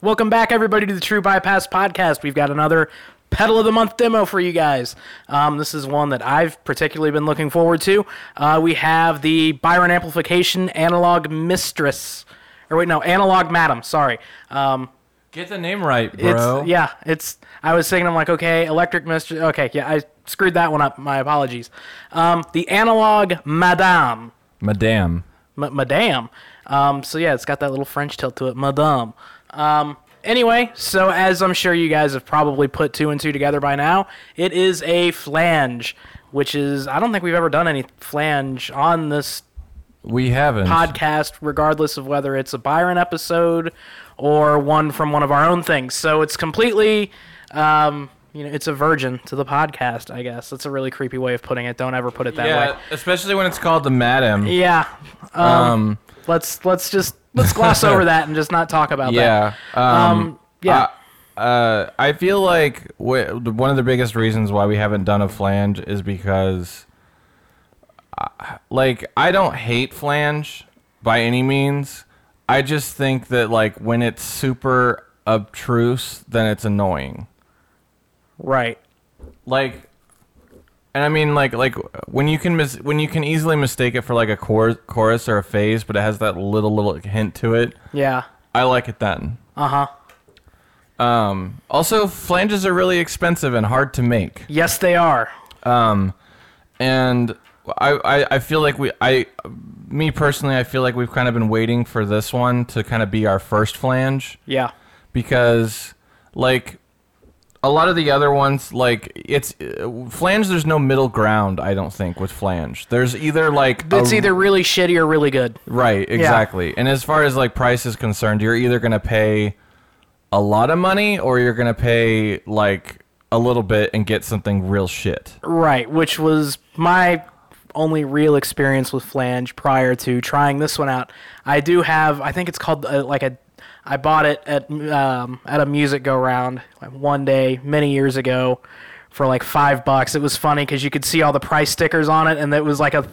Welcome back, everybody, to the True Bypass Podcast. We've got another Pedal of the Month demo for you guys. Um, this is one that I've particularly been looking forward to. Uh, we have the Byron Amplification Analog Mistress. Or wait, no, Analog Madam, sorry. Um, Get the name right, it's, bro. yeah, it's. I was thinking, I'm like, okay, Electric Mistress. Okay, yeah, I screwed that one up. My apologies. Um, the Analog Madame. Madame. M- Madame. Um, so yeah, it's got that little French tilt to it, Madame. Um, anyway, so as I'm sure you guys have probably put two and two together by now, it is a flange, which is I don't think we've ever done any flange on this We haven't. podcast, regardless of whether it's a Byron episode or one from one of our own things. So it's completely. Um, you know, it's a virgin to the podcast, I guess. That's a really creepy way of putting it. Don't ever put it that yeah, way. especially when it's called the Madam. Yeah. Um, Um, let's let's just let's gloss over that and just not talk about yeah. that. Um, Um, yeah. I, uh, I feel like w- one of the biggest reasons why we haven't done a flange is because, uh, like, I don't hate flange by any means. I just think that like when it's super obtruse, then it's annoying. Right. like and i mean like like when you can mis- when you can easily mistake it for like a chor- chorus or a phase but it has that little little hint to it Yeah. i like it then Uh huh. um also flanges are really expensive and hard to make Yes, they are. um and I, I i feel like we i me personally i feel like we've kind of been waiting for this one to kind of be our first flange Yeah. because like a lot of the other ones like it's uh, flange there's no middle ground i don't think with flange there's either like It's a- either really shitty or really good. right exactly and as far as like price is concerned you're either going to pay a lot of money or you're going to pay like a little bit and get something real shit Right. Which was my only real experience with flange prior to trying this one out. I do have. I think it's called uh, like a. I bought it at um, at a music go round one day many years ago for like five bucks. It was funny because you could see all the price stickers on it, and it was like a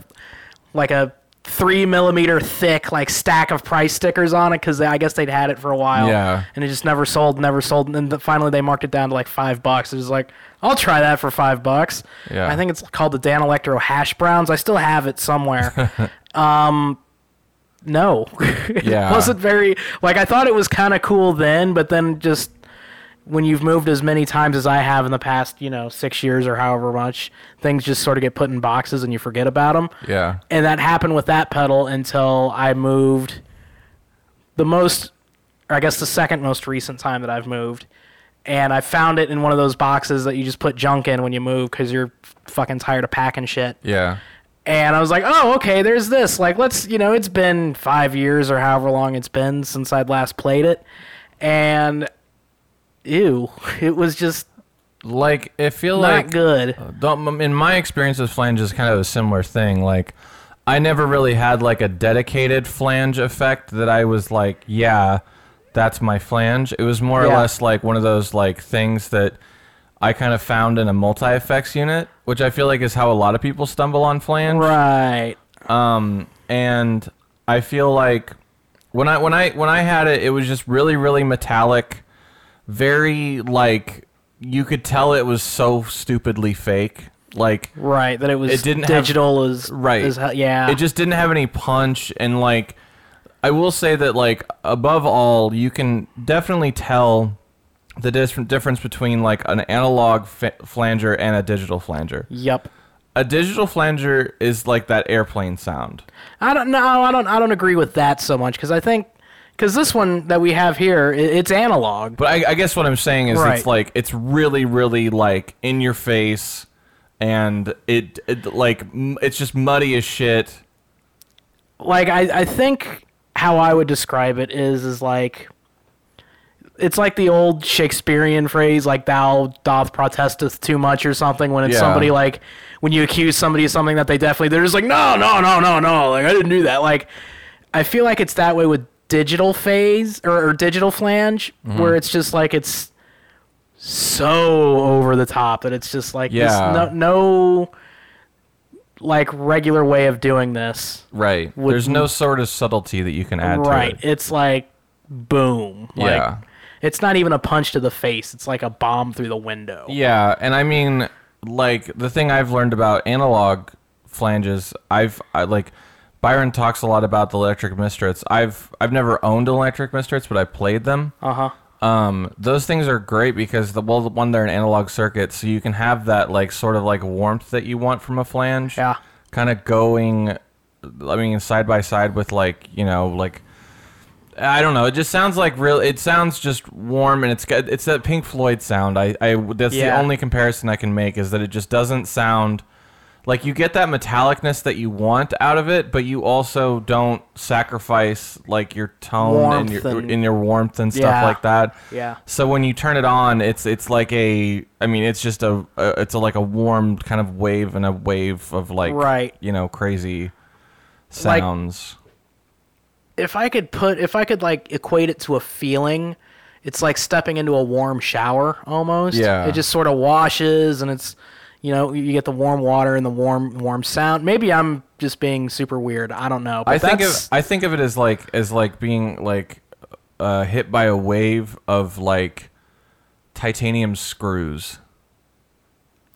like a three millimeter thick like stack of price stickers on it because I guess they'd had it for a while. Yeah. And it just never sold, never sold, and then the, finally they marked it down to like five bucks. It was like, I'll try that for five bucks. Yeah. I think it's called the Danelectro Hash Browns. I still have it somewhere. um, no, Yeah. it wasn't very like I thought it was kind of cool then, but then just when you've moved as many times as I have in the past, you know, six years or however much, things just sort of get put in boxes and you forget about them. yeah And that happened with that pedal until I moved the most, or I guess the second most recent time that I've moved. And I found it in one of those boxes that you just put junk in when you move because you're fucking tired of packing shit. yeah And I was like, oh, okay, there's this. Like, let's, you know, it's been five years or however long it's been since I'd last played it. And, ew, it was just like it feel not like good. Don't- in my experience with flange is kind of a similar thing like i never really had like a dedicated flange effect that i was like yeah that's my flange it was more or less like one of those like things that i kind of found in a multi-effects unit which i feel like is how a lot of people stumble on flange Right. um, and I feel like when I when I when I had it, it was just really really metallic, very like you could tell it was so stupidly fake. Like Right. That it was It didn't have- digital as, right, as yeah. it just didn't have any punch. And like I will say that like above all, you can definitely tell the different difference between like an analog fa- flanger and a digital flanger. Yep. A digital flanger is like that airplane sound. I don't know. I don't. I don't agree with that so much because I think because this one that we have here, it's analog. But I, I guess what I'm saying is Right. it's like it's really, really like in your face, and it, it like it's just muddy as shit. Like I, I think how I would describe it is is like it's like the old Shakespearean phrase, like "Thou doth protesteth too much" or something. When it's Yeah. somebody like when you accuse somebody of something that they definitely they're just like, no, no, no, no, no, like I didn't do that. Like I feel like it's that way with digital phase or, or digital flange, Mm-hmm. where it's just like it's so over the top that it's just like this, Yeah. no, no like regular way of doing this. Right. Would- There's no sort of subtlety that you can add right. to it. Right. It's like boom. Like, yeah. It's not even a punch to the face. It's like a bomb through the window. Yeah, and I mean, like the thing I've learned about analog flanges, I've I, like Byron talks a lot about the electric Mistress. I've I've never owned electric Mistress, but I played them. Uh huh. Um, those things are great because the well, one they're an analog circuit, so you can have that like sort of like warmth that you want from a flange. Yeah. Kind of going, I mean, side by side with like you know like. I don't know. It just sounds like real. It sounds just warm, and it's got it's that Pink Floyd sound. I, I that's the only comparison I can make is that it just doesn't sound like you get that metallicness that you want out of it, but you also don't sacrifice like your tone and your and- in your warmth and stuff Yeah. like that. Yeah. So when you turn it on, it's it's like a I mean it's just a, a it's a, like a warm kind of wave and a wave of like Right. you know crazy Like- sounds. If I could put, if I could like equate it to a feeling, it's like stepping into a warm shower almost. Yeah. It just sort of washes, and it's, you know, you get the warm water and the warm warm sound. Maybe I'm just being super weird. I don't know. But I think of I think of it as like as like being like uh, hit by a wave of like titanium screws.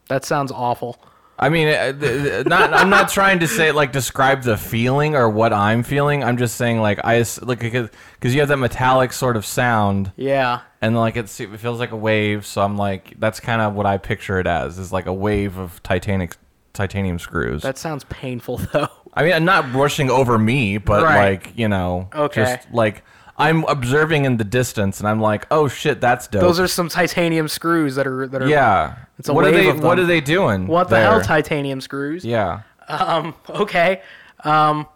that sounds awful. I mean, uh, not. I'm not trying to say like describe the feeling or what I'm feeling. I'm just saying like I like because you have that metallic sort of sound, Yeah. and like it's, it feels like a wave. So I'm like that's kind of what I picture it as is like a wave of titanic titanium screws. That sounds painful though. I mean, I'm not rushing over me, but Right. like you know, Okay. just like I'm observing in the distance, and I'm like, oh shit, that's dope. Those are some titanium screws that are that are. yeah. It's a what are wave they? of What are they doing? What the there? hell, titanium screws? Yeah. Um. Okay. Um.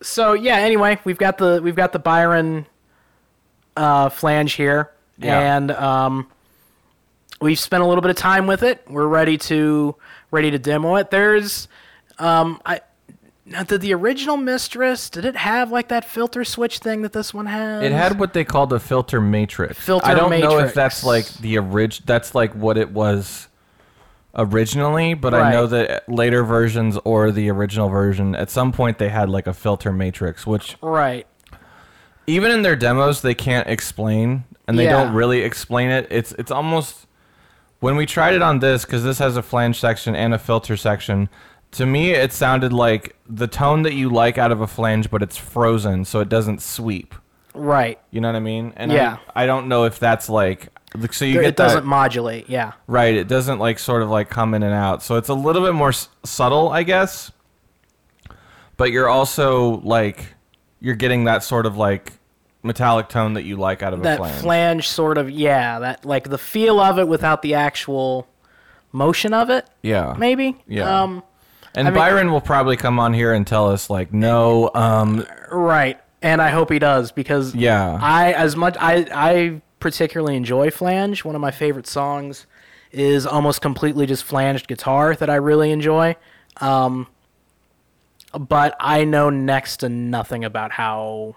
So yeah. Anyway, we've got the we've got the Byron uh, flange here, Yeah. and um, we've spent a little bit of time with it. We're ready to ready to demo it. There's um. I now did the original Mistress did it have like that filter switch thing that this one has? It had what they called a filter matrix. Filter I don't know if that's like the orig. That's like what it was originally, but I know that later versions or the original version, at some point they had like a filter matrix, which right. even in their demos they can't explain, and they Yeah. don't really explain it. It's it's almost when we tried it on this because this has a flange section and a filter section. To me, it sounded like the tone that you like out of a flange, but it's frozen, so it doesn't sweep. Right. You know what I mean? And Yeah. I, I don't know if that's like so you get it doesn't that, modulate. Yeah. right. It doesn't like sort of like come in and out. So it's a little bit more s- subtle, I guess. But you're also like you're getting that sort of like metallic tone that you like out of a that flange. flange sort of yeah that like the feel of it without the actual motion of it yeah. maybe Yeah. um And I mean- Byron will probably come on here and tell us like no um right and i hope he does because Yeah. i as much i i particularly enjoy flange one of my favorite songs is almost completely just flanged guitar that i really enjoy um but i know next to nothing about how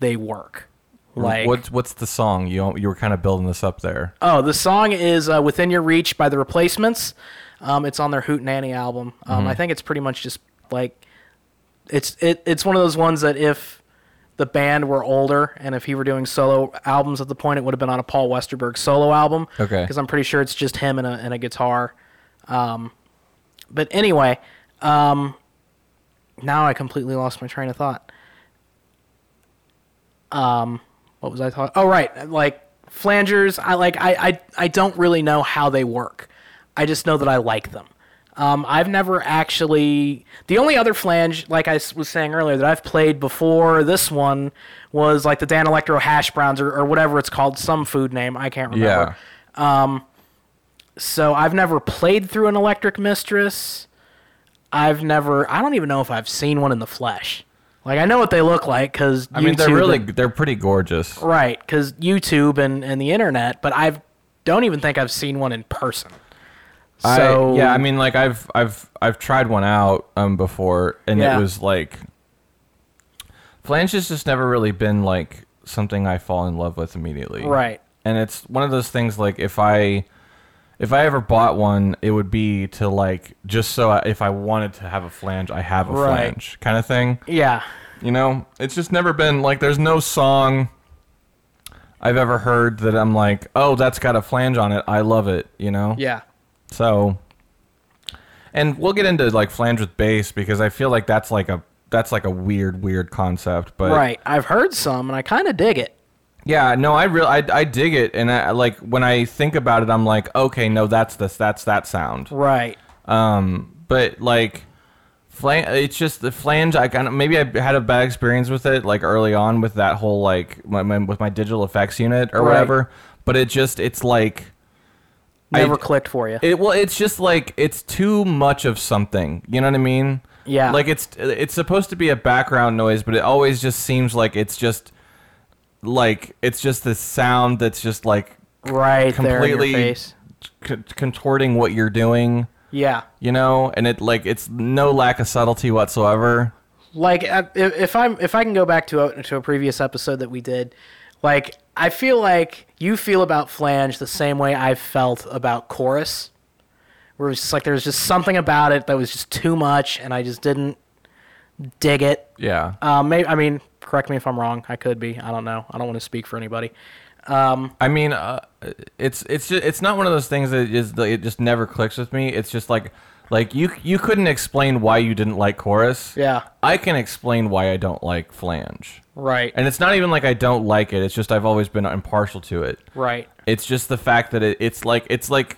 they work like what's what's the song? You you were kind of building this up there. Oh, the song is uh, "Within Your Reach" by the Replacements. Um, it's on their Hootenanny album. Um, I think it's pretty much just like it's it, it's one of those ones that if the band were older and if he were doing solo albums at the point, it would have been on a Paul Westerberg solo album. Okay. Because I'm pretty sure it's just him and a and a guitar. Um, but anyway, um, now I completely lost my train of thought. Um, what was I talking? Oh, right, like flangers. I like. I, I I don't really know how they work. I just know that I like them. Um, I've never actually. The only other flange, like I was saying earlier, that I've played before this one was like the Danelectro Hash Browns or, or whatever it's called, some food name. I can't remember. Yeah. Um, So I've never played through an Electric Mistress. I've never. I don't even know if I've seen one in the flesh. Like I know what they look like because I mean they're really they're pretty gorgeous. right because YouTube and and the internet, but I've don't even think I've seen one in person. So I, yeah, I mean, like I've I've I've tried one out um before, and Yeah. it was like flange has just never really been like something I fall in love with immediately. right, and it's one of those things like if I if I ever bought one, it would be to like just so I, if I wanted to have a flange, I have a Right. flange kind of thing. yeah, You know, it's just never been like there's no song I've ever heard that I'm like, oh, that's got a flange on it. I love it. You know. Yeah. So, and we'll get into like flange with bass because I feel like that's like a that's like a weird weird concept. But Right. I've heard some, and I kind of dig it. yeah, no, I real I, I dig it, and I like when I think about it, I'm like, okay, no, that's this, that's that sound. Right. Um, but like. Flange, it's just the flange. I kind of maybe I had a bad experience with it, like early on with that whole like my, my, with my digital effects unit or Right. whatever. But it just it's like Never I- clicked for you. It well, it's just like it's too much of something. You know what I mean? Yeah. Like it's it's supposed to be a background noise, but it always just seems like it's just like it's just this sound that's just like right there in your completely face. c- contorting what you're doing. Yeah. You know, and it like it's no lack of subtlety whatsoever. like uh, if if I'm if I can go back to a, to a previous episode that we did, like I feel like you feel about flange the same way I felt about chorus, where it's just like there was just something about it that was just too much, and I just didn't dig it. Yeah. Um, maybe I mean, correct me if I'm wrong. I could be. I don't know. I don't want to speak for anybody. Um, I mean, uh, it's it's just, it's not one of those things that is it just never clicks with me. It's just like like you you couldn't explain why you didn't like chorus. Yeah. I can explain why I don't like flange. Right. And it's not even like I don't like it. It's just I've always been impartial to it. right. It's just the fact that it, it's like it's like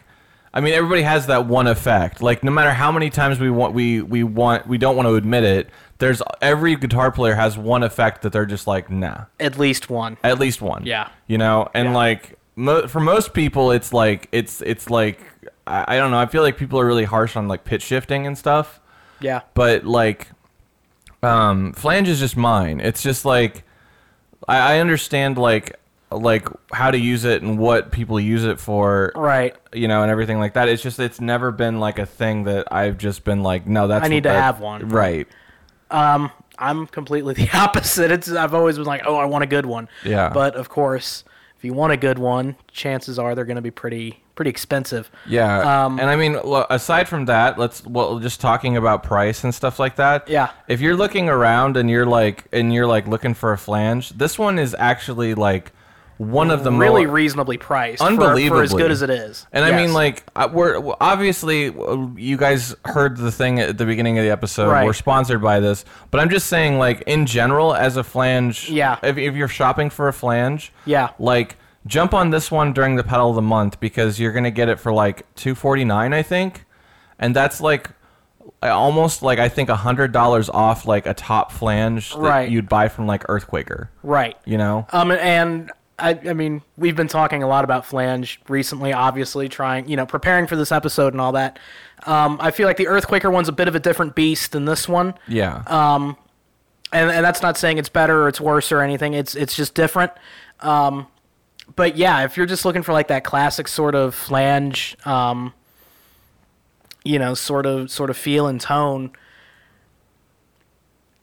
I mean everybody has that one effect. Like no matter how many times we want we we want we don't want to admit it, there's every guitar player has one effect that they're just like nah. At least one. At least one. Yeah. You know, and Yeah. like mo- for most people it's like it's it's like I, I don't know, I feel like people are really harsh on like pitch shifting and stuff Yeah. but like um flange is just mine it's just like I, I understand like like how to use it and what people use it for Right. you know and everything like that it's just it's never been like a thing that i've just been like no that's I need to that- have one. right Um, I'm completely the opposite. It's I've always been like, oh, I want a good one. Yeah. But of course, if you want a good one, chances are they're going to be pretty pretty expensive. yeah Um, and i mean aside from that let's well just talking about price and stuff like that Yeah. if you're looking around and you're like and you're like looking for a flange this one is actually like one of the really more reasonably priced for, for as good as it is. And I mean, like, uh, we're obviously uh, you guys heard the thing at the beginning of the episode. Right. We're sponsored by this, but I'm just saying, like, in general, as a flange, Yeah. If, if you're shopping for a flange, Yeah. like, jump on this one during the pedal of the month because you're gonna get it for like two forty nine, I think, and that's like. Almost like I think a hundred dollars off like a top flange that Right. you'd buy from like Earthquaker, right. you know? Um, and I, I mean, we've been talking a lot about flange recently. Obviously, trying, you know, preparing for this episode and all that. Um, I feel like the Earthquaker one's a bit of a different beast than this one. Yeah, and, and that's not saying it's better or it's worse or anything. It's it's just different. Um, but yeah, if you're just looking for like that classic sort of flange, um, you know, sort of sort of feel and tone,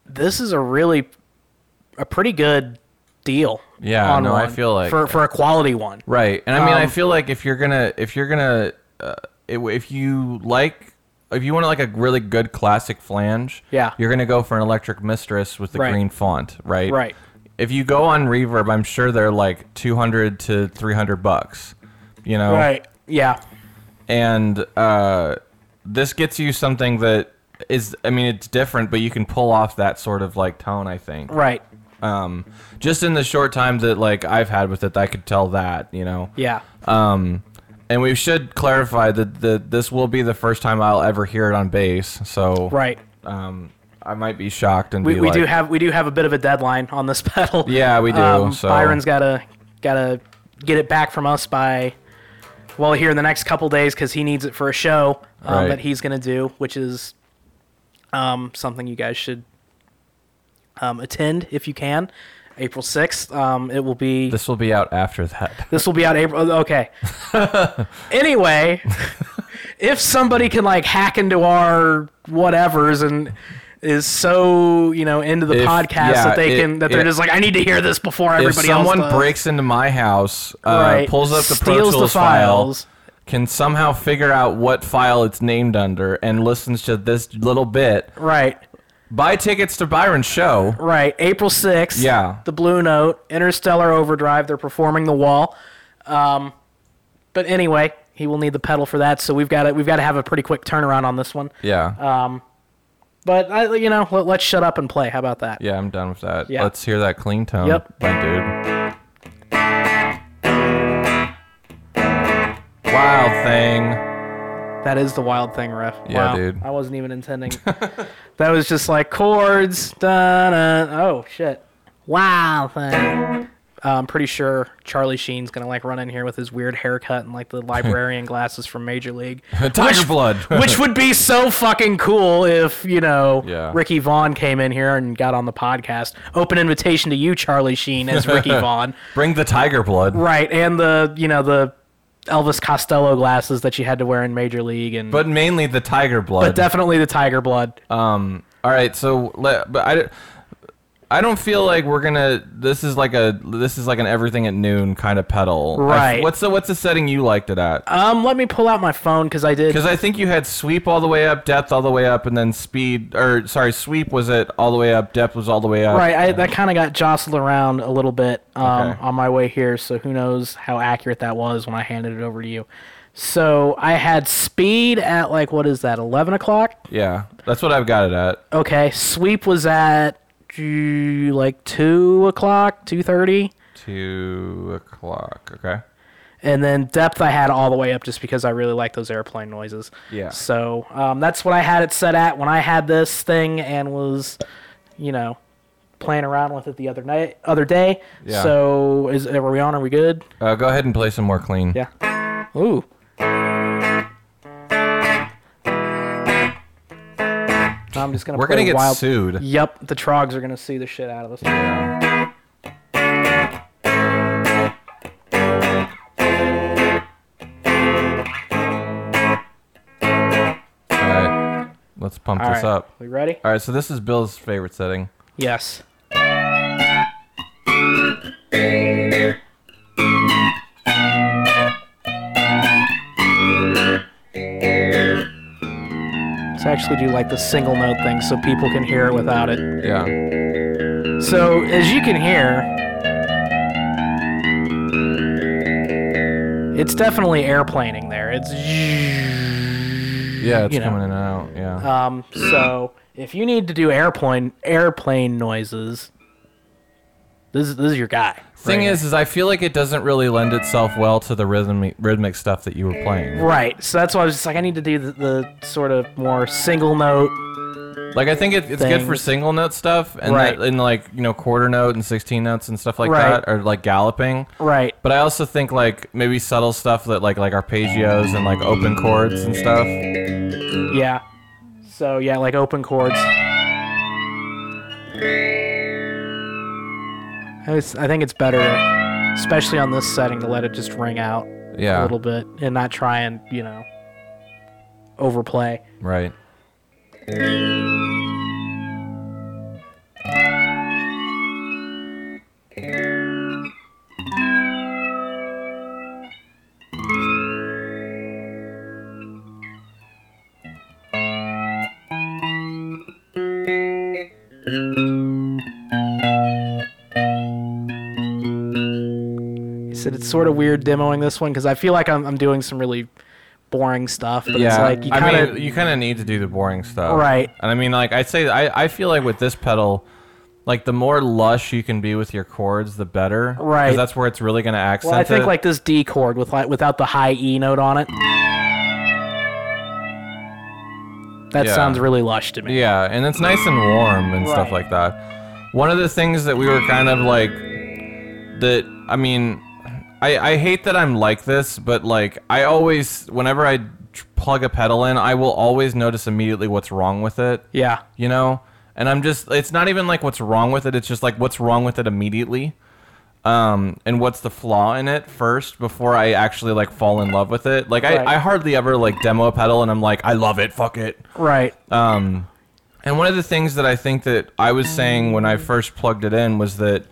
this is a really a pretty good deal. Yeah, no, I feel like- for for a quality one. Right, and I mean, I Um, feel like if you're gonna, if you're gonna, uh, if, if you like, if you want like a really good classic flange, Yeah. you're gonna go for an Electric Mistress with the Right. green font, right? Right. If you go on Reverb, I'm sure they're like 200 to 300 bucks, you know. Right. Yeah. And uh, this gets you something that is, I mean, it's different, but you can pull off that sort of like tone, I think. Right. Um, just in the short time that like I've had with it, I could tell that, you know. Yeah. Um, and we should clarify that the, this will be the first time I'll ever hear it on bass. So Right. um, I might be shocked and We, be we like, do have we do have a bit of a deadline on this pedal. Yeah, we do, Um, so- Byron's gotta gotta get it back from us by well here in the next couple days because he needs it for a show um, Right. that he's gonna do, which is um, something you guys should um, attend if you can. April sixth. Um, it will be. this will be out after that. This will be out April. Okay. anyway, if somebody can like hack into our whatevers and is so you know into the If- podcast yeah, that they it- can that they're it- just like I need to hear this before if everybody someone else breaks into my house, uh, Right. pulls up the Pro Steals the Tools file, files. can somehow figure out what file it's named under, and listens to this little bit, right, Buy tickets to Byron's show. Right, April 6th. Yeah. The Blue Note, Interstellar Overdrive. They're performing the wall. Um, but anyway, he will need the pedal for that. So we've got to we've got to have a pretty quick turnaround on this one. Yeah. But I, you know, let, let's shut up and play. How about that? yeah, I'm done with that. Yeah. Let's hear that clean tone. Yep. My dude. Wild thing. That is the wild thing, riff. Yeah, wow. dude. I wasn't even intending. that was just like chords. Dun, dun. Oh shit. Wild thing. Uh, I'm pretty sure Charlie Sheen's gonna like run in here with his weird haircut and like the librarian glasses from Major League. Tiger blood. which would be so fucking cool if you know Yeah. Ricky Vaughn came in here and got on the podcast. Open invitation to you, Charlie Sheen, as Ricky Vaughn. Bring the tiger blood. Right, and the you know the Elvis Costello glasses that you had to wear in Major League, and But mainly the tiger blood. but definitely the tiger blood. Um. All right. So, let, but I, I don't feel like we're gonna. This is like a. This is like an everything at noon kind of pedal. I- Right. what's the What's the setting you liked it at? Um, let me pull out my phone because I did. Because I think you had sweep all the way up, depth all the way up, and then speed. Or sorry, sweep was it all the way up, depth was all the way up. Right, I, that kind of got jostled around a little bit um, Okay. on my way here, so who knows how accurate that was when I handed it over to you. So I had speed at like what is that, eleven o'clock? Yeah, that's what I've got it at. Okay, sweep was at like two o'clock, two thirty. Two o'clock. Okay. and then depth I had all the way up just because I really like those airplane noises. Yeah. So um, that's what I had it set at when I had this thing and was, you know, playing around with it the other night, other day. Yeah. So is are we on? Are we good? Uh, go ahead and play some more clean. Yeah. Ooh. I'm just gonna. We're gonna get wild. sued. Yep, the Troggs are gonna sue the shit out of us. Yeah. All right, let's pump All this right, up. we ready? All right, so this is Bill's favorite setting. Yes. Let's actually do like the single note thing so people can hear it without it. Yeah. So as you can hear, it's definitely airplaning there. It's Yeah, it's You know. coming in and out. Yeah. um. So if you need to do airplane airplane noises, this is this is your guy. Thing right is, is I feel like it doesn't really lend itself well to the rhythmic rhythmic stuff that you were playing. Right. So that's why I was just like, I need to do the, the sort of more single note. Like I think it, it's good for single note stuff and Right. that, and like you know quarter note and sixteen notes and stuff like Right. that, or like galloping. Right. But I also think like maybe subtle stuff that like like arpeggios and like open chords and stuff. Yeah. So yeah, like open chords. I, I think it's better, especially on this setting, to let it just ring out a little bit and not try and you know overplay. Right. He sort of weird demoing this one because I feel like I'm, I'm doing some really boring stuff, but it's yeah. like you I kind of mean, you kind of need to do the boring stuff. Right. And I mean, like I say, I I feel like with this pedal. Like the more lush you can be with your chords, the better. Right. Because that's where it's really going to accent well, I think it. like this D chord with like without the high E note on it. That Yeah. sounds really lush to me. Yeah, and it's nice and warm and stuff like that. One of the things that we were kind of like that I mean, I I hate that I'm like this, but like I always whenever I tr- plug a pedal in, I will always notice immediately what's wrong with it, Yeah. you know? And I'm just it's not even like what's wrong with it, it's just like what's wrong with it immediately. Um, and what's the flaw in it first before I actually like fall in love with it. Like Right. I, I hardly ever like demo a pedal and I'm like, I love it, fuck it. Right. Um, and one of the things that I think that I was saying when I first plugged it in was that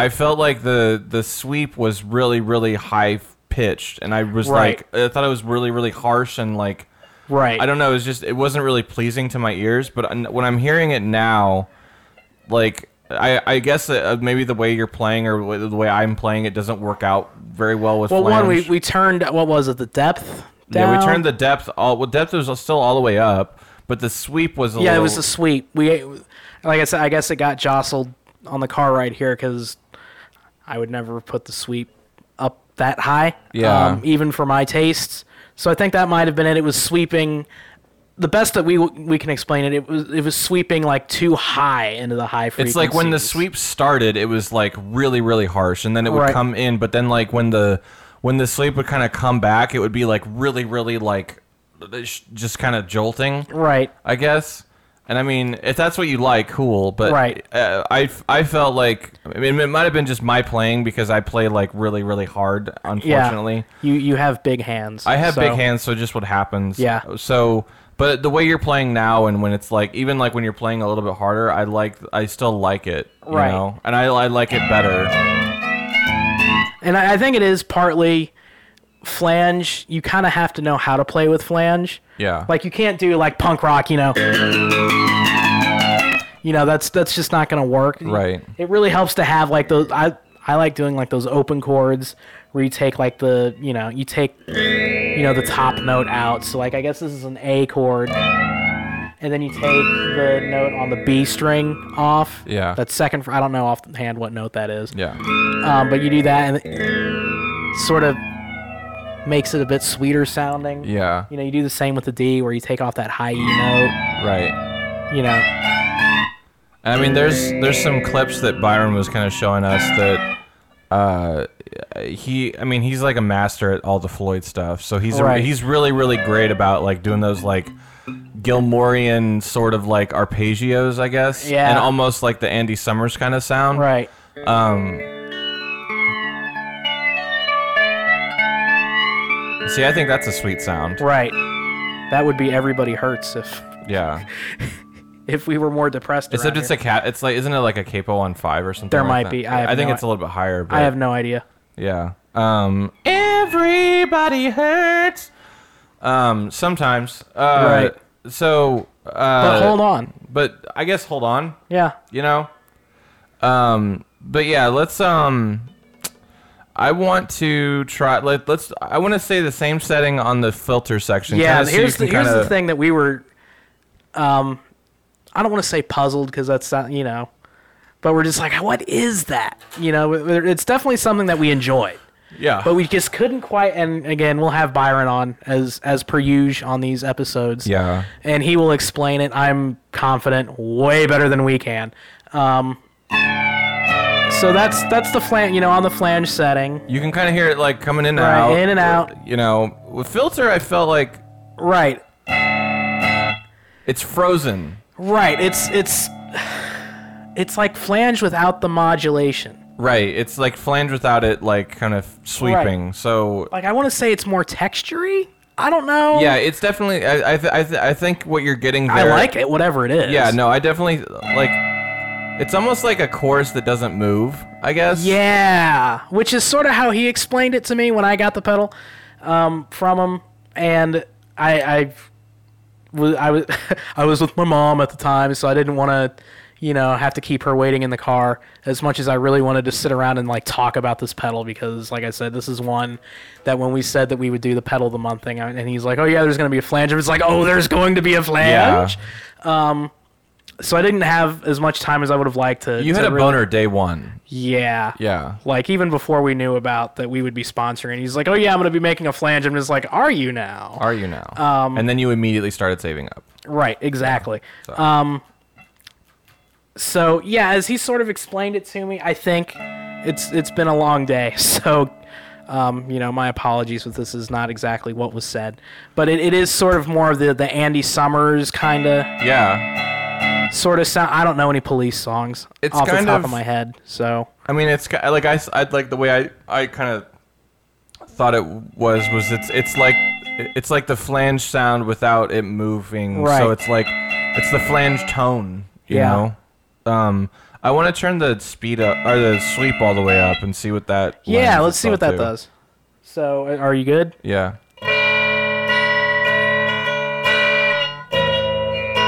I felt like the the sweep was really really high pitched, and I was Right. like I thought it was really really harsh and like Right. I don't know. It was just it wasn't really pleasing to my ears. But when I'm hearing it now, like I I guess uh, maybe the way you're playing or the way I'm playing it doesn't work out very well with. Well, one we, we turned what was it? The depth. Down? yeah we turned the depth all well depth was still all the way up, but the sweep was a Yeah, it was a sweep. We, like I said, I guess it got jostled on the car right here because I would never put the sweep up that high. Yeah. Um, even for my tastes. So I think that might have been it. It was sweeping. The best that we we can explain it, it was it was sweeping like too high into the high frequencies. It's like when the sweep started, it was like really, really harsh, and then it would Right. come in. But then, like when the when the sweep would kind of come back, it would be like really, really like just kind of jolting, Right. I guess. And I mean, if that's what you like, cool. But Right. uh, I I felt like I mean, it might have been just my playing because I play like really, really hard. Yeah. Unfortunately, You you have big hands. I have so- big hands, so just what happens. Yeah. So, but the way you're playing now, and when it's like, even like when you're playing a little bit harder, I like, I still like it. You Right. know? And I, I like it better. And I, I think it is partly flange. You kind of have to know how to play with flange. Yeah. Like you can't do like punk rock, you know. You know, that's that's just not going to work. Right. It really helps to have like those I I like doing like those open chords where you take like the, you know, you take you know the top note out. So like I guess this is an A chord. And then you take the note on the B string off. Yeah. That second I don't know offhand what note that is. Yeah. Um, but you do that and sort of makes it a bit sweeter sounding. Yeah. You know, you do the same with the D where you take off that high E note. Right. You know, I mean, there's there's some clips that Byron was kind of showing us that uh, he, I mean, he's like a master at all the Floyd stuff. So he's a, Right. he's really really great about like doing those like Gilmorian sort of like arpeggios, I guess. Yeah. And almost like the Andy Summers kind of sound. right. Um. See, I think that's a sweet sound. Right. That would be everybody hurts if Yeah. if we were more depressed. Except it's a cat. It's like, isn't it like a capo on five or something? There like might that? be. I have think no it's a i- little bit higher. But I have no idea. Yeah. Um. Everybody hurts. Um. Sometimes. Uh, Right. So. Uh, But hold on. But I guess hold on. Yeah. You know. Um. But yeah. Let's. Um. I want to try. Let, let's. I want to say the same setting on the filter section. Yeah. so here's the here's kinda- the thing that we were. Um, I don't want to say puzzled because that's not you know, but we're just like, what is that? You know, it- it's definitely something that we enjoyed. Yeah. but we just couldn't quite and again we'll have byron on as as per usual on these episodes Yeah. and he will explain it i'm confident way better than we can um so that's that's the flange you know on the flange setting You can kind of hear it like coming in and Right, out. in and out. You know, with filter, I felt like right it's frozen. right it's it's it's like flange without the modulation Right. It's like flange without it, like kind of sweeping. So like i want to say it's more textury i don't know yeah, it's definitely. I I, th- I, th- I think what you're getting there i there. like it whatever it is Yeah. No, I definitely like. It's almost like a chorus that doesn't move. I guess. Yeah, which is sort of how he explained it to me when I got the pedal um, from him, and I, I was I was I was with my mom at the time, so I didn't want to, you know, have to keep her waiting in the car as much as I really wanted to sit around and like talk about this pedal because, like I said, this is one that when we said that we would do the pedal of the month thing, and he's like, "Oh yeah, there's going to be a flange," I was like, "Oh, there's going to be a flange." So I didn't have as much time as I would have liked to. You had a really- boner day one. Yeah. Yeah. Like even before we knew about that we would be sponsoring, he's like, "Oh yeah, I'm gonna be making a flange." I'm just like, "Are you now?" Are you now? Um, and then you immediately started saving up. Right, exactly. So- Um. So yeah, as he sort of explained it to me, I think it's it's been a long day. So, um, you know, my apologies if this is not exactly what was said, but it, it is sort of more of the the Andy Summers kind of yeah. Sort of sound. I don't know any police songs It's off the top of- of my head, so I mean, it's ki- like I, I'd like the way I, I kind of thought it was was it's it's like it's like the flange sound without it moving. Right. So it's like it's the flange tone. You Yeah. know. Um, I want to turn the speed up or the sweep all the way up and see what that. yeah. lends Let's see what that itself to. does. So, uh, are you good? Yeah.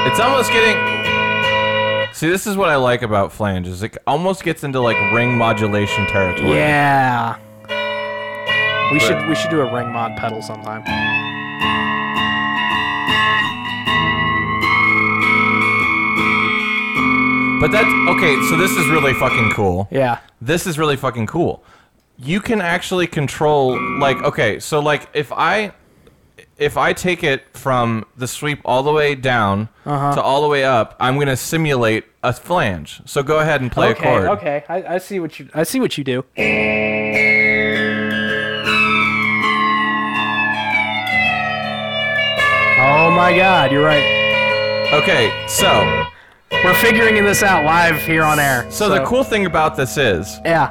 It's almost getting. See, this is what I like about flange. Is it almost gets into like ring modulation territory. Yeah. We should we should do a ring mod pedal sometime. But that's okay. So this is really fucking cool. Yeah. This is really fucking cool. You can actually control like okay, so like if I if I take it from the sweep all the way down Uh-huh. to all the way up, I'm gonna simulate a flange. So go ahead and play okay, a chord. okay. I, I see what you I see what you do. Oh my god, you're right. Okay, so We're figuring this out live here on air. so the cool thing about this is Yeah.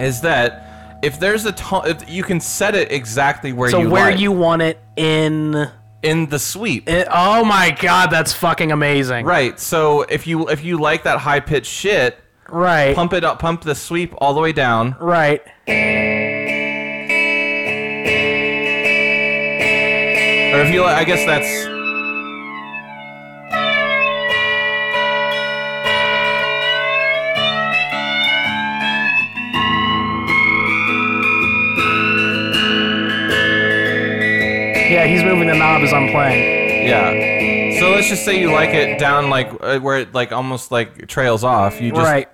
is that if there's a ton, if you can set it exactly where you So you where like you want it in in the sweep. it, Oh my god, that's fucking amazing. Right. So if you if you like that high pitched shit, Right. pump it up, pump the sweep all the way down. Right. Or if you like, I guess that's. Yeah, he's moving the knob as I'm playing. Yeah. So let's just say you like it down like uh, where it like almost like trails off. You just right.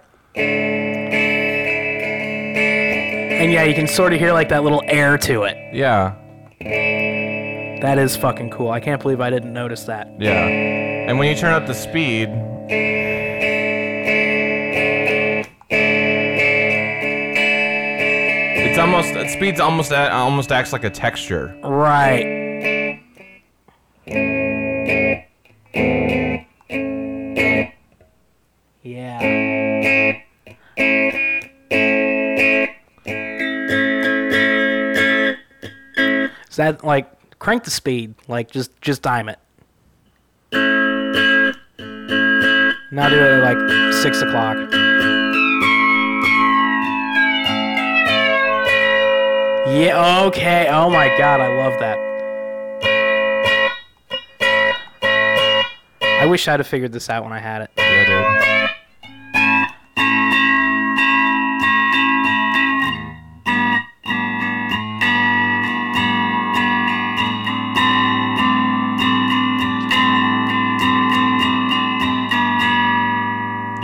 And yeah, you can sort of hear like that little air to it. yeah That is fucking cool. I can't believe I didn't notice that. yeah. And when you turn up the speed, it's almost uh, speed's almost a- almost acts like a texture. Right. Yeah. Is that like crank the speed? Like just just dime it. Now do it at like six o'clock. Yeah, okay. Oh my god, I love that. I wish I'd have figured this out when I had it. Yeah, dude.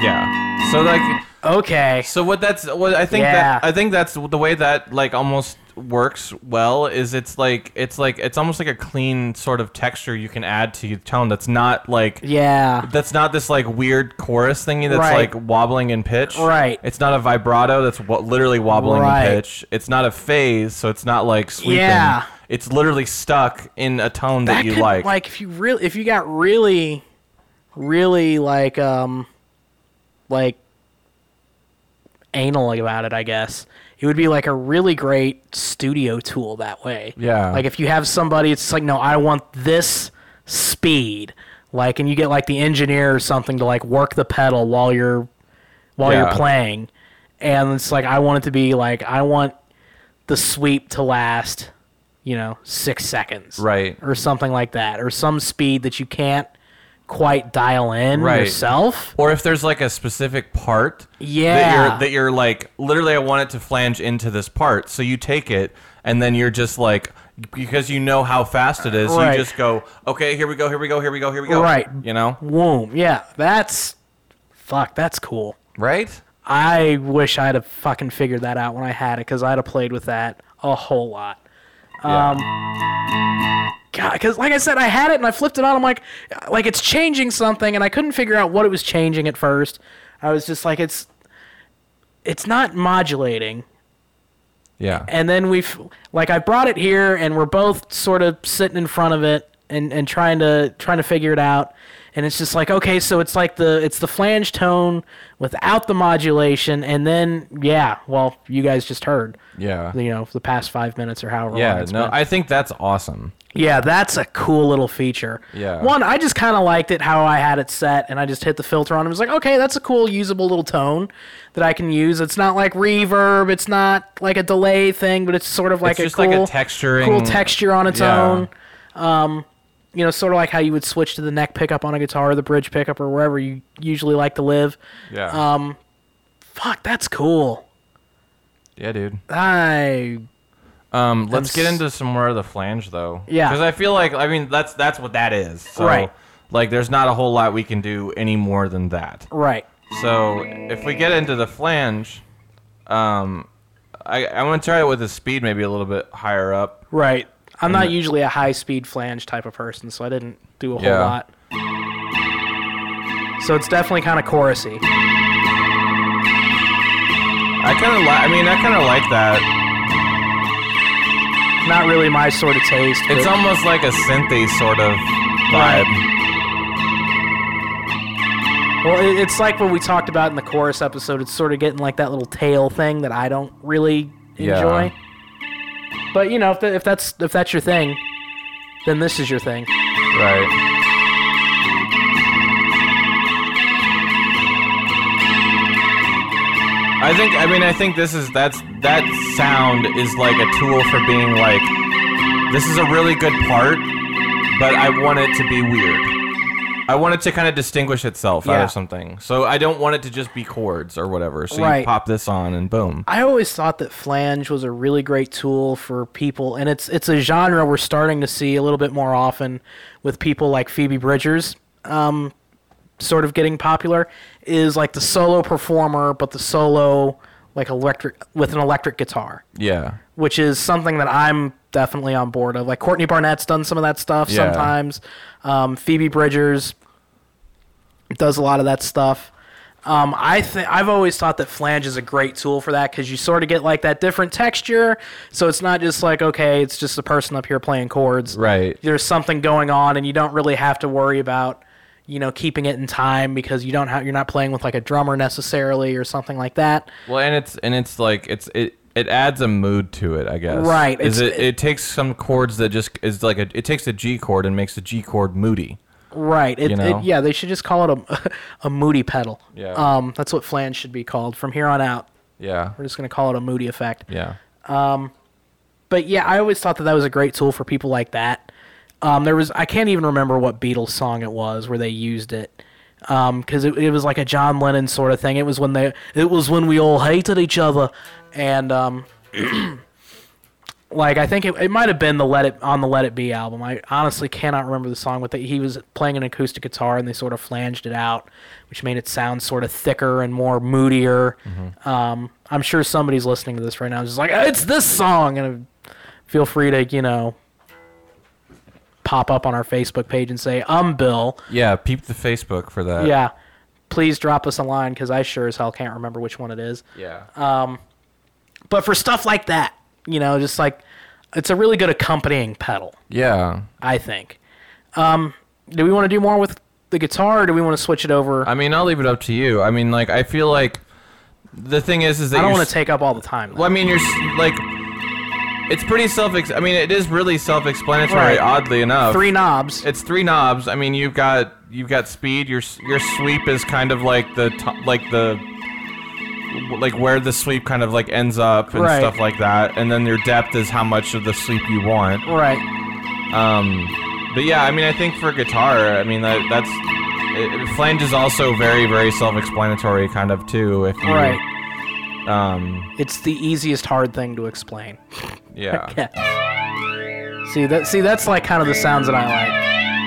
Yeah. So like Okay. So what that's what I think Yeah. that I think that's the way that like almost works well is it's like it's like it's almost like a clean sort of texture you can add to your tone that's not like Yeah. that's not this like weird chorus thingy that's Right. like wobbling in pitch. Right. It's not a vibrato that's w- literally wobbling Right. in pitch. It's not a phase, so it's not like sweeping. Yeah. It's literally stuck in a tone that, that you could, like. like if you really if you got really really like um like anal about it i guess it would be like a really great studio tool that way Yeah. like if you have somebody it's like no i want this speed like and you get like the engineer or something to like work the pedal while you're while Yeah. you're playing and it's like i want it to be like i want the sweep to last you know six seconds Right. or something like that, or some speed that you can't quite dial in Right. yourself. or if there's like a specific part that Yeah. you're that you're like literally I want it to flange into this part. So you take it and then you're just like because you know how fast it is, Right. you just go, Okay, here we go, here we go, here we go, here we go. Right. You know? Womb. Yeah, that's fuck. That's cool. Right? I wish I'd have fucking figured that out when I had it, because I'd have played with that a whole lot. Yeah. Um, God, because like I said, I had it and I flipped it on. I'm like, like it's changing something, and I couldn't figure out what it was changing at first. I was just like, it's, it's not modulating. yeah. and then we've like I brought it here, and we're both sort of sitting in front of it and and trying to trying to figure it out. And it's just like okay, so it's like the it's the flange tone without the modulation, and then yeah, well, you guys just heard, yeah. you know, the past five minutes or however long Yeah, no, been. I think that's awesome. Yeah, that's a cool little feature. Yeah. One, I just kind of liked it how I had it set, and I just hit the filter on. it. I was like, okay, that's a cool, usable little tone that I can use. It's not like reverb. It's not like a delay thing, but it's sort of like it's a cool, like a texturing cool texture on its Yeah. own. Um, you know, sort of like how you would switch to the neck pickup on a guitar or the bridge pickup or wherever you usually like to live. Yeah. Um, fuck, that's cool. yeah, dude. I Um, let's get into some more of the flange though. Yeah. Because I feel like I mean that's that's what that is. So, Right. Like there's not a whole lot we can do any more than that. right. So if we get into the flange, um, I I want to try it with the speed maybe a little bit higher up. Right. I'm not usually a high speed flange type of person, so I didn't do a whole Yeah. lot. So it's definitely kind of chorusy. I kind of like. I mean, I kind of like that. Not really my sort of taste. It's but- almost like a synthy sort of vibe. Well, it- it's like what we talked about in the chorus episode. It's sort of getting like that little tail thing that I don't really Yeah. enjoy. But you know, if, if that's if that's your thing, then this is your thing. Right. I think I mean I think this is that's that sound is like a tool for being like this is a really good part, but I want it to be weird. I want it to kind of distinguish itself out Yeah. of something. So I don't want it to just be chords or whatever. So you Right. pop this on and boom. I always thought that flange was a really great tool for people, and it's it's a genre we're starting to see a little bit more often with people like Phoebe Bridgers, um, sort of getting popular. Is like the solo performer, but the solo like electric with an electric guitar, Yeah. which is something that I'm definitely on board of. Like Courtney Barnett's done some of that stuff Yeah. sometimes. Um, Phoebe Bridgers does a lot of that stuff. Um, I think I've always thought that flange is a great tool for that because you sort of get like that different texture. So it's not just like okay, it's just a person up here playing chords. Right. There's something going on, and you don't really have to worry about you know keeping it in time because you don't have you're not playing with like a drummer necessarily or something like that. Well, and it's and it's like it's it it adds a mood to it, I guess. Right, Is it's- it? It takes some chords that just is like a. It takes a G chord and makes the G chord moody. Right. It, You know? it, yeah, they should just call it a a moody pedal. Yeah. Um, that's what flange should be called from here on out. Yeah. We're just gonna call it a moody effect. Yeah. Um, but yeah, I always thought that that was a great tool for people like that. Um, there was I can't even remember what Beatles song it was where they used it Um, because it, it was like a John Lennon sort of thing. It was when they it was when we all hated each other, and um, like I think it, it might have been the Let It on the Let It Be album. I honestly cannot remember the song, but they, he was playing an acoustic guitar and they sort of flanged it out, which made it sound sort of thicker and more moodier. Um, I'm sure somebody's listening to this right now, is just like it's this song, and feel free to you know pop up on our Facebook page and say um Bill. Yeah. Peep the Facebook for that. Yeah, please drop us a line because I sure as hell can't remember which one it is. Yeah. But for stuff like that, you know, just like it's a really good accompanying pedal. yeah. I think. Um, do we want to do more with the guitar, or do we want to switch it over? I mean, I'll leave it up to you. I mean, like, I feel like the thing is, is that I don't you're want s- to take up all the time. though. Well, I mean, you're s- like, it's pretty self. I mean, it is really self-explanatory. Right. Oddly enough, Three knobs. It's three knobs. I mean, you've got you've got speed. Your s- your sweep is kind of like the to- like the like where the sweep kind of like ends up and Right. stuff like that. And then your depth is how much of the sweep you want. right. Um, but yeah, I mean, I think for guitar, I mean that that's it, it- flange is also very very self-explanatory kind of too. If you, Right. Um, It's the easiest hard thing to explain. yeah. Yeah. See that? See that's like kind of the sounds that I like.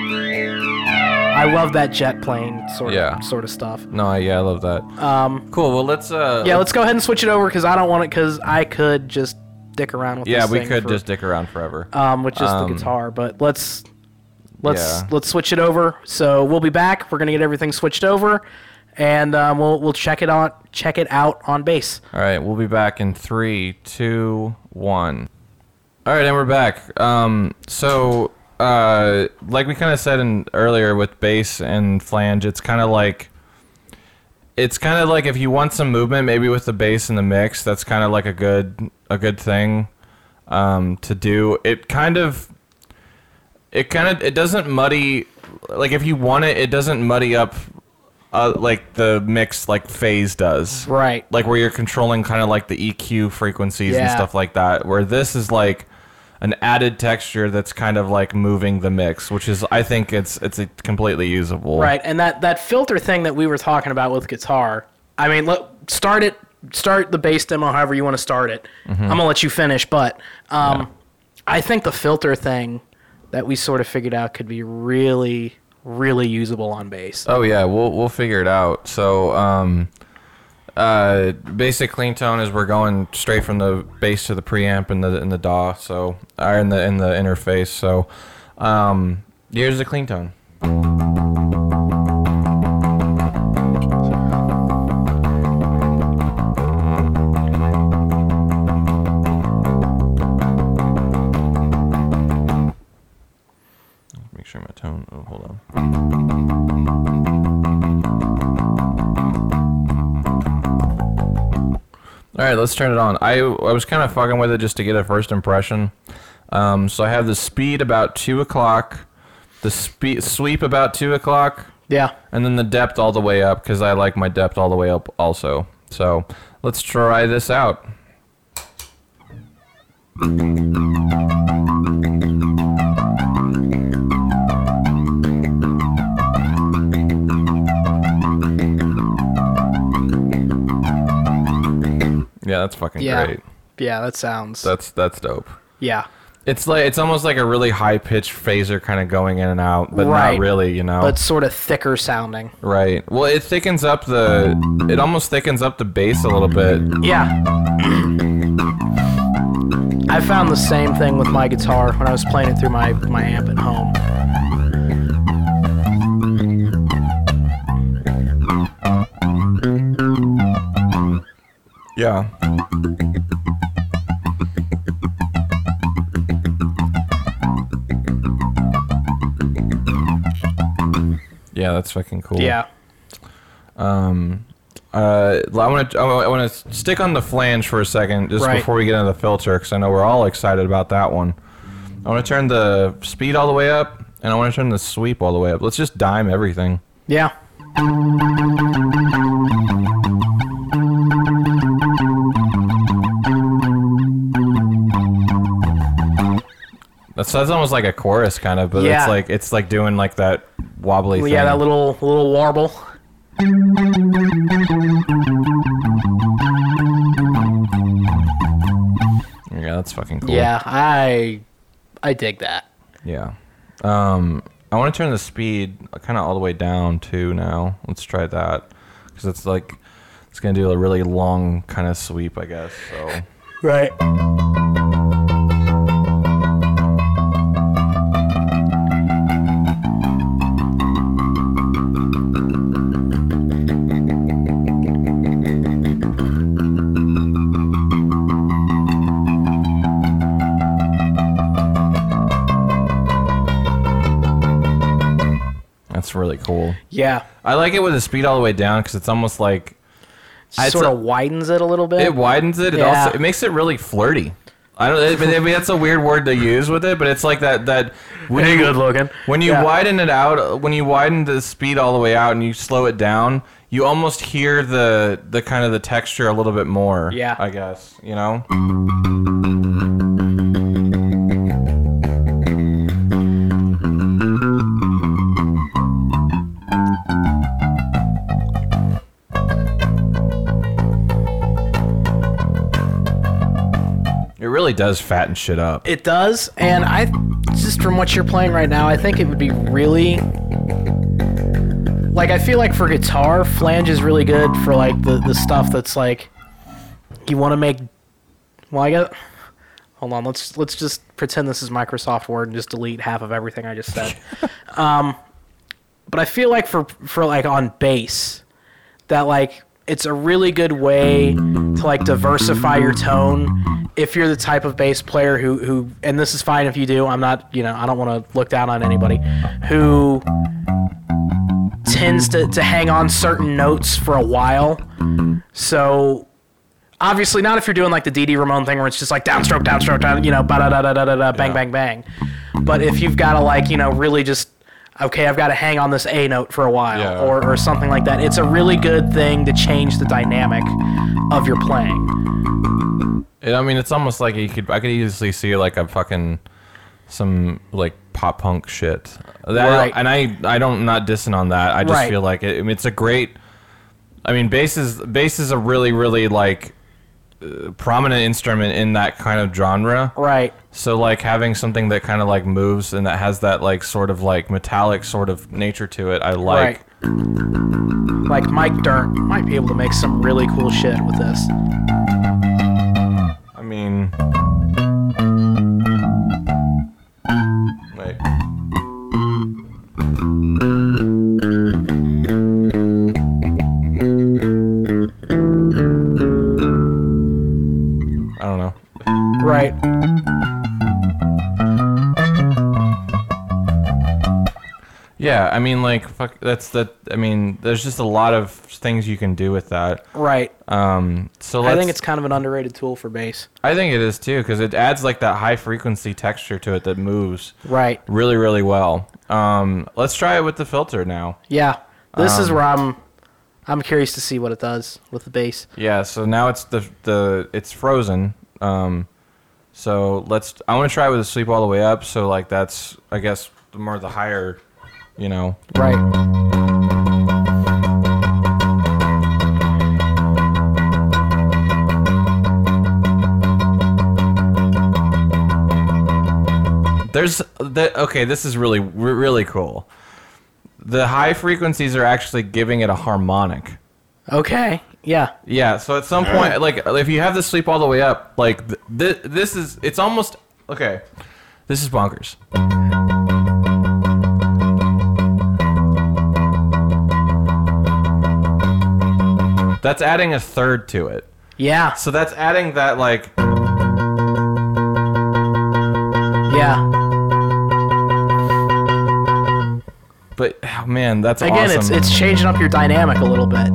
I love that jet plane sort Yeah. of sort of stuff. No, yeah, I love that. Um, Cool. Well, let's uh. yeah, let's go ahead and switch it over because I don't want it because I could just dick around with. Yeah, this we thing could for- just dick around forever. um, with just Um, the guitar. But let's let's Yeah. let's switch it over. So we'll be back. We're gonna get everything switched over, and um, we'll we'll check it on check it out on bass. All right, we'll be back in three, two, one. All right, and we're back. Um, so, uh, like we kind of said in earlier with bass and flange, it's kind of like, it's kind of like if you want some movement, maybe with the bass in the mix, that's kind of like a good a good thing um, to do. It kind of, it kind of it doesn't muddy, like if you want it, it doesn't muddy up. Uh, like the mix like phase does Right. like where you're controlling kind of like the EQ frequencies and stuff like that. Where this is like, an added texture that's kind of like moving the mix, which is I think it's it's a completely usable. Right, and that that filter thing that we were talking about with guitar. I mean, look, start it, start the bass demo however you want to start it. Mm-hmm. I'm gonna let you finish, but um, I think the filter thing that we sort of figured out could be really, really usable on bass. Oh yeah, we'll we'll figure it out. So um, uh, basic clean tone is we're going straight from the bass to the preamp and the in the DAW. So or in the in the interface. So um, here's the clean tone. Make sure my tone. Oh, hold on. All right, let's turn it on. I I was kind of fucking with it just to get a first impression. Um, so I have the speed about two o'clock, the speed sweep about two o'clock, Yeah, and then the depth all the way up because I like my depth all the way up also. So let's try this out. Yeah, that's fucking yeah, great. yeah. That sounds. That's that's dope. yeah, It's like it's almost like a really high pitched phaser kind of going in and out, but Right. not really, you know. but sort of thicker sounding. right. Well, it thickens up the. It almost thickens up the bass a little bit. Yeah. I found the same thing with my guitar when I was playing it through my, my amp at home. Yeah. Yeah, that's fucking cool. Yeah. Um, uh, I want to I want to stick on the flange for a second, just Right. before we get into the filter, because I know we're all excited about that one. I want to turn the speed all the way up, and I want to turn the sweep all the way up. Let's just dime everything. Yeah. That's that's almost like a chorus kind of, but Yeah. it's like it's like doing like that wobbly thing. yeah, that little little warble. yeah, that's fucking cool. Yeah, I I dig that. Yeah. Um, I want to turn the speed kind of all the way down too now. Let's try that because it's like it's gonna do a really long kind of sweep, I guess. So Right. That's really cool. Yeah. I like it with the speed all the way down because it's almost like It's sort a- of widens it a little bit. it widens it. It Yeah. also it makes it really flirty. I don't. I mean, that's a weird word to use with it, but it's like that. That when Hey, you good looking. when you Yeah. widen it out, when you widen the speed all the way out and you slow it down, you almost hear the the kind of the texture a little bit more. Yeah. I guess you know. Really does fatten shit up. It does, and I just from what you're playing right now, I think it would be really like I feel like for guitar, flange is really good for like the the stuff that's like you want to make. Well, I got. Hold on, let's let's just pretend this is Microsoft Word and just delete half of everything I just said. um, but I feel like for for like on bass, that like it's a really good way to like diversify your tone if you're the type of bass player who who and this is fine if you do i'm not you know i don't want to look down on anybody who tends to, to hang on certain notes for a while so obviously not if you're doing like the Dee Dee Ramone thing where it's just like downstroke downstroke down you know da da da da da bang Yeah. bang bang but if you've got to like you know really just okay i've got to hang on this a note for a while Yeah. or, or something like that it's a really good thing to change the dynamic of your playing It, I mean, it's almost like you could. I could easily see like a fucking some like pop punk shit. That, Right. And I, I don't I'm not dissing on that. I just Right. feel like it, it's a great. I mean, bass is bass is a really really like prominent instrument in that kind of genre. Right. So like having something that kind of like moves and that has that like sort of like metallic sort of nature to it, I like. Right. Like Mike Dirnt might be able to make some really cool shit with this. I mean, Right. Yeah, I mean, like, fuck. That's the. I mean, there's just a lot of things you can do with that. Right. Um, so I think it's kind of an underrated tool for bass. I think it is too because it adds like that high frequency texture to it that moves Right. really, really well. Um, let's try it with the filter now. Yeah. This is Um, where I'm I'm curious to see what it does with the bass. Yeah, so now it's the the it's frozen. Um, so let's. I want to try with the sweep all the way up. So like that's I guess the more the higher, you know. Right. There's the okay. This is really really cool. The high frequencies are actually giving it a harmonic. Okay. Yeah. Yeah, so at some point, like if you have the sweep all the way up, like th- th- this is it's almost okay. This is bonkers. That's adding a third to it. Yeah. So that's adding that like Yeah. but oh, man, that's Again, awesome. it's it's changing up your dynamic a little bit.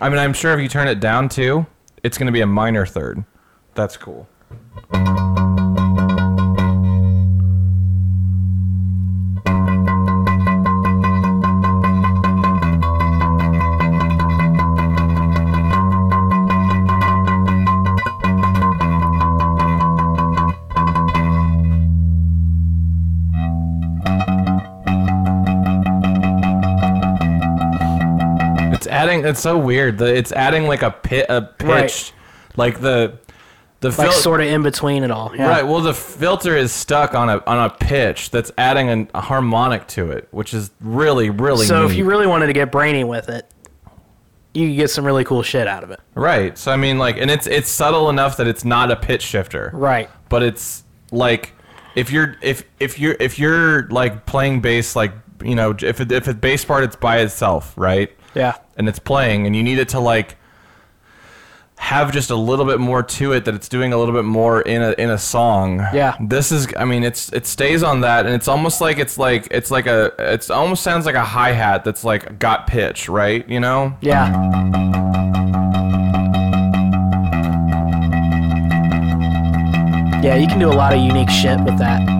I mean, I'm sure if you turn it down too, it's going to be a minor third. That's cool. Adding. It's so weird. The, it's adding like a pit, a pitch, Right. like the the Like sort of in between it all. Yeah. Right. Well, the filter is stuck on a on a pitch that's adding an, a harmonic to it, which is really really. So if you really wanted to get brainy with it, you could get some really cool shit out of it. right. So I mean, like, and it's it's subtle enough that it's not a pitch shifter. Right. But it's like if you're if if you're if you're like playing bass like you know if it, if a bass part it's by itself right Yeah. and it's playing and you need it to like have just a little bit more to it that it's doing a little bit more in a in a song. Yeah. This is I mean it's it stays on that and it's almost like it's like it's like a it's almost sounds like a hi-hat that's like got pitch, right? You know? Yeah. Yeah, you can do a lot of unique shit with that.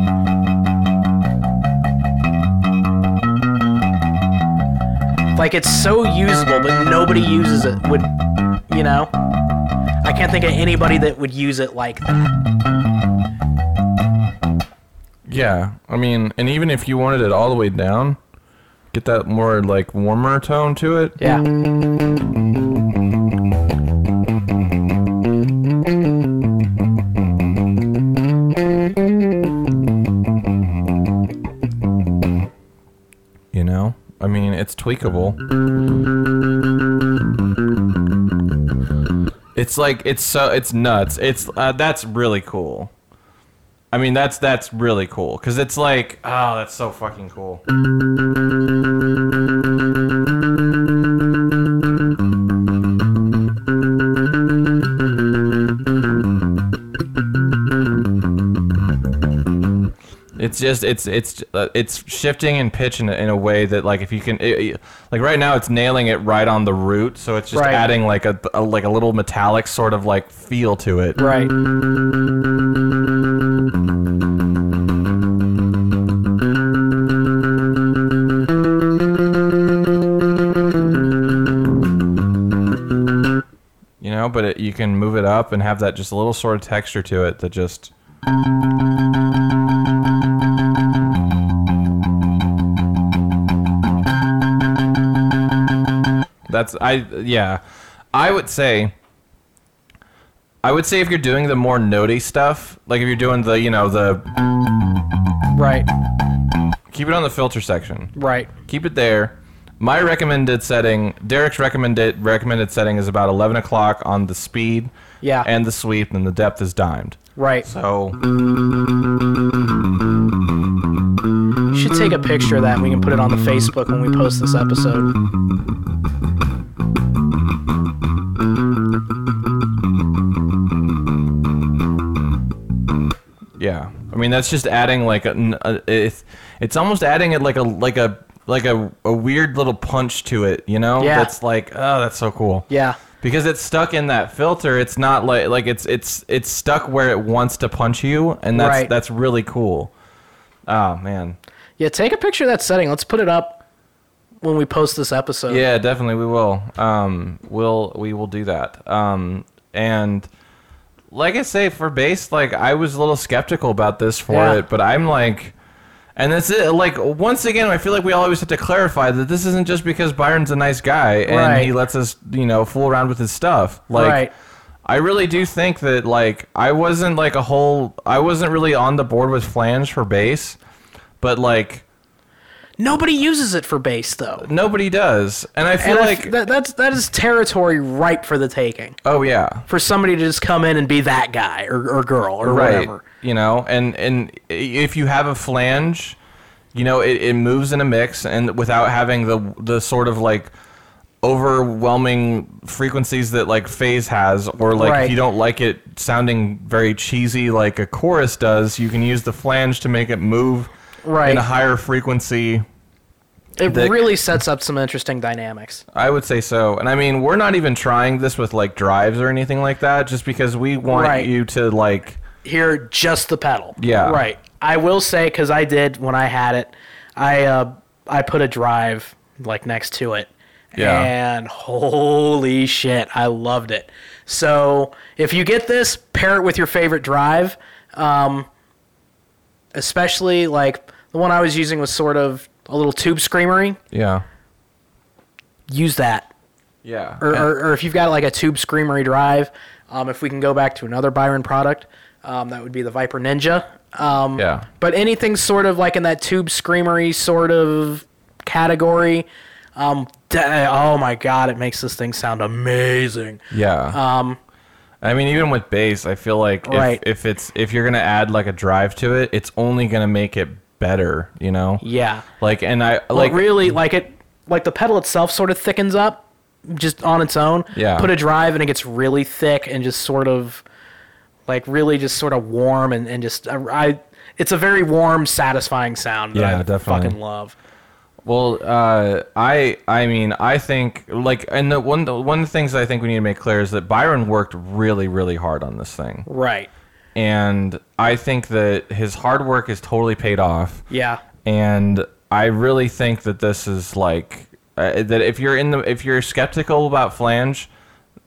Like it's so usable, but nobody uses it. Would you know? I can't think of anybody that would use it like that. Yeah. I mean, and even if you wanted it all the way down, get that more like warmer tone to it. Yeah. Tweakable. It's like it's so it's nuts. It's uh, that's really cool. I mean, that's that's really cool cuz it's like, oh, that's so fucking cool. just it's it's uh, it's shifting in pitch in, a- in a way that like if you can it, it- like right now it's nailing it right on the root, so it's just Right. adding like a, a like a little metallic sort of like feel to it. Right. You know, but it, you can move it up and have that just a little sort of texture to it that just That's I yeah. I would say I would say if you're doing the more notey stuff, like if you're doing the, you know, the Right. keep it on the filter section. Right. Keep it there. My recommended setting, Derek's recommended recommended setting is about 11 o'clock on the speed Yeah. and the sweep, and the depth is dimed. right. So You should take a picture of that and we can put it on the Facebook when we post this episode. Mean that's just adding like a, it's it's almost adding it like a like a like a, a weird little punch to it, you know? Yeah. That's like oh, that's so cool. Yeah. because it's stuck in that filter it's not like like it's it's it's stuck where it wants to punch you and that's Right. that's really cool oh man Yeah, take a picture of that setting. Let's put it up when we post this episode. yeah definitely we will um we'll we will do that um and like i say for bass like i was a little skeptical about this for Yeah. it but i'm like and that's it. Like once again, I feel like we always have to clarify that this isn't just because Byron's a nice guy and Right. he lets us, you know, fool around with his stuff. Like, Right. I really do think that like I wasn't like a whole I wasn't really on the board with flange for bass, but like Nobody uses it for bass though. nobody does. And I feel And I like f- that, that's that is territory ripe for the taking. oh yeah. For somebody to just come in and be that guy or, or girl or Right. whatever. You know, and and if you have a flange, you know, it, it moves in a mix and without having the the sort of like overwhelming frequencies that like phase has or like Right. if you don't like it sounding very cheesy like a chorus does you can use the flange to make it move Right. in a higher frequency It the- really sets up some interesting dynamics. I would say so. And I mean, we're not even trying this with like drives or anything like that just because we want Right. you to like hear just the pedal. Yeah. Right. I will say because I did when I had it, I uh, I put a drive like next to it. Yeah. And holy shit, I loved it. So if you get this, pair it with your favorite drive. Um, especially like the one I was using was sort of a little tube screamery. yeah. Use that. Yeah. or, or, or if you've got like a tube screamery drive, um, if we can go back to another Byron product, um, that would be the Viper Ninja. Um, Yeah. But anything sort of like in that tube screamery sort of category, um, oh my god, it makes this thing sound amazing. Yeah. Um, I mean, even with bass, I feel like if, Right. if it's if you're gonna add like a drive to it, it's only gonna make it better. You know. yeah. Like, and I Like like really, like it, like the pedal itself sort of thickens up just on its own. Yeah. Put a drive and it gets really thick and just sort of, like really just sort of warm and and just I. I it's a very warm, satisfying sound. That Yeah, I definitely. Fucking love. Well, uh, I I mean I think like and the one the, one of the things I think we need to make clear is that Byron worked really really hard on this thing, Right. And I think that his hard work is totally paid off. Yeah. and I really think that this is like uh, that if you're in the if you're skeptical about flange,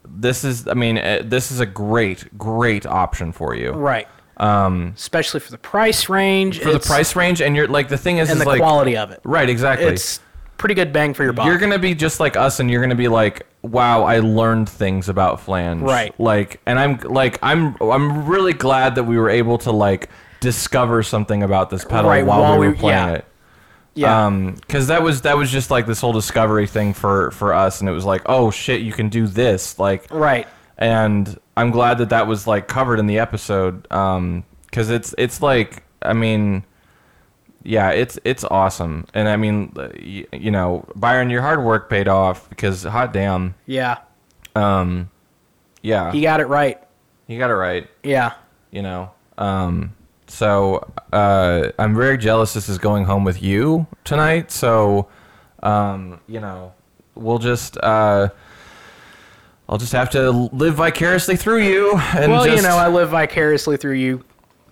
this is I mean uh, this is a great great option for you Right. Um, especially for the price range. for the price range, and you're like the thing is and is the like quality of it. right exactly. It's pretty good bang for your buck. you're gonna be just like us, and you're gonna be like, wow, I learned things about flange, Right. Like, and I'm like I'm I'm really glad that we were able to like discover something about this pedal Right, while, while we were playing yeah. it. yeah. Um, because that was that was just like this whole discovery thing for for us, and it was like, oh shit, you can do this, like, right. and I'm glad that that was like covered in the episode, um, because it's it's like, I mean, yeah, it's it's awesome, and I mean, you, you know, Byron, your hard work paid off because hot damn, Yeah. um, yeah, he got it right. He got it right, Yeah. you know, um. So uh, I'm very jealous. This is going home with you tonight. So, um, you know, we'll just uh, I'll just have to live vicariously through you. And well, you know, I live vicariously through you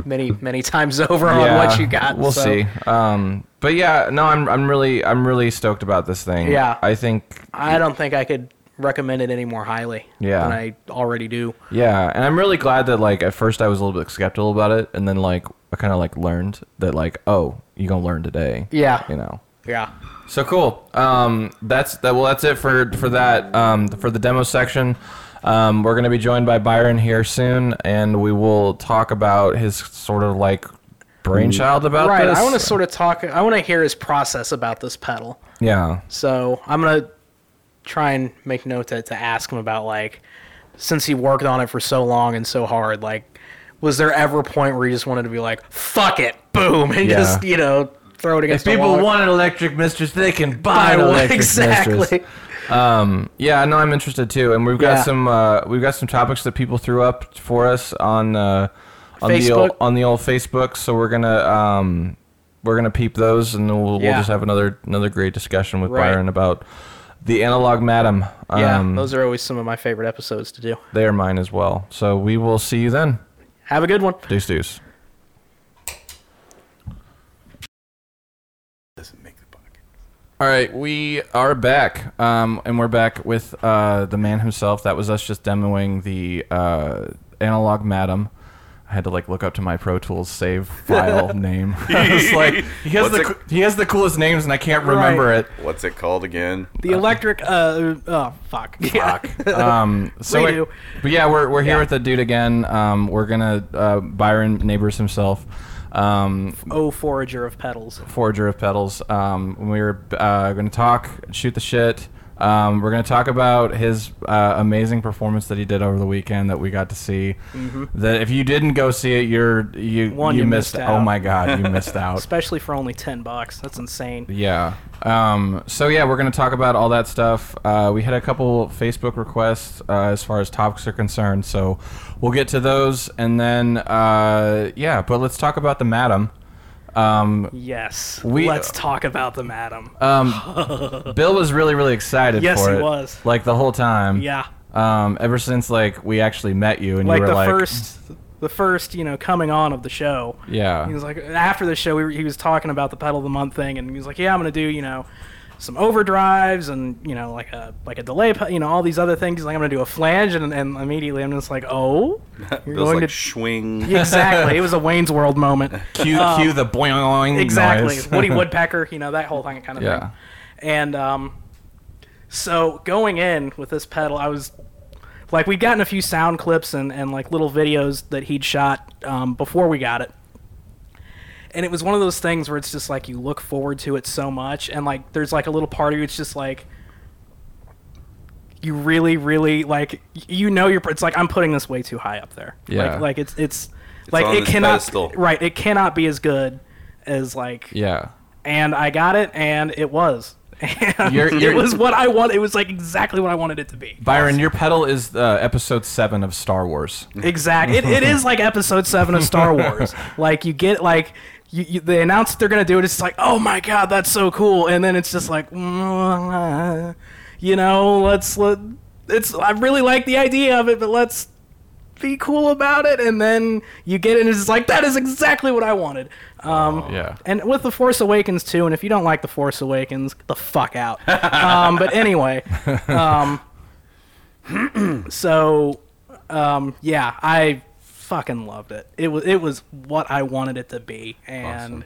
many, many times over on what you got. We'll so- see. Um, but yeah, no, I'm I'm really I'm really stoked about this thing. Yeah. I think I don't think I could recommend it any more highly Yeah. than I already do. Yeah, and I'm really glad that like at first I was a little bit skeptical about it, and then like I kind of like learned that like oh you gonna learn today. Yeah. You know. Yeah. So cool. Um, that's that. Well, that's it for for that. Um, for the demo section. Um, we're gonna be joined by Byron here soon, and we will talk about his sort of like brainchild about right. this. I want to sort of talk. I want to hear his process about this pedal. Yeah. So I'm gonna try and make note to, to ask him about like, since he worked on it for so long and so hard, like, was there ever a point where he just wanted to be like, "Fuck it, boom," and Yeah. just you know throw it against If people wall? want an electric mistress, they can buy Buy an one. electric exactly. mistress. Um, yeah, no, I'm interested too, and we've got Yeah. some uh, we've got some topics that people threw up for us on uh, on the old, Facebook. on the old Facebook. So we're gonna um, we're gonna peep those, and then we'll, we'll Yeah. just have another another great discussion with Right. Byron about the analog madam. Yeah, Um, those are always some of my favorite episodes to do. they are mine as well. So we will see you then. Have a good one. Deuce deuce. Doesn't make the bucket. All right, we are back, um, and we're back with uh, the man himself. That was us just demoing the uh, analog madam. I had to like look up to my Pro Tools save file name. I was like, he has What's the it- he has the coolest names, and I can't remember Right. it. What's it called again? The electric. Uh, oh fuck. Yeah. Um, so, Redo. it- but yeah, we're we're here Yeah. with the dude again. Um, we're gonna uh, Byron neighbors himself. Um, oh, forager of pedals. Forager of Pedals. Um, we were uh, going to talk, shoot the shit. Um, we're going to talk about his uh, amazing performance that he did over the weekend that we got to see. That if you didn't go see it, you're you Mm-hmm. One, you, you missed. missed Oh my god, you missed out. Especially for only ten bucks. That's insane. Yeah. Um, so yeah, we're gonna talk about all that stuff. Uh, we had a couple Facebook requests uh, as far as topics are concerned, so we'll get to those, and then uh, yeah. But let's talk about the madam. Um, Yes. We- Let's talk about them, madam. Um, Bill was really, really excited Yes, for he was. Like the whole time. yeah. Um, ever since like we actually met you and Like you were the like, first, the first, you know, coming on of the show. yeah, He was like, after the show, we were, he was talking about the pedal of the month thing, and he was like, "Yeah, I'm gonna do, you know, some overdrives and you know, like a like a delay, you know, all these other things. Like, I'm gonna do a flange, and, and immediately I'm just like, oh, you're going like to swing. exactly. It was a Wayne's World moment. cue, cue the boing Um, Exactly. noise. Woody Woodpecker, you know, that whole thing kind of Yeah. thing. And um, so going in with this pedal, I was like, we'd gotten a few sound clips and, and like little videos that he'd shot um, before we got it. And it was one of those things where it's just like you look forward to it so much, and like there's like a little part of you, it's just like you really, really like you know you're. It's like I'm putting this way too high up there. Yeah. Like, like it's it's, like it cannot pedestal. right. It cannot be as good as like yeah. and I got it, and it was. And You're- you're- it was what I want. It was like exactly what I wanted it to be. Byron, your pedal is uh, episode seven of Star Wars. Exactly. It, it is like Episode Seven of Star Wars. like you get like. You, you, they announce that they're gonna do it. It's like, oh my god, that's so cool. And then it's just like, you know, let's let. It's. I really like the idea of it, but let's be cool about it. And then you get it, and it's like that is exactly what I wanted. Um, Yeah. And with the Force Awakens too, and if you don't like the Force Awakens, get the fuck out. um, but anyway, um, so um, yeah, I fucking loved it. It was it was what I wanted it to be, and Awesome.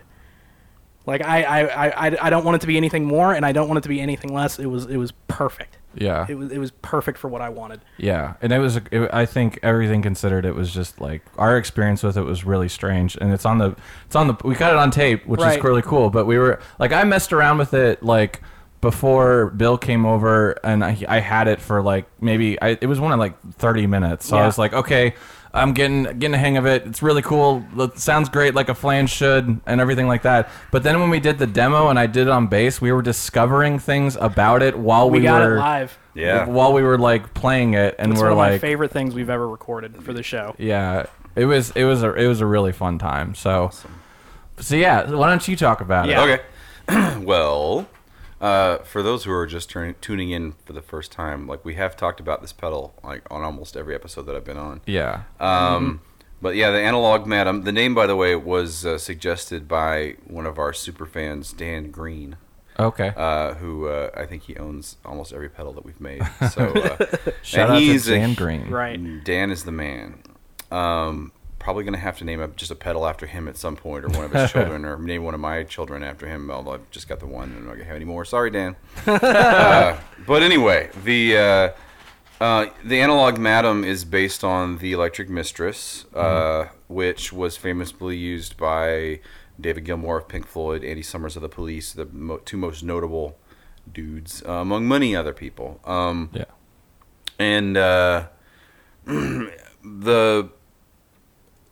like I, I, I, I- I don't want it to be anything more, and I don't want it to be anything less. It was it was perfect. Yeah. It was it was perfect for what I wanted. Yeah, and it was. It, I think everything considered, it was just like our experience with it was really strange, and it's on the. It's on the. We got it on tape, which Right. is really cool. But we were like, I messed around with it like before Bill came over, and I, I had it for like maybe. I, it was one of like thirty minutes, so I was like, okay. I'm getting getting a hang of it. It's really cool. It sounds great, like a flange should, and everything like that. But then when we did the demo and I did it on bass, we were discovering things about it while We, we, got were it live. Yeah. while we were like playing it, and It's we're one of my like, favorite things we've ever recorded for the show. yeah, it was it was a it was a really fun time. So, so yeah, why don't you talk about Yeah. it? Okay. well, uh, for those who are just turn- tuning in for the first time, like we have talked about this pedal like on almost every episode that I've been on. Yeah, Um, But yeah, the analog madam. The name, by the way, was uh, suggested by one of our super fans, Dan Green. Okay. uh, who uh, I think he owns almost every pedal that we've made. So uh, Shout out to he's a- Dan Green. Right. Dan is the man. Um, probably gonna have to name a, just a pedal after him at some point, or one of his children, or name one of my children after him. Although I've just got the one, and I'm not gonna have any more. Sorry, Dan. uh, but anyway, the uh, uh, the analog Madam is based on the Electric Mistress, uh, which was famously used by David Gilmour of Pink Floyd, Andy Summers of the Police, the mo- two most notable dudes, uh, among many other people. Um, Yeah. and uh, the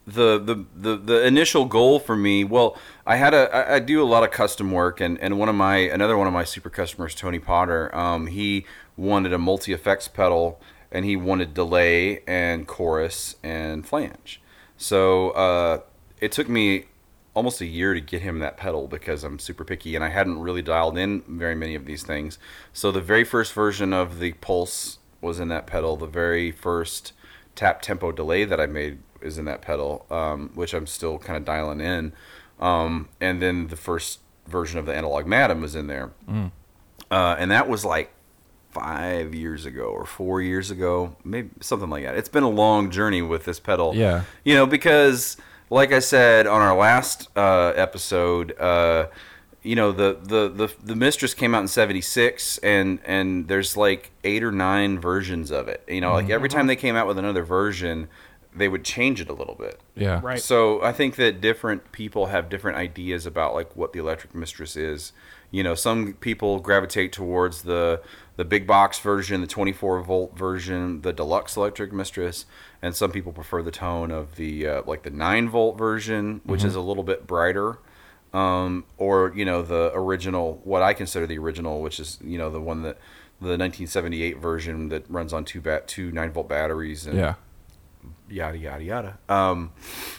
the the the the initial goal for me well i had a I, do a lot of custom work and and one of my another one of my super customers tony potter um he wanted a multi effects pedal and he wanted delay and chorus and flange so uh it took me almost a year to get him that pedal because I'm super picky and I hadn't really dialed in very many of these things. So the very first version of the Pulse was in that pedal. The very first tap tempo delay that I made is in that pedal, um, which I'm still kind of dialing in. Um, and then the first version of the Analog Madam was in there. Uh, and that was like five years ago or four years ago, maybe something like that. It's been a long journey with this pedal. Yeah. You know, because like I said on our last uh, episode, uh, you know, the, the, the, the Mistress came out in 76 and, and there's like eight or nine versions of it. You know, like every time they came out with another version, they would change it a little bit. Yeah. Right. So I think that different people have different ideas about like what the electric mistress is. You know, some people gravitate towards the the big box version, the 24 volt version, the deluxe electric mistress, and some people prefer the tone of the uh, like the 9 volt version, which is a little bit brighter. Um, or you know the original, what I consider the original, which is you know the one that the 1978 version that runs on two bat two nine volt batteries and Yeah. Yada yada yada. Um,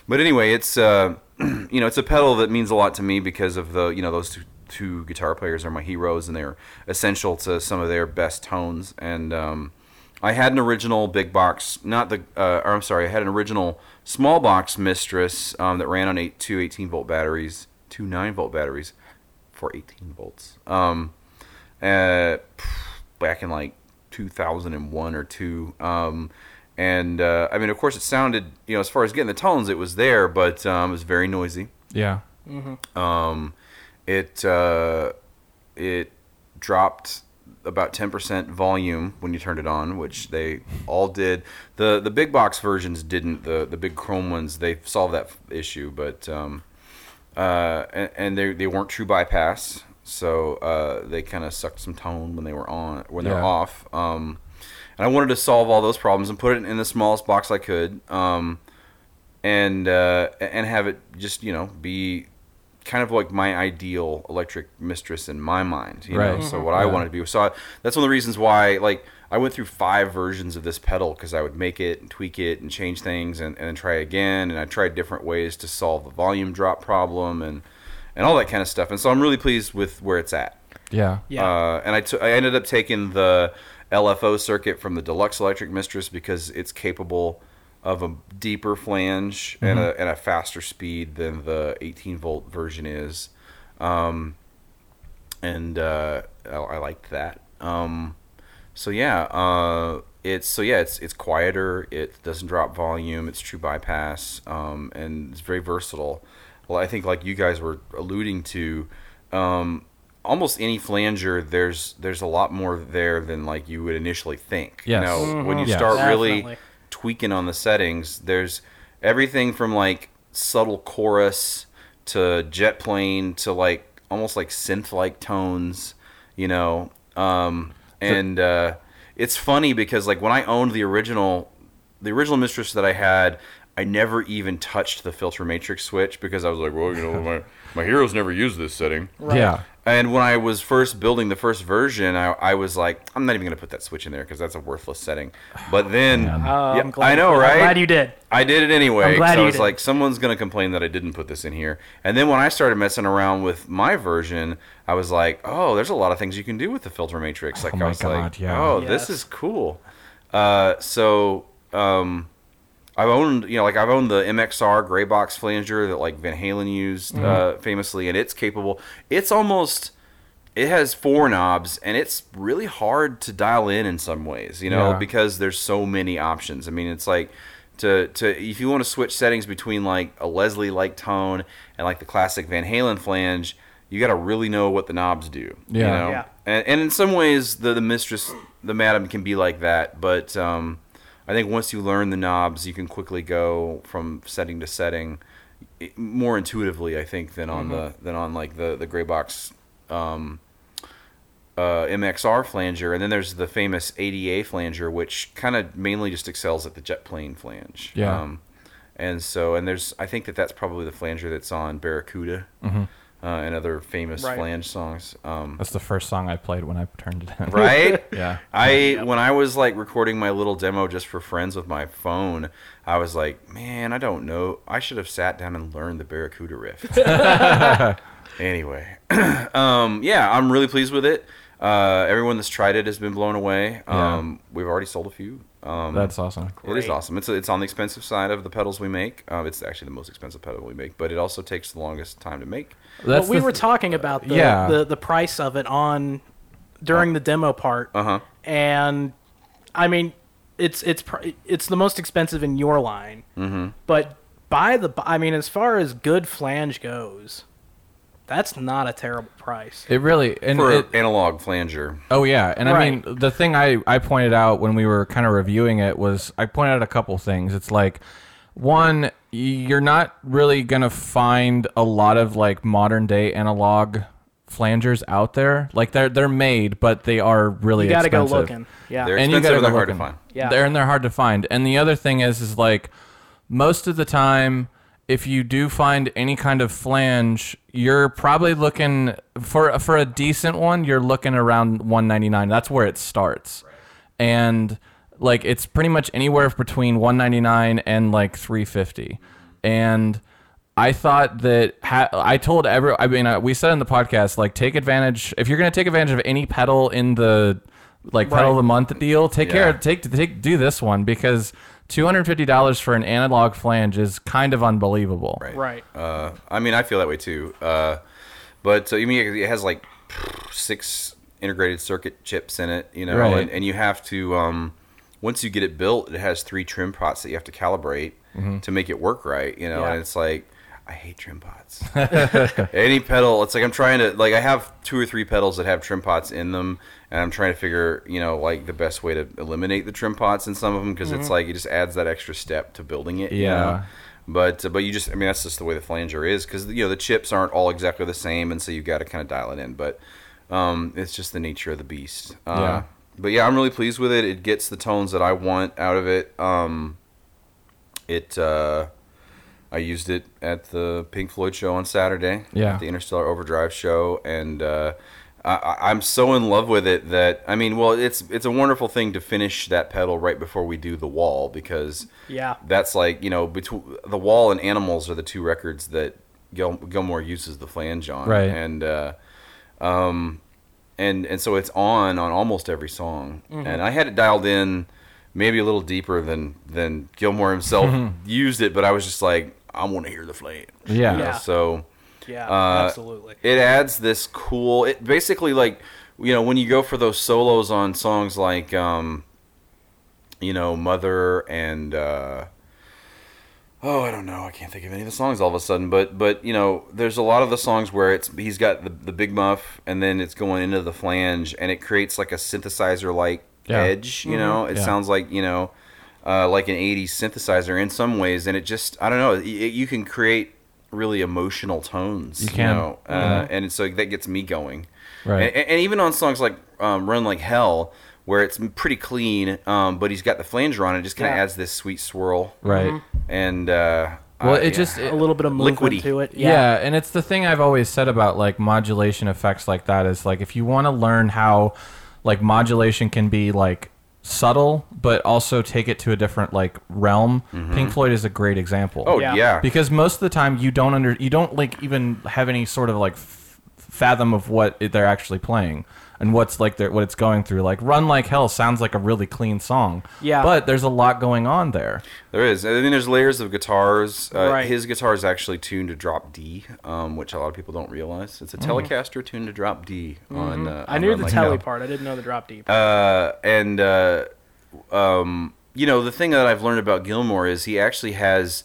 but anyway, it's uh, you know it's a pedal that means a lot to me because of the you know those two, two guitar players are my heroes and they're essential to some of their best tones. And um, I had an original big box, not the uh, or I'm sorry, I had an original small box Mistress um, that ran on eight two 18 volt batteries, two 9 volt batteries for 18 volts. Um, uh, back in like 2001 or two. Um, and uh, I mean, of course, it sounded, you know, as far as getting the tones, it was there, but um, it was very noisy. Yeah. Um, it uh, it dropped about 10% volume when you turned it on, which they all did. The the big box versions didn't. The the big chrome ones they solved that issue, but um, uh, and, and they they weren't true bypass, so uh, they kind of sucked some tone when they were on when they're off. Um, and I wanted to solve all those problems and put it in the smallest box I could, um, and uh, and have it just you know be kind of like my ideal electric mistress in my mind, you know. So what I wanted to be. So I, that's one of the reasons why like I went through five versions of this pedal because I would make it and tweak it and change things and, and then try again. And I tried different ways to solve the volume drop problem and and all that kind of stuff. And so I'm really pleased with where it's at. Yeah. Yeah. Uh, and I I ended up taking the LFO circuit from the Deluxe Electric Mistress because it's capable of a deeper flange and, a, and a faster speed than the 18 volt version is. Um, and uh, I, I liked that. Um, so yeah, uh, it's so yeah, it's it's quieter. It doesn't drop volume. It's true bypass, um, and it's very versatile. Well, I think like you guys were alluding to, um, almost any flanger, there's there's a lot more there than like you would initially think. Yes. You know, when you. Yes. start really tweaking on the settings, there's everything from like subtle chorus to jet plane to like almost like synth like tones, you know. Um, and uh, it's funny because like when I owned the original, the original mistress that I had, I never even touched the filter matrix switch because I was like, well, you know, my my heroes never use this setting. Yeah. And when I was first building the first version, I, I was like, I'm not even gonna put that switch in there because that's a worthless setting. But then, Man. Uh, yeah, I'm glad, I know, I'm right? glad you did. I did it anyway. I'm glad so you I was did. like, someone's gonna complain that I didn't put this in here. And then when I started messing around with my version, I was like, oh, there's a lot of things you can do with the filter matrix. Like Oh I my was God, like, yeah. oh, Yes. this is cool. Uh, so um, I've owned, you know, like I've owned the MXR gray box flanger that like Van Halen used Mm-hmm. uh, famously, and it's capable. It's almost it has four knobs and it's really hard to dial in in some ways you know Yeah. because there's so many options i mean it's like to, to if you want to switch settings between like a leslie like tone and like the classic van halen flange you got to really know what the knobs do you Yeah. know Yeah. and, and in some ways the, the mistress the madam can be like that but um, i think once you learn the knobs you can quickly go from setting to setting more intuitively i think than on the than on like the the gray box um, uh, MXR flanger, and then there's the famous ADA flanger, which kind of mainly just excels at the jet plane flange. Yeah. Um, and so, and there's, I think that that's probably the flanger that's on Barracuda uh, and other famous Right. flange songs. Um, That's the first song I played when I turned it in. right? Yeah. I when I was like recording my little demo just for friends with my phone, I was like, man, I don't know. I should have sat down and learned the Barracuda riff. anyway, um, yeah, I'm really pleased with it. Uh, everyone that's tried it has been blown away. Yeah. Um, We've already sold a few. Um, That's awesome. it is awesome. It's it's on the expensive side of the pedals we make. Uh, it's actually the most expensive pedal we make, but it also takes the longest time to make. Well, we the were th- talking about the, yeah. the the price of it on during the demo part, Uh huh. and I mean, it's it's pr- it's the most expensive in your line, mm-hmm. but by the I mean, as far as good flange goes, that's not a terrible price. It really and For it, analog flanger. Oh yeah, and I mean the thing I I pointed out when we were kind of reviewing it was I pointed out a couple things. It's like one you're not really going to find a lot of like modern day analog flangers out there. Like they're they're made, but they are really You got to go looking. Yeah. They're and you expensive gotta and they're go hard to find. Yeah. They're and they're hard to find. And the other thing is, is like most of the time, if you do find any kind of flange, you're probably looking for for a decent one. You're looking around 199. That's where it starts, and like it's pretty much anywhere between 199 and like 350, and. I thought that ha- I told every. I mean, uh, we said in the podcast, like, take advantage. If you're gonna take advantage of any pedal in the like pedal of the month deal, take care. Yeah. Take take do this one because two hundred fifty dollars for an analog flange is kind of unbelievable. Right. Right. Uh, I mean, I feel that way too. Uh, but uh, you mean it has like six integrated circuit chips in it, you know, Right. and, and you have to um, once you get it built, it has three trim pots that you have to calibrate to make it work right, you know, Yeah. and it's like. I hate trim pots. Any pedal, it's like I'm trying to like I have two or three pedals that have trim pots in them, and I'm trying to figure you know like the best way to eliminate the trim pots in some of them because it's like it just adds that extra step to building it. you Yeah. know? But uh, but you just I mean that's just the way the flanger is because you know the chips aren't all exactly the same, and so you've got to kind of dial it in. But um, it's just the nature of the beast. Uh, Yeah. But yeah, I'm really pleased with it. It gets the tones that I want out of it. Um, it uh, I used it at the Pink Floyd show on Saturday. Yeah. At the Interstellar Overdrive show, and uh, I- I, I'm so in love with it that I mean, well, it's it's a wonderful thing to finish that pedal right before we do the wall because Yeah. that's like you know between the wall and animals are the two records that Gil, Gilmour uses the flange on Right. and uh, um and and so it's on on almost every song Mm-hmm. and I had it dialed in maybe a little deeper than than Gilmour himself used it but I was just like I want to hear the flange Yeah. you know? Yeah. so Yeah. uh, absolutely. it adds this cool it basically like you know when you go for those solos on songs like um you know mother and uh oh i don't know i can't think of any of the songs all of a sudden but but you know there's a lot of the songs where it's he's got the, the big muff and then it's going into the flange and it creates like a synthesizer like Yeah. edge you know it Yeah. sounds like you know uh, like an 80s synthesizer in some ways and it just i don't know y- you can create really emotional tones You can. know uh, and so that gets me going Right. and, and even on songs like um, run like hell where it's pretty clean um, but he's got the flanger on it just kind of Yeah. adds this sweet swirl Right. and uh, Well, uh, it yeah. just a little bit of movement Liquidy. to it. Yeah. Yeah. and it's the thing I've always said about like modulation effects like that is like if you want to learn how like modulation can be like subtle but also take it to a different like realm, mm-hmm. Pink Floyd is a great example. oh Yeah. yeah, because most of the time you don't under you don't like even have any sort of like f- fathom of what they're actually playing and what's like their, what it's going through. Like "Run Like Hell" sounds like a really clean song, Yeah. but there's a lot going on there. There is. And then there's layers of guitars. Uh, Right. His guitar is actually tuned to drop D, um, which a lot of people don't realize. It's a Telecaster tuned to drop D on. Uh, Mm-hmm. I on knew Run the Like telly Hell. part. I didn't know the drop deep. Uh, and uh, um, you know the thing that I've learned about Gilmour is he actually has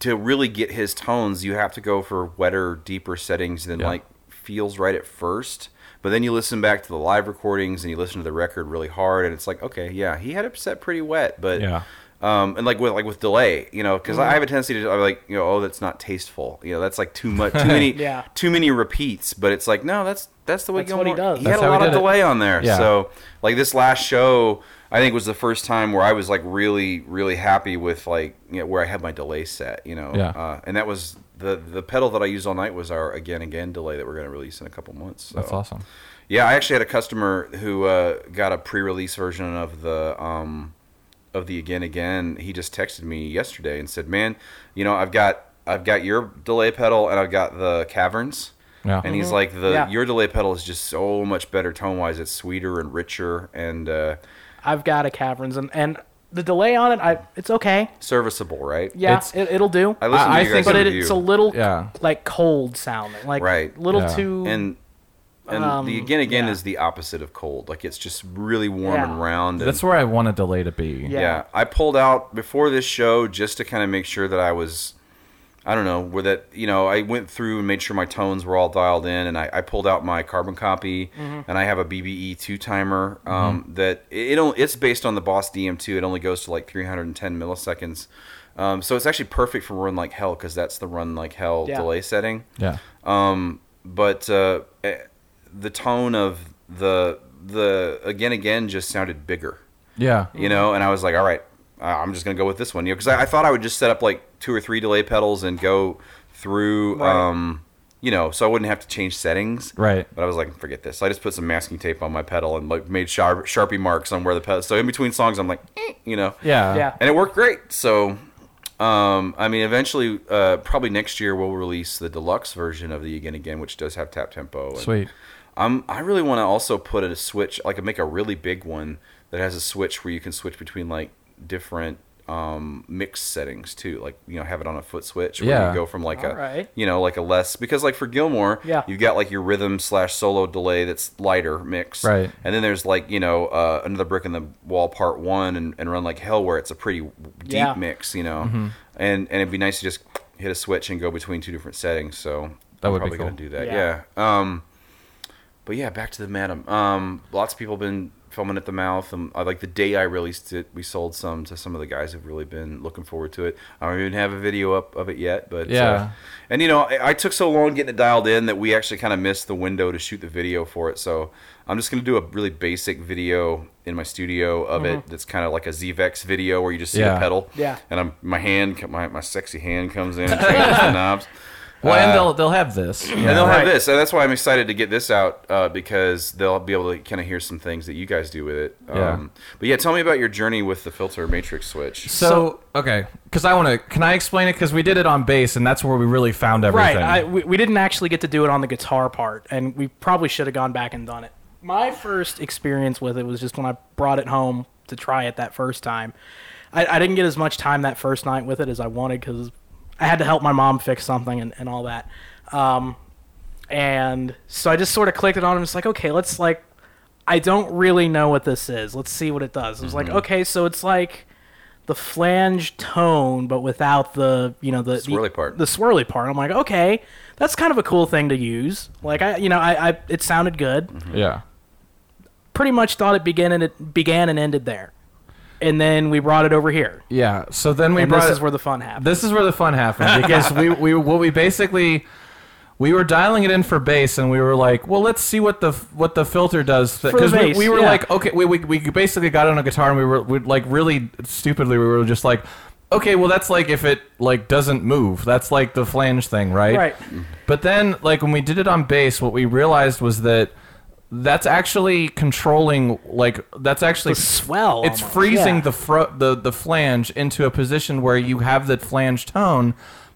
to really get his tones. You have to go for wetter, deeper settings than Yeah. like feels right at first. But then you listen back to the live recordings and you listen to the record really hard, and it's like, okay, yeah, he had it set pretty wet, but Yeah. um, and like with like with delay, you know, because I have a tendency to I'm like, you know, oh, that's not tasteful. You know, that's like too much, too many, Yeah. too many repeats. But it's like, no, that's that's the way That's what he Gilmour. does. He That's had a lot of did it. delay on there. Yeah. So like this last show, I think was the first time where I was like really really happy with like you know, where I had my delay set. You know, Yeah. uh, and that was the the pedal that I used all night was our again again delay that we're going to release in a couple months. So. That's awesome. Yeah, I actually had a customer who uh, got a pre-release version of the um, of the again again. He just texted me yesterday and said, "Man, you know, I've got I've got your delay pedal and I've got the caverns." Yeah. And he's like, "The Yeah. your delay pedal is just so much better tone wise. It's sweeter and richer and uh, I've got a caverns and and the delay on it, I it's okay. serviceable, right?" Yeah, It's- it, it'll do. I listened I- I to you guys' think- but it, review. it's a little Yeah. like cold sounding, like Right. little Yeah. too. and and Um, the again again yeah. is the opposite of cold. Like it's just really warm Yeah. and round. And, That's where I want a delay to be. Yeah. Yeah. I pulled out before this show just to kind of make sure that I was, I don't know, where that you know I went through and made sure my tones were all dialed in, and I, I pulled out my carbon copy, and I have a BBE two timer um, that it, it it's based on the Boss DM2. It only goes to like 310 milliseconds. Um, so it's actually perfect for run like hell because that's the run like hell Yeah. delay setting Yeah. um, but uh, eh, the tone of the the again again just sounded bigger Yeah. you know and i was like all right i'm just gonna go with this one you know because I, I thought i would just set up like two or three delay pedals and go through Right. um you know so i wouldn't have to change settings Right. but i was like forget this so i just put some masking tape on my pedal and like made sharp, sharpie marks on where the pedal so in between songs i'm like eh, you know Yeah. yeah, and it worked great. So, um, I mean, eventually, uh, probably next year we'll release the deluxe version of the Again Again, which does have tap tempo. And Sweet. I'm I really want to also put a switch, like make a really big one that has a switch where you can switch between like different um, mix settings too. Like you know, have it on a foot switch where Yeah. you go from like a Alright. you know like a less because like for Gilmour, Yeah. you've got like your rhythm slash solo delay that's lighter mix, Right. and then there's like you know uh, another brick in the wall part one and, and run like hell where it's a pretty deep Yeah. mix, you know, Mm-hmm. and and it'd be nice to just hit a switch and go between two different settings. So That I'm would be probably gonna do that. Yeah. Yeah. Um, but yeah, back to the madam. Um, lots of people have been filming at the mouth, and uh, like the day I released it, we sold some to some of the guys who've really been looking forward to it. I don't even have a video up of it yet, but Yeah. Uh, and you know, I, I took so long getting it dialed in that we actually kind of missed the window to shoot the video for it. So I'm just gonna do a really basic video in my studio of it. That's kind of like a ZVEX video where you just see Yeah. the pedal. Yeah. And I'm my hand, my my sexy hand comes in, and changes the knobs. Well, and Uh, they'll they'll have this. and they'll Right. have this, and that's why I'm excited to get this out uh, because they'll be able to kind of hear some things that you guys do with it. Yeah. Um, but yeah, tell me about your journey with the filter matrix switch. So, okay, because I want to. Can I explain it? Because we did it on bass, and that's where we really found everything. right. I, we, we didn't actually get to do it on the guitar part, and we probably should have gone back and done it. My first experience with it was just when I brought it home to try it that first time. I, I didn't get as much time that first night with it as I wanted because I had to help my mom fix something and, and all that. Um, and so I just sort of clicked it on and was like, okay, let's like, I don't really know what this is. Let's see what it does. It was like, okay, so it's like the flange tone, but without the you know the Swirly the, part. The swirly part. I'm like, okay, that's kind of a cool thing to use. Like I, you know, I, I it sounded good. yeah. Pretty much thought it began and it began and ended there, and then we brought it over here, Yeah. So then we and brought this it- is where the fun happened. This is where the fun happened because we, we what we basically we were dialing it in for bass and we were like, well, let's see what the what the filter does because we, we were yeah. like, okay, we, we we basically got on a guitar and we were we like really stupidly we were just like, okay, well that's like if it like doesn't move, that's like the flange thing, right? Right. But then like when we did it on bass, what we realized was that that's actually controlling like that's actually The swell it's almost, freezing yeah. the fro- the the flange into a position where you have that flange tone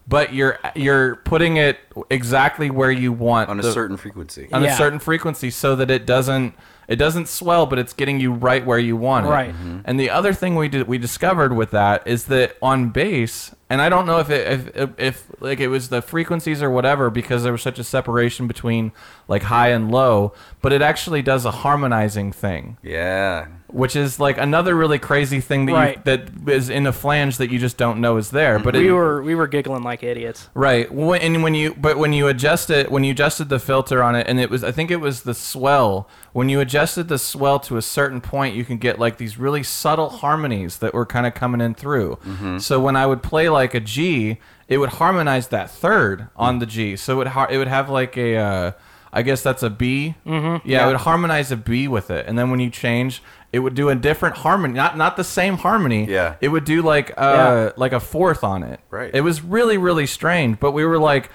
but you're you're putting it exactly where you want on a the- certain frequency. on Yeah. a certain frequency so that it doesn't it doesn't swell but it's getting you right where you want it Right. Mm-hmm. and the other thing we did we discovered with that is that on bass and i don't know if it if, if, if like it was the frequencies or whatever because there was such a separation between like high and low but it actually does a harmonizing thing yeah. Which is like another really crazy thing that Right. you, that is in a flange that you just don't know is there but we it, were we were giggling like idiots. Right. When, and when you but when you adjust it, when you adjusted the filter on it, and it was I think it was the swell. When you adjusted the swell to a certain point, you can get like these really subtle harmonies that were kind of coming in through. So when I would play like a G, it would harmonize that third on the G. So it would har- it would have like a uh, I guess that's a B. Mm-hmm. Yeah, it would harmonize a B with it, and then when you change, it would do a different harmony, not not the same harmony. Yeah. it would do like uh like a fourth on it. Right. It was really really strange, but we were like,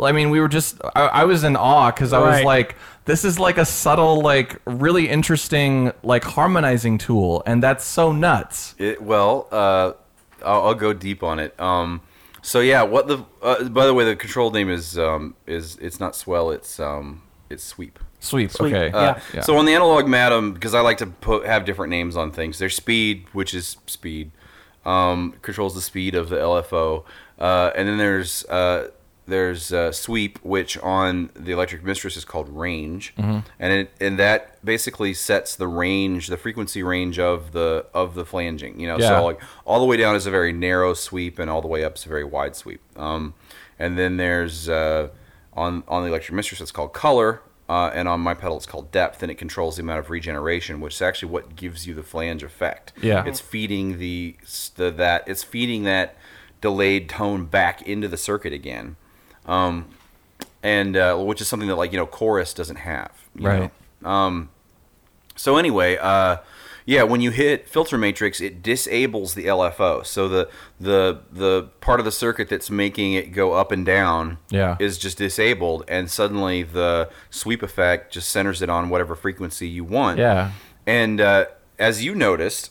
I mean, we were just I, I was in awe because I was like, this is like a subtle, like really interesting, like harmonizing tool, and that's so nuts. It, well, uh, I'll, I'll go deep on it. Um, so yeah, what the? Uh, by the way, the control name is um, is it's not swell. It's um, it's sweep. Sweep. Sweep, Okay. Uh, Yeah. So on the analog Madam, because I like to put have different names on things. There's speed, which is speed, um, controls the speed of the LFO, uh, and then there's uh, there's uh, sweep, which on the Electric Mistress is called range, Mm-hmm. and it, and that basically sets the range, the frequency range of the of the flanging. You know, Yeah. so like all the way down is a very narrow sweep, and all the way up is a very wide sweep. Um, and then there's uh, on on the Electric Mistress, it's called color, uh, and on my pedal, it's called depth, and it controls the amount of regeneration, which is actually what gives you the flange effect. Yeah. it's feeding the, the that it's feeding that delayed tone back into the circuit again, um, and uh, which is something that like you know chorus doesn't have. Right. know? Um, so anyway, uh, yeah, when you hit filter matrix, it disables the LFO. So the the the part of the circuit that's making it go up and down Yeah. is just disabled, and suddenly the sweep effect just centers it on whatever frequency you want. Yeah. And uh, as you noticed,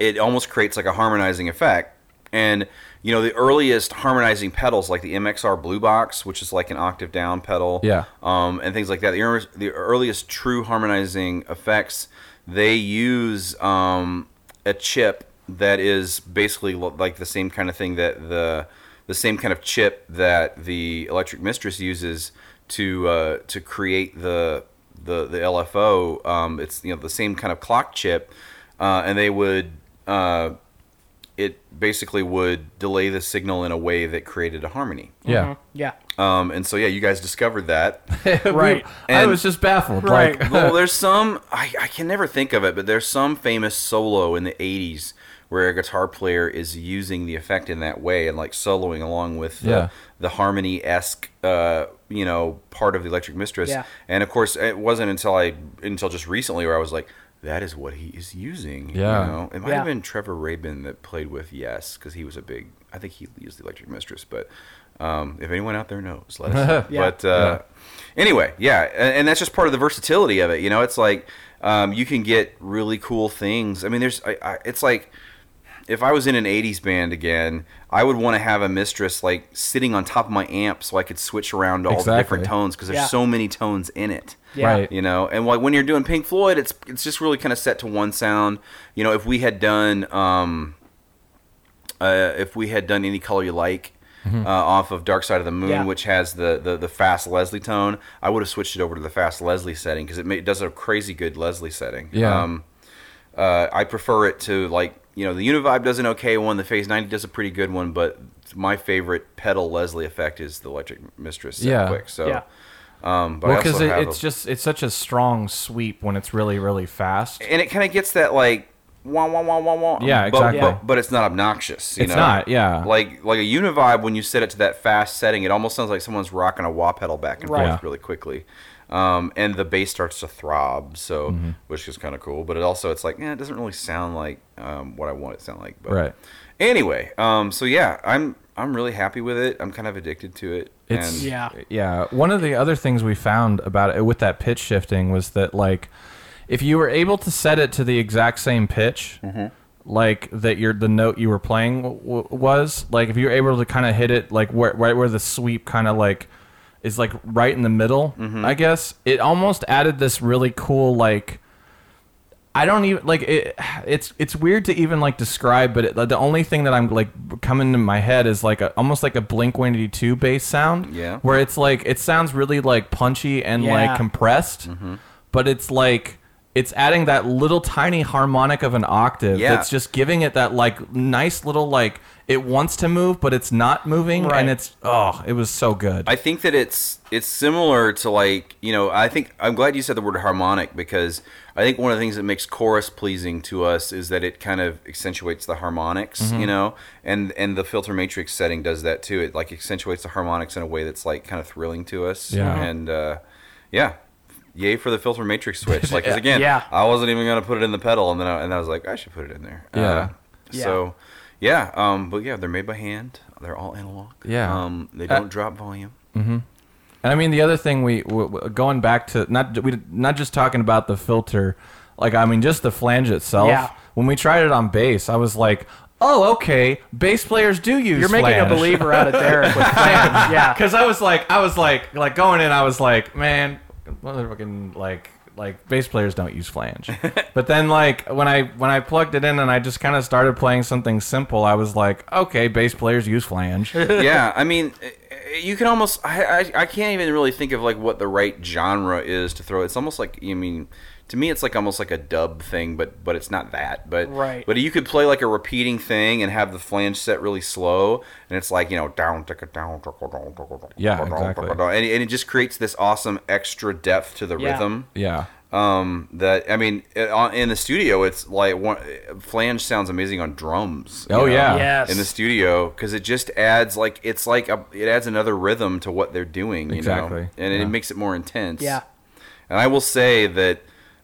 it almost creates like a harmonizing effect. And you know the earliest harmonizing pedals, like the MXR Blue Box, which is like an octave down pedal, Yeah. um, and things like that. The, the earliest true harmonizing effects, they use um, a chip that is basically like the same kind of thing that the the same kind of chip that the Electric Mistress uses to uh, to create the the the LFO. Um, it's you know the same kind of clock chip, uh, and they would. Uh, it basically would delay the signal in a way that created a harmony. Yeah. Yeah. Um, and so, yeah, you guys discovered that. Right. I And- was just baffled. Right. Like, well, there's some I, I can never think of it, but there's some famous solo in the '80s where a guitar player is using the effect in that way and like soloing along with the, Yeah. the harmony esque, uh, you know, part of the Electric Mistress. Yeah. And of course, it wasn't until I until just recently where I was like. That is what he is using. Yeah. You know? It might Yeah. have been Trevor Rabin that played with Yes, because he was a big. I think he used the Electric Mistress, but um, if anyone out there knows, let us know. Yeah. But uh, anyway, yeah, and, and that's just part of the versatility of it. You know, it's like um, you can get really cool things. I mean, there's, I, I, it's like if I was in an '80s band again, I would want to have a mistress like sitting on top of my amp so I could switch around all the different tones because there's Yeah. so many tones in it. Yeah. Right. You know, and like when you're doing Pink Floyd, it's it's just really kind of set to one sound. You know, if we had done um, uh, if we had done any color you like uh, off of Dark Side of the Moon, Yeah. which has the, the the fast Leslie tone, I would have switched it over to the fast Leslie setting because it, it does a crazy good Leslie setting. Yeah. Um, uh, I prefer it to like you know the Univibe does an okay one, the Phase 90 does a pretty good one, but my favorite pedal Leslie effect is the Electric Mistress. Yeah. quick. So. Yeah. Um, but well, because it, it's a- just it's such a strong sweep when it's really really fast. and it kind of gets that like wah wah wah wah wah. Yeah, but, exactly. But, but it's not obnoxious. You It's know? not, yeah. Like like a Univibe when you set it to that fast setting, it almost sounds like someone's rocking a wah pedal back and Right. forth Yeah. really quickly. Um, and the bass starts to throb, so Mm-hmm. which is kind of cool. But it also it's like, yeah, it doesn't really sound like um, what I want it to sound like. But Right. Anyway, um, so yeah, I'm I'm really happy with it. I'm kind of addicted to it. It's and Yeah. yeah. One of the other things we found about it with that pitch shifting was that like if you were able to set it to the exact same pitch, mm-hmm. like that your the note you were playing w- w- was like if you were able to kind of hit it like where right where the sweep kind of like is like right in the middle mm-hmm. i guess it almost added this really cool like I don't even like it. It's it's weird to even like describe, but it, the only thing that I'm like coming to my head is like a, almost like a Blink One Eighty Two bass sound. Yeah. Where it's like it sounds really like punchy and Yeah. like compressed, mm-hmm. but it's like it's adding that little tiny harmonic of an octave Yeah. that's just giving it that like nice little like it wants to move but it's not moving Right. and it's oh it was so good. I think that it's it's similar to like you know I think I'm glad you said the word harmonic because I think one of the things that makes chorus pleasing to us is that it kind of accentuates the harmonics Mm-hmm. you know and and the filter matrix setting does that too it like accentuates the harmonics in a way that's like kind of thrilling to us Yeah. and uh, yeah yay for the filter matrix switch like 'cause again Yeah. I wasn't even gonna put it in the pedal and then I, and I was like I should put it in there Yeah. Uh, Yeah. so yeah um but yeah they're made by hand they're all analog Yeah. um they Uh, don't drop volume And I mean, the other thing we w- w- going back to not we not just talking about the filter, like I mean, just the flange itself. Yeah. When we tried it on bass, I was like, "Oh, okay, bass players do use." You're making a believer out of Derek with flange. Yeah. Because I was like, I was like, like going in, I was like, man, motherfucking like, like bass players don't use flange. but then like when I when I plugged it in and I just kind of started playing something simple, I was like, okay, bass players use flange. yeah, I mean, you can almost. I, I I can't even really think of like what the right genre is to throw. It's almost like I mean, to me, it's like almost like a dub thing, but but it's not that. But Right. But you could play like a repeating thing and have the flange set really slow, and it's like you know down, ticka, down, ticka, down, ticka, down, Yeah, exactly. and, and it just creates this awesome extra depth to the Yeah. rhythm. yeah. Um, that I mean, it, on, in the studio, it's like one, flange sounds amazing on drums. Oh, know? yeah. Yes. in the studio because it just adds like it's like a, it adds another rhythm to what they're doing you Exactly, know and yeah. it makes it more intense Yeah. and i will say that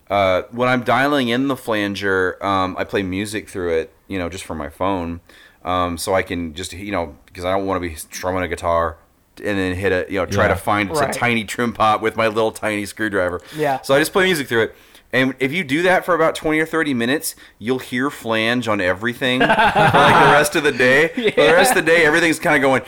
uh, when i'm dialing in the flanger um, i play music through it you know just from my phone um, so i can just you know because i don't want to be strumming a guitar and then hit a you know try Yeah. to find Right. a tiny trim pot with my little tiny screwdriver Yeah. so i just play music through it and if you do that for about 20 or 30 minutes, you'll hear flange on everything for like the rest of the day. For the rest of the day, everything's kind of going.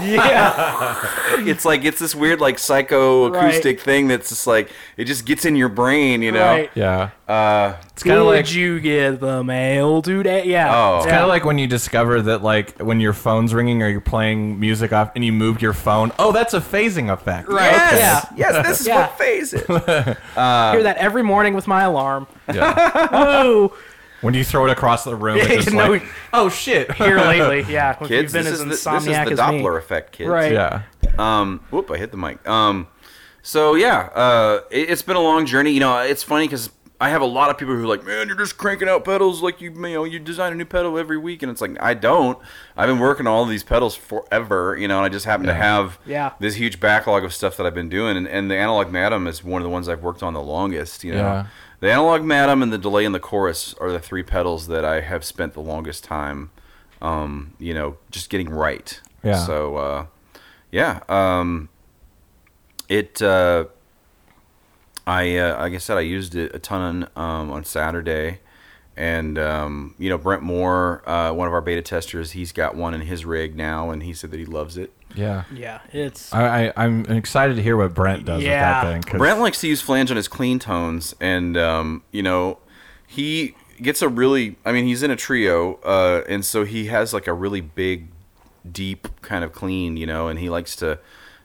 Yeah. It's like it's this weird like psycho acoustic Right. thing that's just like it just gets in your brain, you know. Right. Yeah. Uh, It's kind of like you get the mail today? Yeah. Oh. It's kind of like when you discover that, like, when your phone's ringing or you're playing music off and you moved your phone. Oh, that's a phasing effect. Right. yes, Yeah. yes, this is Yeah. what phase is. I hear that every morning with my alarm. Yeah. Woo! When you throw it across the room, it's just no, like, oh shit. Here lately, yeah. If Kids, you've been this as is, the, this is insomniac the as Doppler me. effect, kids. Right. yeah. Um, whoop! I hit the mic. Um, so yeah, uh, it, it's been a long journey. You know, it's funny because I have a lot of people who are like, "Man, you're just cranking out pedals like you, you know, you design a new pedal every week," and it's like, I don't. I've been working on all these pedals forever, you know, and I just happen to have Yeah. this huge backlog of stuff that I've been doing, and, and the analog madam is one of the ones I've worked on the longest. You know, Yeah. The analog madam and the delay in the chorus are the three pedals that I have spent the longest time, um, you know, just getting right. Yeah. So. Uh, yeah. Um, it. Uh, I uh, like I said, I used it a ton um, on Saturday, and um, you know Brent Moore, uh, one of our beta testers, he's got one in his rig now, and he said that he loves it. Yeah. Yeah, it's I, I, I'm excited to hear what Brent does Yeah. with that thing. 'cause- Brent likes to use flange on his clean tones, and um, you know, he gets a really. I mean, he's in a trio, uh, and so he has like a really big, deep kind of clean, you know, and he likes to,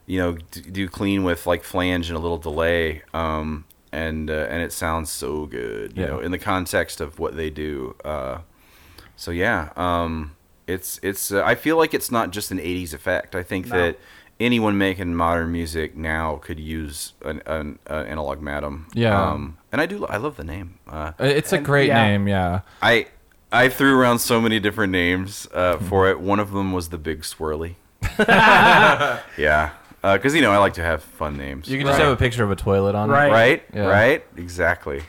you know, do clean with like flange and a little delay, um, and uh, and it sounds so good, you Yeah. know, in the context of what they do. Uh, so yeah, um, it's it's. Uh, I feel like it's not just an '80s effect. I think No. that anyone making modern music now could use an, an, an analog madam. Yeah. Um, and I do. I love the name. Uh, it's a And- great yeah. name, yeah. I I threw around so many different names uh, Mm-hmm. for it. One of them was the Big Swirly. yeah. Because you know I like to have fun names. You can just Right. have a picture of a toilet on Right. it. right. Yeah. Right. Exactly.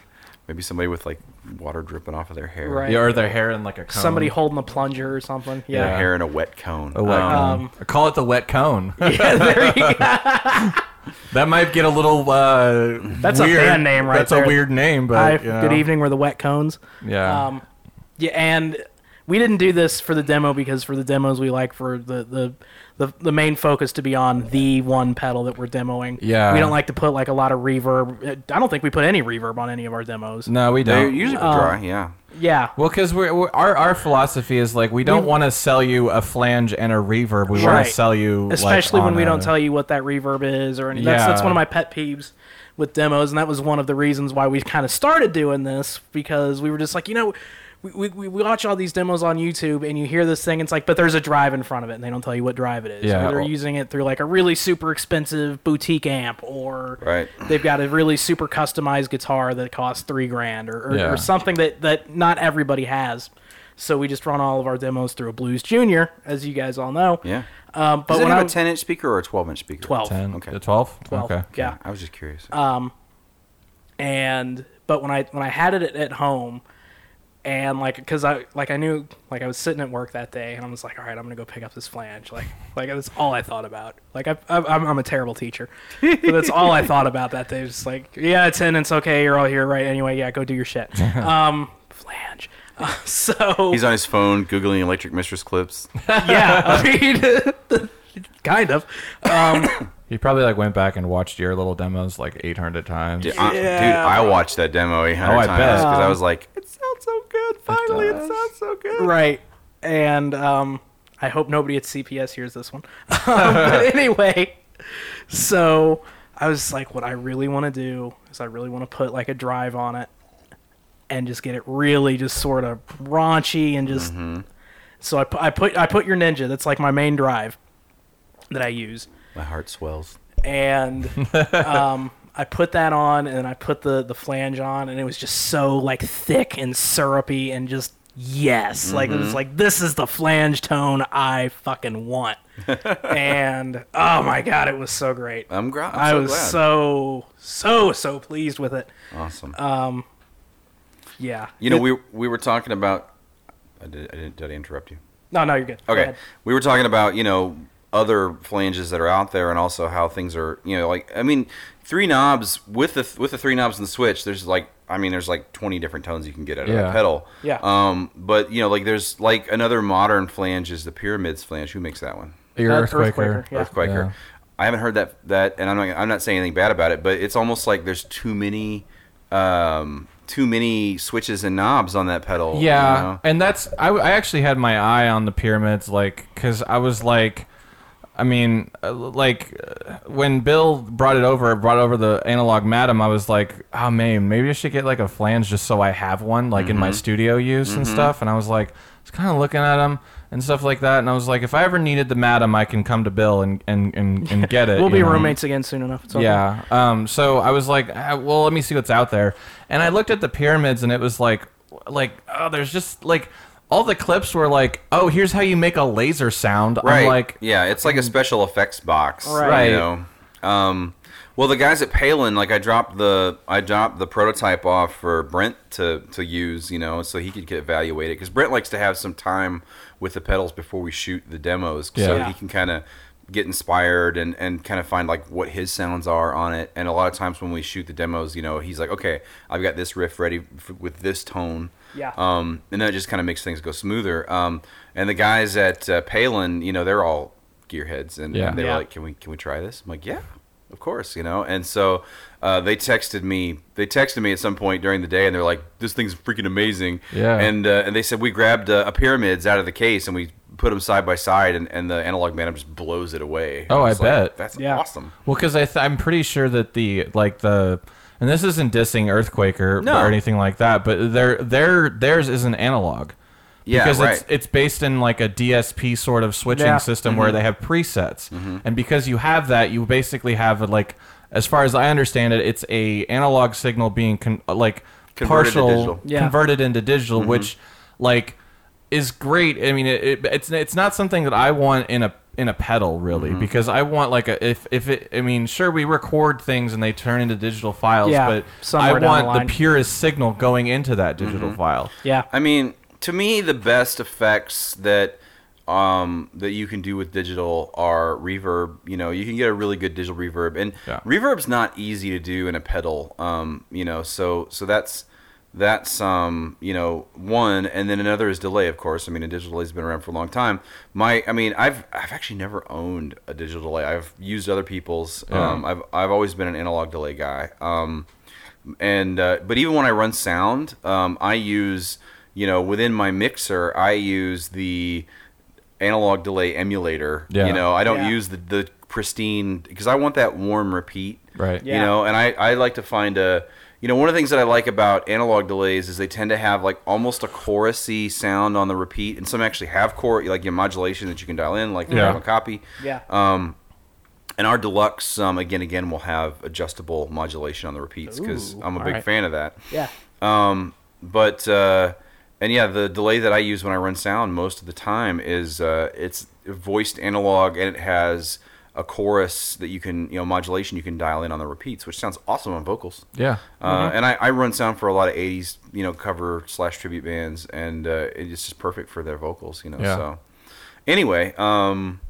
Maybe somebody with like water dripping off of their hair. Right. Yeah, or their hair in like a cone. somebody holding a plunger or something. Their Yeah. hair in a wet cone. A wet Um, cone. Um, call it the wet cone. yeah, there you go. that might get a little uh, That's a weird. band name right That's there. a weird name, but Hi, you know. good evening. We're the Wet Cones. Yeah. Um, Yeah, and we didn't do this for the demo because for the demos we like for the the the, the main focus to be on the one pedal that we're demoing. Yeah. we don't like to put like a lot of reverb. I don't think we put any reverb on any of our demos. No, we They're don't. usually Uh, dry, yeah. Yeah, Well, because we're, we're our our philosophy is like we don't want to sell you a flange and a reverb. We want to sell you, especially like, when we a- don't tell you what that reverb is or any. That's, that's one of my pet peeves with demos, and that was one of the reasons why we kind of started doing this because we were just like, you know, we, we, we watch all these demos on YouTube, and you hear this thing, it's like, but there's a drive in front of it, and they don't tell you what drive it is. Yeah. Or they're using it through like a really super expensive boutique amp, or Right. they've got a really super customized guitar that costs three grand, or, or, Yeah. or something that that not everybody has. So we just run all of our demos through a Blues Junior, as you guys all know. Yeah. Um, but Does it when have I a 10 inch speaker or a 12 inch speaker? 12. 10, Okay. uh, 12? 12, Okay. yeah. I was just curious. Um, and but when I when I had it at, at home, and like because I like I knew like I was sitting at work that day, and I was like, all right, I'm gonna go pick up this flange. Like like that's all I thought about. Like I, I I'm I'm a terrible teacher, but that's all I thought about that day. Just like yeah, attendance, okay, you're all here, right? Anyway, yeah, go do your shit. Um, flange. Uh, so He's on his phone googling electric mistress clips. yeah, I mean, kind of. Um, He probably like went back and watched your little demos like 800 times. Dude, I, dude, Yeah. I watched that demo 800 Oh, I times bet. because I was like, it sounds so good. Finally, it, does. sounds so good. right and um i hope nobody at cps hears this one um, but anyway so i was like what i really want to do is i really want to put like a drive on it and just get it really just sort of raunchy and just so I, pu- I put i put your ninja that's like my main drive that i use My heart swells. and um, I put that on, and I put the the flange on, and it was just so like thick and syrupy, and just yes, like it was like this is the flange tone I fucking want, and oh my god, it was so great. I'm, gra- I'm I so was glad. so so so pleased with it. awesome. Um, Yeah. you know, we we were talking about. I did, I didn't, did I interrupt you? No, no, you're good. Go Okay, ahead. we were talking about you know other flanges that are out there, and also how things are. You know, like I mean, three knobs with the with the three knobs and the switch. There's like I mean, there's like 20 different tones you can get out of Yeah. a pedal. Yeah. Um, but you know, like there's like another modern flange is the Pyramids flange. Who makes that one? Your Uh, Earthquaker. Earthquaker, yeah. Earthquaker. Yeah. I haven't heard that that, and I'm not I'm not saying anything bad about it, but it's almost like there's too many. Um, too many switches and knobs on that pedal. you Yeah, know? and that's I, I actually had my eye on the pyramids, like, because I was like, I mean, uh, like uh, when Bill brought it over, brought over the analog Madam, I was like, oh man, maybe I should get like a flange just so I have one, like in my studio use and stuff. And I was like, I was kind of looking at them and stuff like that, and I was like, if I ever needed the Madam, I can come to Bill and and and, and get it. We'll be know? roommates again soon enough. It's. Yeah. Um. So I was like, ah, well, let me see what's out there, and I looked at the pyramids, and it was like, like, oh, there's just like all the clips were like, oh, here's how you make a laser sound. Right. I'm like, yeah, it's like a special effects box. Right. You know. Um, well, the guys at Palin, like I dropped the I dropped the prototype off for Brent to to use, you know, so he could get evaluated because Brent likes to have some time with the pedals before we shoot the demos, so Yeah. he can kind of get inspired and, and kind of find like what his sounds are on it. And a lot of times when we shoot the demos, you know, he's like, okay, I've got this riff ready f- with this tone. Yeah. Um, and that just kind of makes things go smoother. Um, and the guys at uh, Palin, you know, they're all gearheads, and, Yeah. and they were like, "Can we can we try this?" I'm like, "Yeah, of course," you know. And so uh, they texted me. They texted me at some point during the day, and they're like, "This thing's freaking amazing." Yeah. And uh, and they said we grabbed uh, a pyramids out of the case and we put them side by side, and, and the analog man just blows it away. Oh, I was like, bet. that's Yeah. awesome. well, because th- I'm pretty sure that the like the. And this isn't dissing Earthquaker No. or anything like that, but their their theirs is an analog. Yeah, because right. it's it's based in like a DSP sort of switching Yeah. system Mm-hmm. where they have presets, and because you have that, you basically have a, like, as far as I understand it, it's a analog signal being con- like Converted partial digital. Yeah. converted into digital, Mm-hmm. which like is great. I mean, it, it, it's it's not something that I want in a in a pedal really Mm-hmm. because I want like a if if it I mean sure we record things and they turn into digital files Yeah, but I want the the, purest signal going into that Mm-hmm. digital file. Yeah. I mean, to me, the best effects that um, that you can do with digital are reverb. You know, you can get a really good digital reverb, and Yeah. reverb's not easy to do in a pedal. Um, you know, so so that's that's um, you know one, and then another is delay. Of course, I mean a digital delay's been around for a long time. My, I mean, I've I've actually never owned a digital delay. I've used other people's. Um, I've I've always been an analog delay guy. Um, and uh, but even when I run sound, um, I use you know within my mixer, I use the analog delay emulator. Yeah. You know, I don't Yeah. use the the pristine because I want that warm repeat. Right. You know, and I I like to find a you know one of the things that I like about analog delays is they tend to have like almost a chorusy sound on the repeat, and some actually have core like your modulation that you can dial in, like the Yeah. Diamond copy. Yeah. Um, and our deluxe, um, again, again, will have adjustable modulation on the repeats because I'm a big right. fan of that. yeah. Um, but uh, and yeah, the delay that I use when I run sound most of the time is uh, it's voiced analog and it has a chorus that you can you know modulation you can dial in on the repeats, which sounds awesome on vocals. Yeah. Uh, and I, I run sound for a lot of '80s you know cover slash tribute bands, and uh, it's just perfect for their vocals. You know, Yeah. so anyway, um,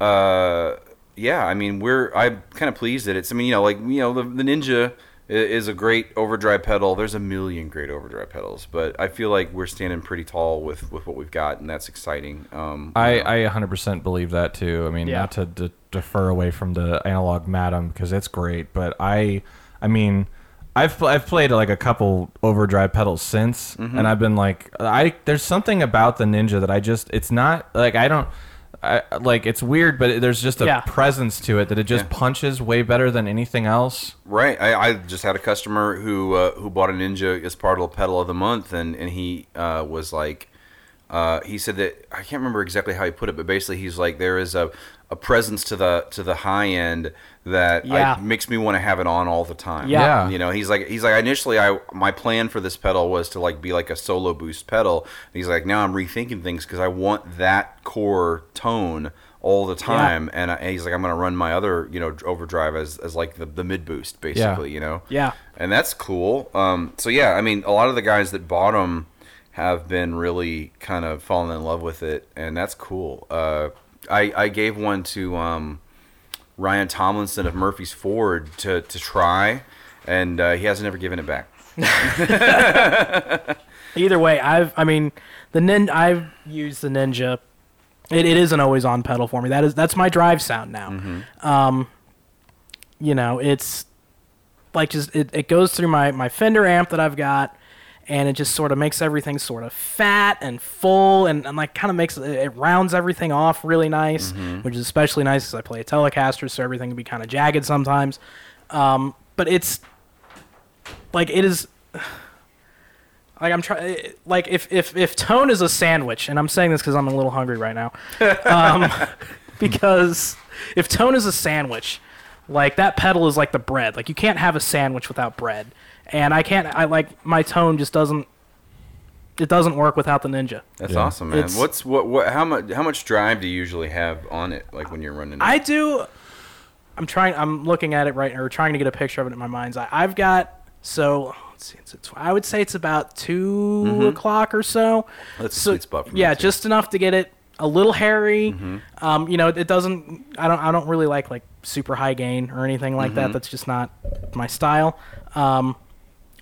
uh, yeah, I mean, we're I'm kind of pleased that it's. I mean, you know, like you know, the, the Ninja is a great overdrive pedal. There's a million great overdrive pedals, but I feel like we're standing pretty tall with with what we've got, and that's exciting. Um, you I, know. I 100% believe that too. I mean, Yeah. not to d- defer away from the analog madam because it's great, but I, I mean, I've pl- I've played like a couple overdrive pedals since, Mm-hmm. and I've been like, I there's something about the Ninja that I just it's not like I don't. I, like it's weird, but there's just a Yeah. presence to it that it just Yeah. punches way better than anything else. Right. I, I just had a customer who uh, who bought a Ninja as part of the pedal of the month, and and he uh, was like, uh, he said that I can't remember exactly how he put it, but basically he's like there is a, a presence to the to the high end that Yeah. I, makes me want to have it on all the time. Yeah. Yeah. You know, he's like he's like initially I my plan for this pedal was to like be like a solo boost pedal. And he's like now I'm rethinking things because I want that core tone all the time, and, I, and he's like I'm gonna run my other you know overdrive as, as like the, the mid boost basically. You know. Yeah. And that's cool. Um, so yeah, I mean, a lot of the guys that bought them have been really kind of falling in love with it, and that's cool. Uh, I I gave one to um, Ryan Tomlinson of Murphy's Ford to to try, and uh, he hasn't ever given it back. Either way, I've I mean the nin I've used the Ninja. It, it isn't always on pedal for me. That is that's my drive sound now. Um, you know, it's like just it, it goes through my my Fender amp that I've got, and it just sort of makes everything sort of fat and full, and, and like kind of makes it, it rounds everything off really nice, which is especially nice because I play a Telecaster, so everything can be kind of jagged sometimes. Um, but it's like it is like I'm trying like if if if tone is a sandwich and I'm saying this because I'm a little hungry right now um, because if tone is a sandwich like that pedal is like the bread. Like you can't have a sandwich without bread and I can't I like my tone just doesn't it doesn't work without the ninja That's Yeah. awesome, man. It's- What's what what how much how much drive do you usually have on it, like when you're running? it? I do. I'm trying. I'm looking at it right, now or trying to get a picture of it in my mind's eye. I've got so. Let's see, it's, it's, I would say it's about 2 o'clock or so. Mm-hmm. That's a sweet spot for me, Yeah, too. just enough to get it a little hairy. Mm-hmm. Um, you know, it doesn't. I don't. I don't really like like super high gain or anything like Mm-hmm. that. That's just not my style. Um,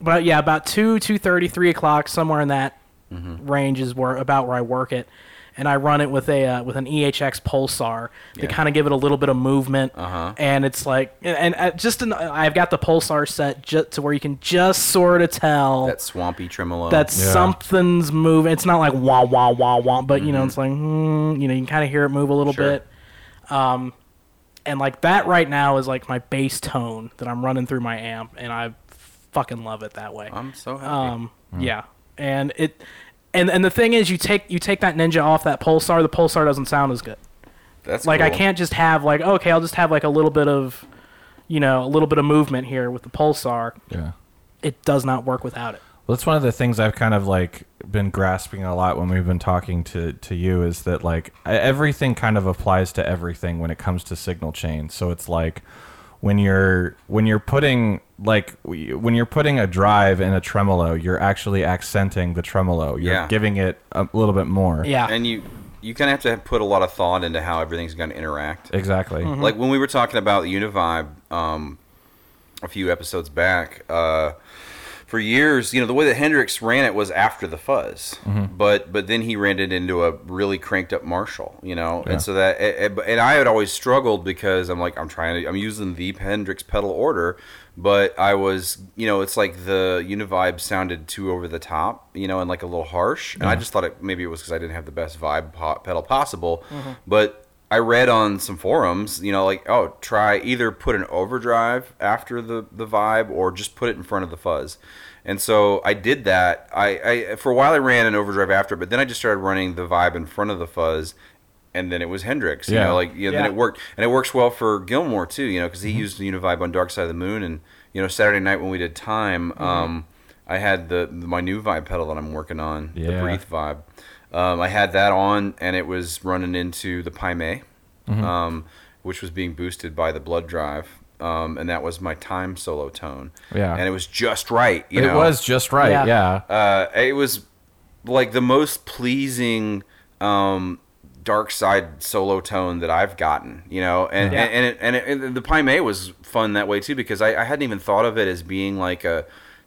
but yeah, about two, two thirty, three o'clock, somewhere in that Mm-hmm. range is where about where I work it, and I run it with a uh, with an EHX pulsar to Yeah. kind of give it a little bit of movement. Uh-huh. And it's like, and, and just an, I've got the pulsar set just to where you can just sort of tell that swampy tremolo. that Yeah. something's moving. It's not like wah wah wah wah, but you know, it's like hmm, you know, you can kind of hear it move a little Mm-hmm. Sure. bit. Um, and like that right now is like my bass tone that I'm running through my amp, and I fucking love it that way. I'm so happy. Um, yeah, and it, and and the thing is, you take you take that Ninja off that Pulsar, the Pulsar doesn't sound as good. That's Like I can't just have like okay, I'll just have like a little bit of, you know, a little bit of movement here with the Pulsar. Yeah. It does not work without it. Well, that's one of the things I've kind of like been grasping a lot when we've been talking to to you is that like everything kind of applies to everything when it comes to signal chain. So it's like when you're when you're putting like when you're putting a drive in a tremolo, you're actually accenting the tremolo. You're Yeah. giving it a little bit more. Yeah. and you you kind of have to put a lot of thought into how everything's going to interact. Exactly. Mm-hmm. Like when we were talking about the Univibe um, a few episodes back, uh, for years, you know, the way that Hendrix ran it was after the fuzz, Mm-hmm. but but then he ran it into a really cranked up Marshall, you know, Yeah. and so that and and I had always struggled because I'm like I'm trying to I'm using the Hendrix pedal order, but I was you know it's like the Univibe sounded too over the top, you know, and like a little harsh, and I just thought it maybe it was because I didn't have the best vibe pedal possible, but. I read on some forums, you know, like, oh, try either put an overdrive after the, the vibe or just put it in front of the fuzz. And so I did that. I, I for a while I ran an overdrive after, but then I just started running the vibe in front of the fuzz, and then it was Hendrix. You Yeah. know, like you know, then it worked, and it works well for Gilmour too. You know, because he used the Univibe on Dark Side of the Moon, and you know, Saturday night when we did Time, um, I had the my new vibe pedal that I'm working on, the Breathe vibe. Um, I had that on, and it was running into the Pi May, um, which was being boosted by the Blood Drive. Um, and that was my time solo tone. Yeah. and it was just right. You it know? was just right. Yeah. Yeah. uh, it was like the most pleasing um, dark side solo tone that I've gotten, you know, and Yeah. and it, and, it, and the Pi May was fun that way too because I, I hadn't even thought of it as being like a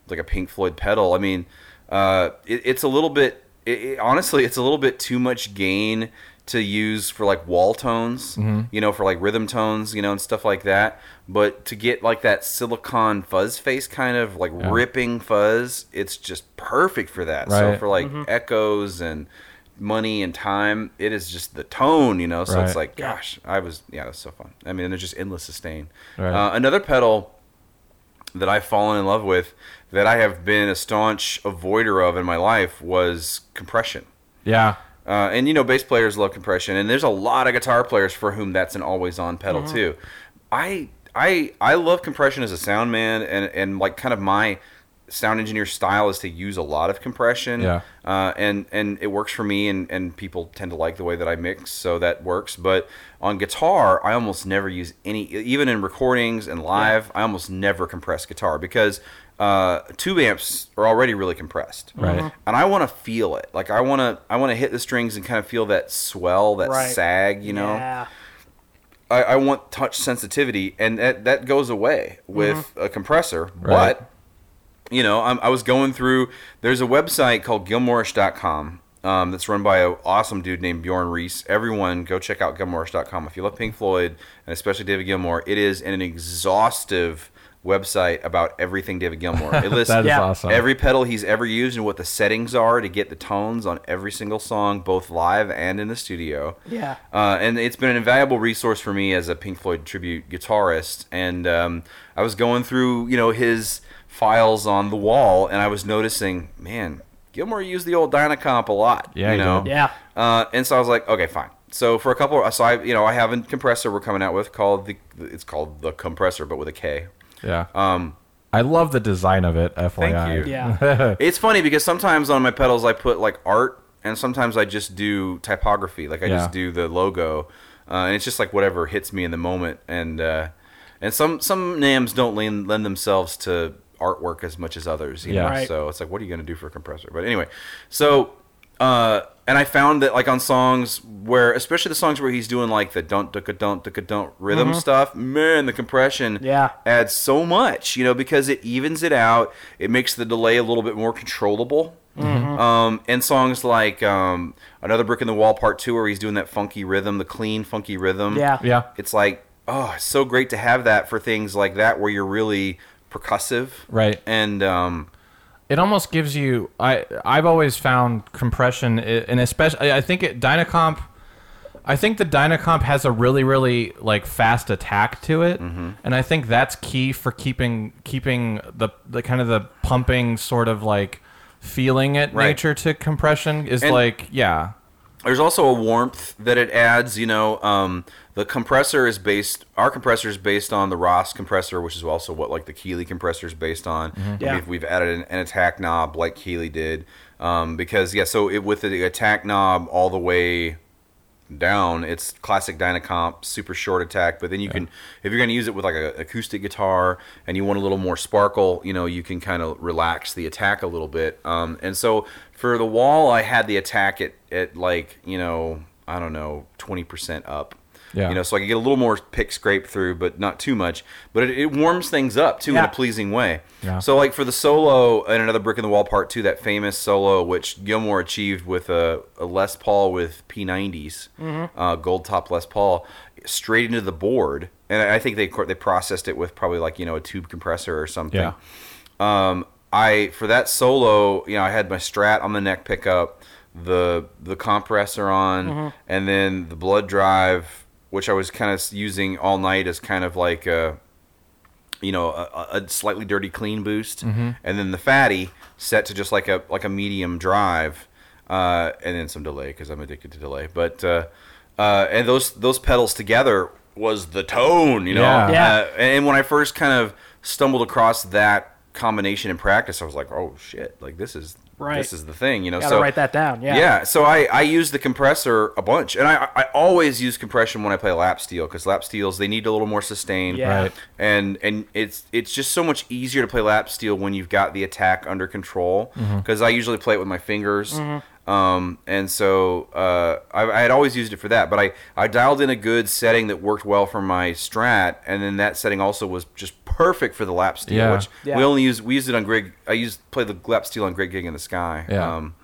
like a Pink Floyd pedal. I mean, uh, it, it's a little bit it, it- honestly, it's a little bit too much gain to use for like wall tones, you know, for like rhythm tones, you know, and stuff like that. But to get like that silicon fuzz face kind of like ripping fuzz, it's just perfect for that. So for like echoes and money and time, it is just the tone, you know. So it's like, gosh, I was yeah, that's so fun. I mean, there's just endless sustain. Right. Uh, another pedal that I've fallen in love with that I have been a staunch avoider of in my life was compression. Yeah. Uh, and you know, bass players love compression, and there's a lot of guitar players for whom that's an always-on pedal too. I I I love compression as a sound man, and and like kind of my sound engineer style is to use a lot of compression. Yeah. Uh, and and it works for me, and and people tend to like the way that I mix, so that works. But on guitar, I almost never use any, even in recordings and live, I almost never compress guitar because. Uh, tube amps are already really compressed, Right. and I want to feel it. Like I want to, I want to hit the strings and kind of feel that swell, that Right. sag. You know, Yeah. I, I want touch sensitivity, and that that goes away with Mm-hmm. a compressor. Right. But you know, I'm, I was going through. There's a website called Gilmourish.com um, that's run by an awesome dude named Bjorn Riis. Everyone, go check out Gilmourish.com if you love Pink Floyd and especially David Gilmour. It is an exhaustive website about everything David Gilmour. It lists That is Yeah. awesome. every pedal he's ever used and what the settings are to get the tones on every single song, both live and in the studio. Yeah. Uh, and it's been an invaluable resource for me as a Pink Floyd tribute guitarist. And um, I was going through, you know, his files on the wall, and I was noticing, man, Gilmour used the old Dynacomp a lot. Yeah, you know. did. Yeah. Uh, and so I was like, okay, fine. So for a couple, so I, you know, I have a compressor we're coming out with called the, it's called the compressor, but with a K. Yeah. Um, I love the design of it. FYI. you. Yeah. It's funny because sometimes on my pedals I put like art, and sometimes I just do typography. Like I Yeah. just do the logo, uh, and it's just like whatever hits me in the moment. And uh, and some some nams don't lend lend themselves to artwork as much as others. You Yeah. know? Right. So it's like, what are you going to do for a compressor? But anyway, so. Uh, and I found that like on songs where, especially the songs where he's doing like the don't ducka don't ducka don't rhythm stuff, man, the compression Yeah. adds so much, you know, because it evens it out. It makes the delay a little bit more controllable. Um, and songs like um, Another Brick in the Wall Part 2, where he's doing that funky rhythm, the clean, funky rhythm. Yeah. Yeah. It's like, oh, it's so great to have that for things like that where you're really percussive. Right. And, um, it almost gives you i i've always found compression and especially i think it dynacomp i think the dynacomp has a really really like fast attack to it Mm-hmm. and i think that's key for keeping keeping the the kind of the pumping sort of like feeling it Right. nature to compression is And- like yeah There's also a warmth that it adds. You know, um, the compressor is based. Our compressor is based on the Ross compressor, which is also what like the Keeley compressor is based on. Yeah. We've, we've added an, an attack knob like Keeley did, um, because yeah. So it, with the attack knob all the way down, it's classic Dynacomp, super short attack. But then you can, if you're going to use it with like an acoustic guitar and you want a little more sparkle, you know, you can kind of relax the attack a little bit. Um, and so for the wall, I had the attack at, at like, you know, I don't know, 20% up. Yeah. You know, so I can get a little more pick scrape through, but not too much. But it, it warms things up too in a pleasing way. Yeah. So like for the solo and another brick in the wall part two, that famous solo which Gilmour achieved with a, a Les Paul with P90s, uh, gold top Les Paul, straight into the board, and I think they they processed it with probably like you know a tube compressor or something. Yeah. Um, I for that solo, you know, I had my Strat on the neck pickup, the the compressor on, and then the blood drive, which I was kind of using all night as kind of like a, you know, a, a slightly dirty clean boost, and then the fatty set to just like a like a medium drive, uh, and then some delay because I'm addicted to delay. But uh, uh, and those those pedals together was the tone, you know. Yeah. Yeah. Uh, and when I first kind of stumbled across that combination in practice, I was like, oh shit, like this is Right. this is the thing, you know. Gotta so write that down. Yeah. yeah, so I, I use the compressor a bunch, and I, I always use compression when I play lap steel because lap steels they need a little more sustain, Yeah. Right. and and it's it's just so much easier to play lap steel when you've got the attack under control Mm-hmm. because I usually play it with my fingers, um, and so uh, I, I had always used it for that, but I I dialed in a good setting that worked well for my Strat, and then that setting also was just perfect for the lap steel, Yeah. which Yeah. we only use we used it on Greg. I used play the lap steel on Great Gig in the Sky. Yeah. Um,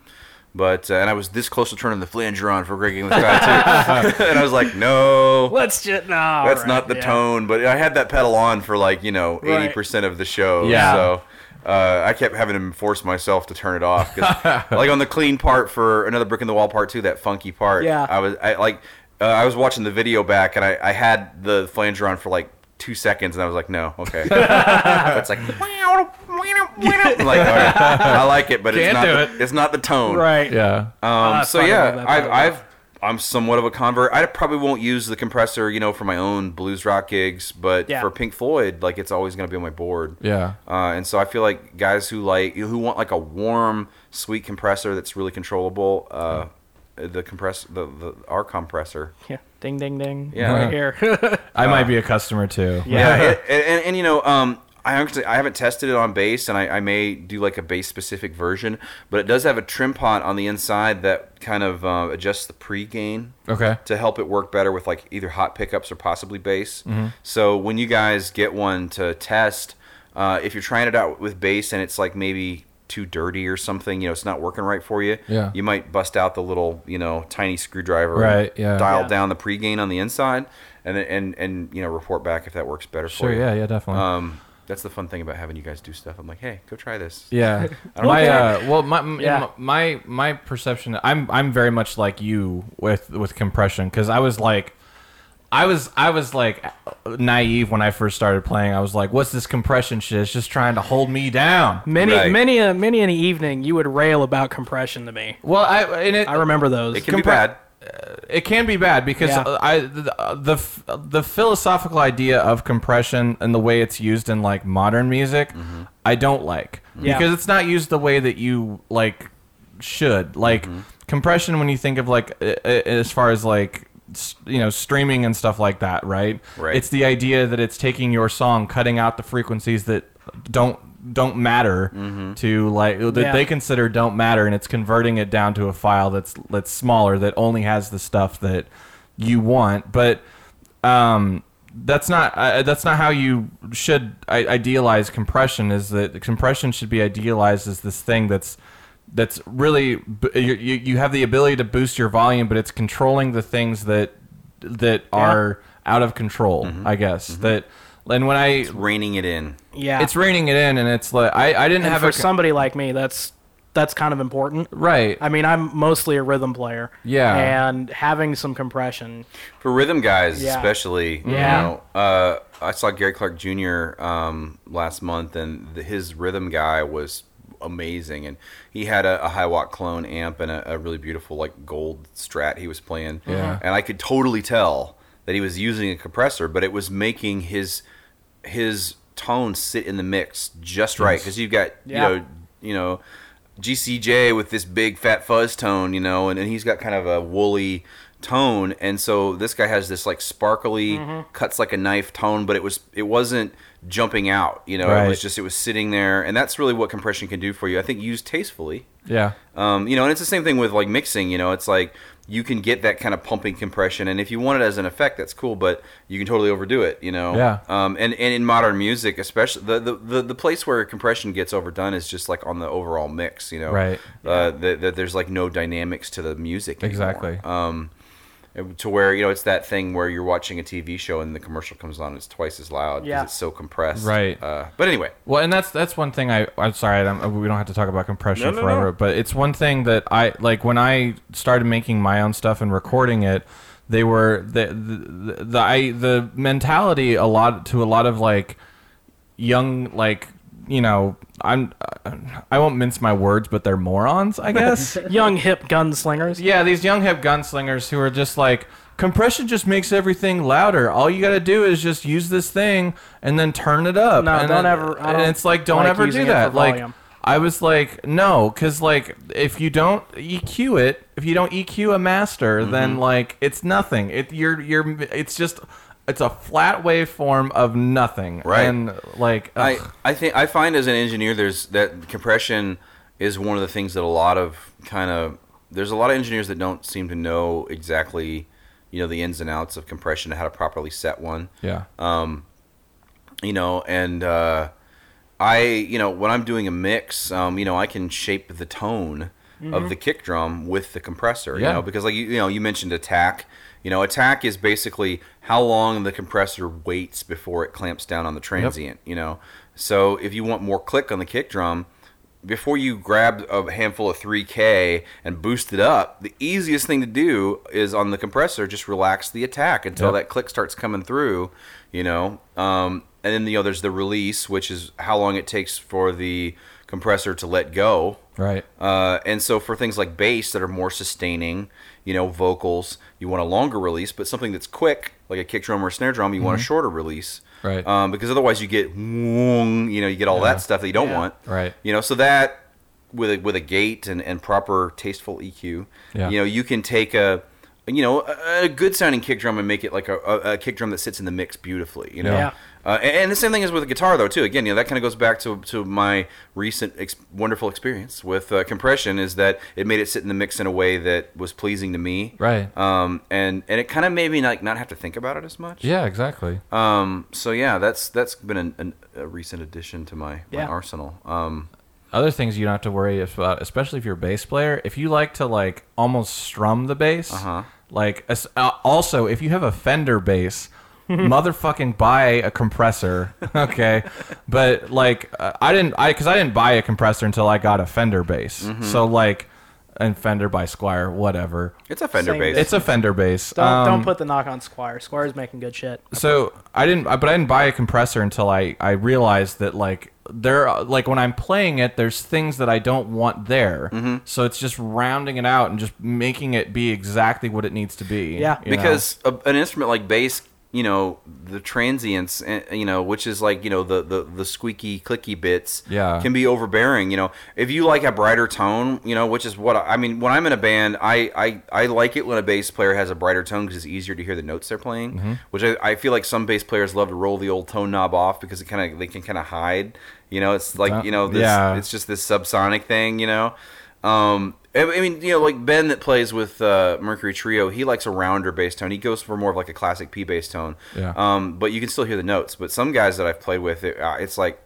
but uh, and I was this close to turning the flanger on for Great Gig in the Sky too, and I was like, no, Let's just no. that's right, not the yeah. tone. But I had that pedal on for like you know eighty Right. percent of the show. Yeah. So uh, I kept having to force myself to turn it off. 'cause, like on the clean part for another brick in the wall part too, that funky part. Yeah. I was I like uh, I was watching the video back and I, I had the flanger on for like two seconds and I was like, no, okay. it's like. I'm like, all right, I like it, but it's Can't not. The, it. it's not the tone. Right? Yeah. Um, Right. that's so yeah, I've, I've I'm somewhat of a convert. I probably won't use the compressor, you know, for my own blues rock gigs, but Yeah. for Pink Floyd, like it's always going to be on my board. Yeah. Uh, and so I feel like guys who like who want like a warm, sweet compressor that's really controllable, uh, the compress the, the our compressor. Yeah. Ding ding ding. Yeah. Right here. I might be a customer too. Yeah. Yeah, it, and, and, and you know, um, I actually I haven't tested it on bass, and I, I may do like a bass specific version, but it does have a trim pot on the inside that kind of uh, adjusts the pre gain Okay. to help it work better with like either hot pickups or possibly bass. Mm-hmm. So when you guys get one to test, uh, if you're trying it out with bass and it's like maybe too dirty or something, you know, it's not working right for you. Yeah. You might bust out the little, you know, tiny screwdriver, Right, and yeah. dial Yeah. down the pre-gain on the inside, and and and you know report back if that works better Sure. for you. Yeah. Yeah. Definitely. Um, that's the fun thing about having you guys do stuff. I'm like, hey, go try this. Yeah. my uh, well, my m- Yeah. my my perception. I'm I'm very much like you with with compression because I was like, I was I was like naive when I first started playing. I was like, what's this compression shit? It's just trying to hold me down. Many, Right. many, a many an evening you would rail about compression to me. Well, I and it I remember those. It can be Compre- bad. it can be bad because Yeah. uh, I the, the f- the philosophical idea of compression and the way it's used in like modern music, I don't like Yeah. because it's not used the way that you like should. Like compression when you think of like uh, uh, as far as like s- you know streaming and stuff like that, right? Right. It's the idea that it's taking your song, cutting out the frequencies that don't don't matter to like that Yeah. they consider don't matter and it's converting it down to a file that's that's smaller that only has the stuff that you want but um that's not uh, that's not how you should I- idealize compression is that compression should be idealized as this thing that's that's really you, you you have the ability to boost your volume but it's controlling the things that that are out of control i guess that and when i it's Reining it in. yeah. it's reining it in and it's like i i didn't and have for a somebody like me, that's that's kind of important. right I mean, I'm mostly a rhythm player. Yeah. And having some compression. For rhythm guys, Yeah. especially, Yeah. you know, uh, I saw Gary Clark Jr. Um, last month, and the, his rhythm guy was amazing, and he had a, a Hiwatt clone amp and a, a really beautiful like gold Strat he was playing, Yeah. and I could totally tell that he was using a compressor, but it was making his his tone sit in the mix just right because you've got Yeah. you know you know GCJ with this big fat fuzz tone, you know, and, and he's got kind of a woolly tone, and so this guy has this like sparkly, Mm-hmm. cuts like a knife tone, but it was it wasn't jumping out. You know, it was just it was sitting there, and that's really what compression can do for you. I think used tastefully. Yeah. Um, you know, and it's the same thing with like mixing. You know, it's like you can get that kind of pumping compression, and if you want it as an effect, that's cool. But you can totally overdo it. You know. Yeah. Um, and, and in modern music, especially the, the, the, the place where compression gets overdone is just like on the overall mix. You know. Right. Uh, that, that there's like no dynamics to the music. anymore. Exactly. Um, to where you know it's that thing where you're watching a TV show and the commercial comes on, it's twice as loud because Yeah. it's so compressed. Right. Uh, but anyway. Well, and that's that's one thing I I'm sorry I don't, we don't have to talk about compression No, no, forever, no. but it's one thing that I like when I started making my own stuff and recording it. They were the the the, I, the mentality a lot to a lot of like young like you know I'm I won't mince my words, but they're morons, I guess. Young hip gunslingers. Yeah, these young hip gunslingers who are just like compression just makes everything louder. All you got to do is just use this thing and then turn it up. No, and don't then- ever- I And it's like don't like ever do that. Like. I was like no, cuz like if you don't EQ it, if you don't EQ a master, Mm-hmm. then like it's nothing. It you're you're it's just it's a flat waveform of nothing. Right. And like I, ugh. I think I find as an engineer there's that compression is one of the things that a lot of kind of there's a lot of engineers that don't seem to know exactly you know the ins and outs of compression and how to properly set one yeah. Um you know and uh, I you know when I'm doing a mix um, you know I can shape the tone of the kick drum with the compressor Yeah. you know because like you, you know you mentioned attack you know attack is basically how long the compressor waits before it clamps down on the transient you know so if you want more click on the kick drum before you grab a handful of 3K and boost it up, the easiest thing to do is on the compressor, just relax the attack until Yep. that click starts coming through, you know. Um, and then you know there's the release, which is how long it takes for the compressor to let go. Right. Uh, and so for things like bass that are more sustaining, you know, vocals, you want a longer release, but something that's quick, like a kick drum or a snare drum, you want a shorter release. Right. Um, because otherwise you get, you know, you get all Yeah. that stuff that you don't Yeah. want. Right. You know, so that with a, with a gate and, and proper tasteful EQ, Yeah. you know, you can take a, you know, a, a good sounding kick drum and make it like a, a, a kick drum that sits in the mix beautifully. You know. Yeah. Uh, and, and the same thing is with the guitar, though, too. Again, you know, that kind of goes back to, to my recent ex- wonderful experience with uh, compression. Is that it made it sit in the mix in a way that was pleasing to me, Right. Um, and and it kind of made me like not have to think about it as much. Yeah, exactly. Um. So yeah, that's that's been an, an, a recent addition to my, my arsenal. Um. other things you don't have to worry about, especially if you're a bass player. If you like to like almost strum the bass, Uh-huh. like uh, also if you have a Fender bass, motherfucking buy a compressor, okay? But like uh, I didn't, I because I didn't buy a compressor until I got a Fender bass. Mm-hmm. So like, and Fender by Squier, whatever. It's a Fender Same bass. It's a Fender bass. Don't Um, don't put the knock on Squier. Squier's making good shit. so I didn't, but I didn't buy a compressor until I I realized that like there like when I'm playing it, there's things that I don't want there. Mm-hmm. So it's just rounding it out and just making it be exactly what it needs to be. Yeah. you know? because a, an instrument like bass you know the transients eh, you know which is like you know the the, the squeaky clicky bits Yeah. can be overbearing you know if you like a brighter tone you know which is what I, I mean when i'm in a band i i, I like it when a bass player has a brighter tone because it's easier to hear the notes they're playing Mm-hmm. which I, I feel like some bass players love to roll the old tone knob off because it kind of they can kind of hide you know it's like you know this, yeah. it's just this subsonic thing you know um, I I mean, you know, like Ben that plays with uh, Mercury Trio, he likes a rounder bass tone. He goes for more of like a classic P bass tone. Yeah. Um, but you can still hear the notes. But some guys that I've played with, it, uh, it's like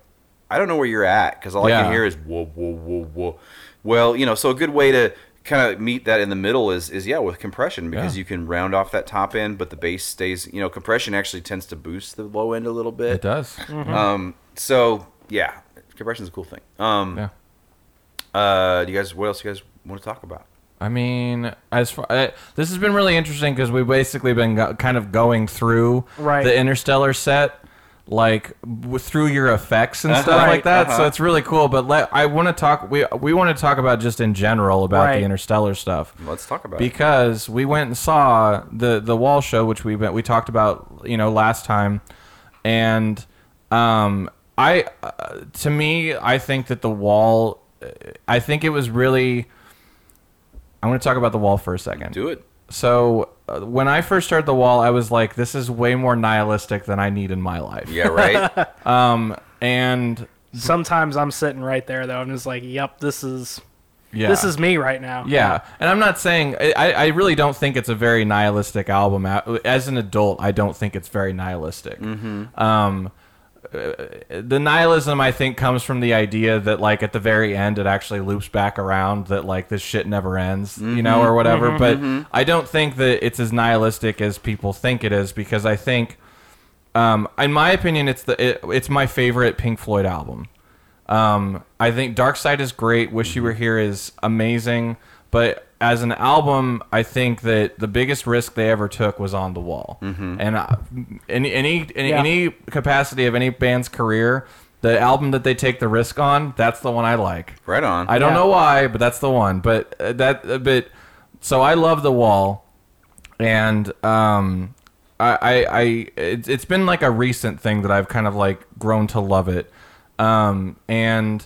I don't know where you're at because all I can hear is whoa, whoa, whoa, whoa. Well, you know, so a good way to kind of meet that in the middle is is yeah with compression because Yeah. you can round off that top end, but the bass stays. You know, compression actually tends to boost the low end a little bit. it does. Um, so yeah, compression's a cool thing. Um, Yeah. Uh, do you guys? What else you guys want to talk about? I mean, as far uh, this has been really interesting because we've basically been go- kind of going through Right. the Interstellar set, like w- through your effects and stuff Right, like that. So uh-huh. it's really cool. But let, I want to talk. We we want to talk about just in general about Right. the Interstellar stuff Let's talk about it. because we went and saw the the wall show, which we we talked about, you know, last time, and um, I uh, to me, I think that the wall, I think it was really. I want to talk about the wall for a second. Do it. So uh, when I first started the wall, I was like, this is way more nihilistic than I need in my life. Yeah, right. Um, and Sometimes I'm sitting right there though. I'm just like, yep, this is yeah, this is me right now. Yeah, and I'm not saying I, I really don't think it's a very nihilistic album. As an adult, I don't think it's very nihilistic. Um, uh, the nihilism I think comes from the idea that like at the very end it actually loops back around that like this shit never ends, you know, or whatever. But I don't think that it's as nihilistic as people think it is because I think, um, in my opinion, it's the it, it's my favorite Pink Floyd album. Um, I think Dark Side is great. Wish You Were Here is amazing. But as an album, I think that the biggest risk they ever took was on the wall. And uh, any any in Yeah. any capacity of any band's career, the album that they take the risk on, that's the one I like. right on. I don't Yeah. know why, but that's the one. But uh, that uh, but so I love the wall, and um, I I, I it's, it's been like a recent thing that I've kind of like grown to love it, um, and.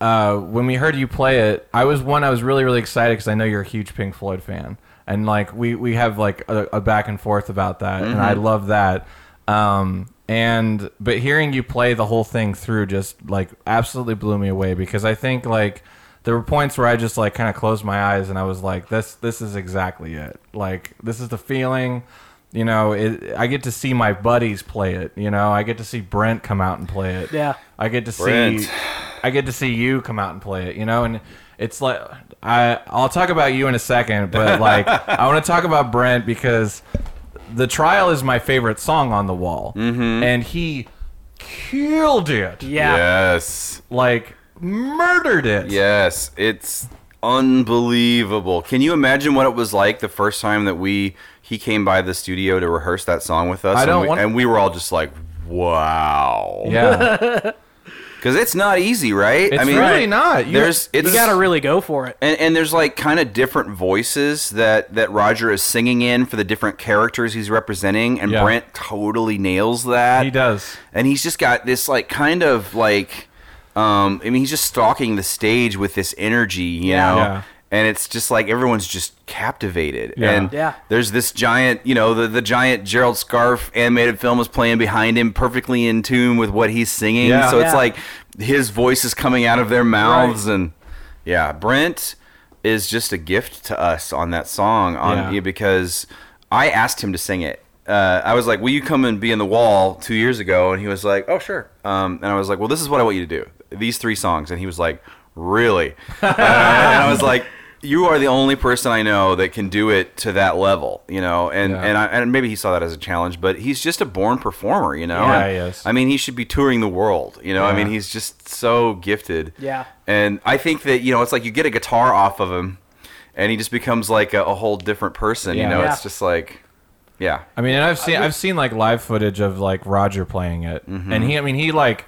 Uh, when we heard you play it, I was one. I was really, really excited because I know you're a huge Pink Floyd fan, and like we we have like a, a back and forth about that, and I love that. Um, and but hearing you play the whole thing through just like absolutely blew me away because I think like there were points where I just like kind of closed my eyes and I was like, this this is exactly it. Like this is the feeling. You know, it, I get to see my buddies play it. You know, I get to see Brent come out and play it. Yeah. I get to Brent. see I get to see you come out and play it, you know, and it's like I I'll talk about you in a second, but like I want to talk about Brent because the trial is my favorite song on the wall, mm-hmm. and he killed it, Yeah. Yes. like murdered it. Yes. It's unbelievable. Can you imagine what it was like the first time that we he came by the studio to rehearse that song with us? I and don't we, want- and we were all just like, "Wow." yeah. Because it's not easy, right? It's really not. You- there's it's You gotta really go for it. and, and there's like kind of different voices that that Roger is singing in for the different characters he's representing, and Yeah. Brent totally nails that. He does. and he's just got this like kind of like, um, I mean, he's just stalking the stage with this energy, you know. Yeah. And it's just like everyone's just captivated. Yeah. And Yeah. there's this giant, you know, the, the giant Gerald Scarfe animated film is playing behind him, perfectly in tune with what he's singing. Yeah. So it's like his voice is coming out of their mouths, and yeah, Brent is just a gift to us on that song on Yeah. because I asked him to sing it. Uh, I was like, "Will you come and be in the wall?" Two years ago, and he was like, "Oh, sure." Um, and I was like, "Well, this is what I want you to do. These three songs." And he was like, "Really?" Uh, and I was like, "You are the only person I know that can do it to that level." You know, and Yeah. and I, and maybe he saw that as a challenge, but he's just a born performer. You know, Yeah, And, he is. I mean, he should be touring the world. You know, I mean, he's just so gifted. Yeah. And I think that you know, it's like you get a guitar off of him, and he just becomes like a, a whole different person. Yeah. You know, Yeah. it's just like, yeah, I mean, and I've seen I've seen like live footage of like Roger playing it, Mm-hmm. and he I mean he like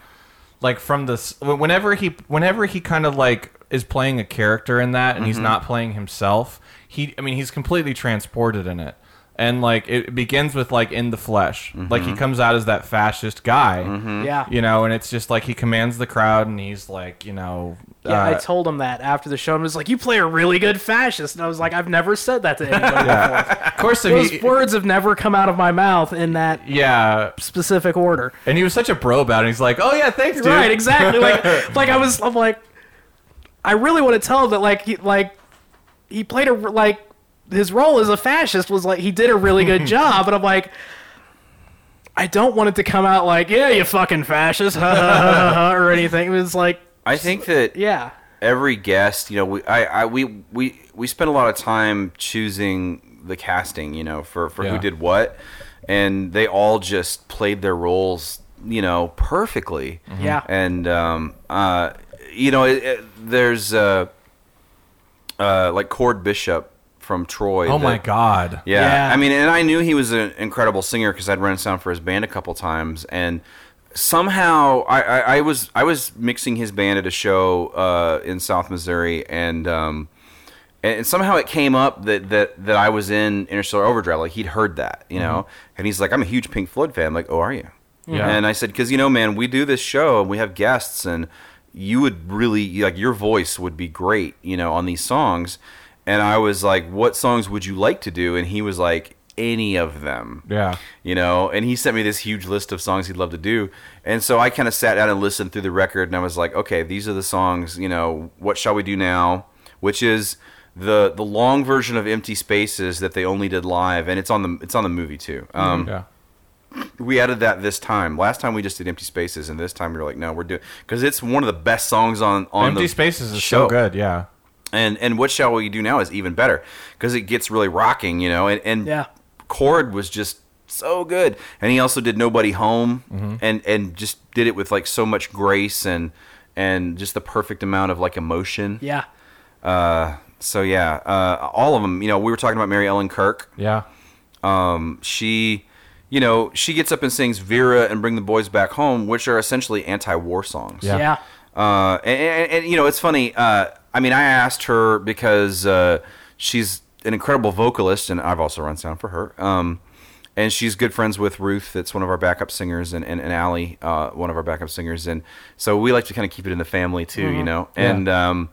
like from this whenever he whenever he kind of like is playing a character in that and he's Mm-hmm. not playing himself, he I mean he's completely transported in it. And like it begins with like in the flesh, like Mm-hmm. he comes out as that fascist guy, Yeah. you know, and it's just like he commands the crowd, and he's like, you know, Yeah, I uh, told him that after the show. I was like, "You play a really good fascist," and I was like, "I've never said that to anybody before. of course, if Those he, words have never come out of my mouth in that yeah, specific order." and he was such a bro about it. He's like, oh yeah, thanks, dude. Right, exactly. Like, like I was, I'm like, I really want to tell him that, like, he, like, he played a like his role as a fascist was like he did a really good job, and I'm like. I don't want it to come out like, yeah, you fucking fascist, or anything. It was like, I think that yeah, every guest, you know, we I, I we we we spent a lot of time choosing the casting, you know, for for Yeah. who did what, and they all just played their roles, you know, perfectly. yeah, and um, uh, you know, it, it, there's uh, uh, like Cord Bishop from Troy. Oh my god. Yeah. Yeah. I mean, and I knew he was an incredible singer because I'd run sound for his band a couple times, and somehow I, I, I was I was mixing his band at a show uh, in South Missouri, and um, and somehow it came up that, that that I was in Interstellar Overdrive. Like he'd heard that, you know, and he's like, "I'm a huge Pink Floyd fan." I'm like, "Oh, are you?" Yeah. And I said, "Because you know, man, we do this show and we have guests, and you would really like your voice would be great, you know, on these songs." And I was like, "What songs would you like to do?" And he was like, any of them. Yeah. You know, and he sent me this huge list of songs he'd love to do. And so I kind of sat down and listened through the record and I was like, okay, these are the songs, you know, what shall we do now? Which is the the long version of Empty Spaces that they only did live and it's on the it's on the movie too. Um Yeah. We added that this time. Last time we just did Empty Spaces and this time we were like, no, we're doing cuz it's one of the best songs on on Empty the Spaces is show so good. Yeah. and and what shall we do now is even better because it gets really rocking you know and and Yeah. chord was just so good and he also did nobody home Mm-hmm. and and just did it with like so much grace and and just the perfect amount of like emotion Yeah. uh so yeah uh all of them you know we were talking about mary ellen kirk Yeah. um she you know she gets up and sings vera and bring the boys back home which are essentially anti-war songs Yeah. Yeah. uh, and, and, and, you know, it's funny. Uh, I mean, I asked her because uh, she's an incredible vocalist, and I've also run sound for her. Um, and she's good friends with Ruth, that's one of our backup singers, and, and, and Allie, uh, one of our backup singers. And so we like to kind of keep it in the family, too, you know? Yeah. And um,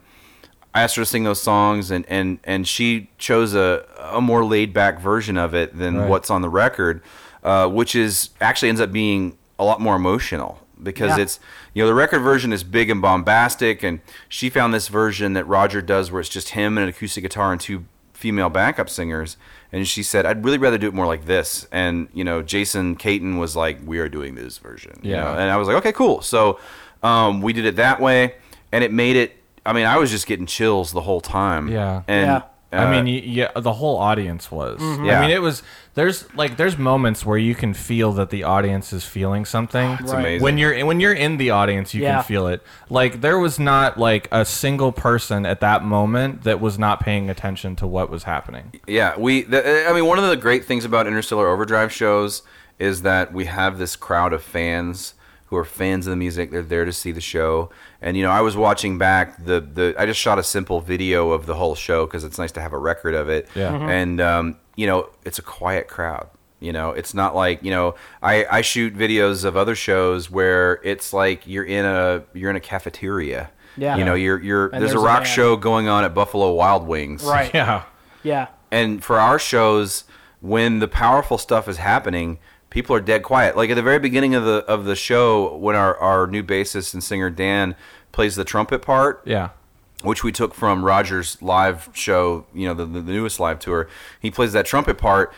I asked her to sing those songs, and, and, and she chose a, a more laid back version of it than Right. what's on the record, uh, which is actually ends up being a lot more emotional because Yeah. it's you know the record version is big and bombastic and she found this version that roger does where it's just him and an acoustic guitar and two female backup singers and she said i'd really rather do it more like this and you know jason caton was like we are doing this version you Yeah. know? and i was like okay cool so um, we did it that way and it made it i mean i was just getting chills the whole time Yeah. and Yeah. I uh, mean, yeah, the whole audience was. Yeah. I mean, it was. There's like there's moments where you can feel that the audience is feeling something. it's Right. amazing When you're when you're in the audience, you Yeah. can feel it. Like there was not like a single person at that moment that was not paying attention to what was happening. Yeah, we. The, I mean, one of the great things about Interstellar Overdrive shows is that we have this crowd of fans who are fans of the music. They're there to see the show. And you know, I was watching back the the. I just shot a simple video of the whole show because it's nice to have a record of it. Yeah. Mhm. And um, you know, it's a quiet crowd. You know, it's not like you know. I I shoot videos of other shows where it's like you're in a you're in a cafeteria. Yeah. You know, you're you're there's, there's a a rock band. show going on at Buffalo Wild Wings Right. Yeah. Yeah. and for our shows when the powerful stuff is happening people are dead quiet like at the very beginning of the of the show when our, our new bassist and singer dan plays the trumpet part Yeah. which we took from roger's live show you know the, the, the newest live tour he plays that trumpet part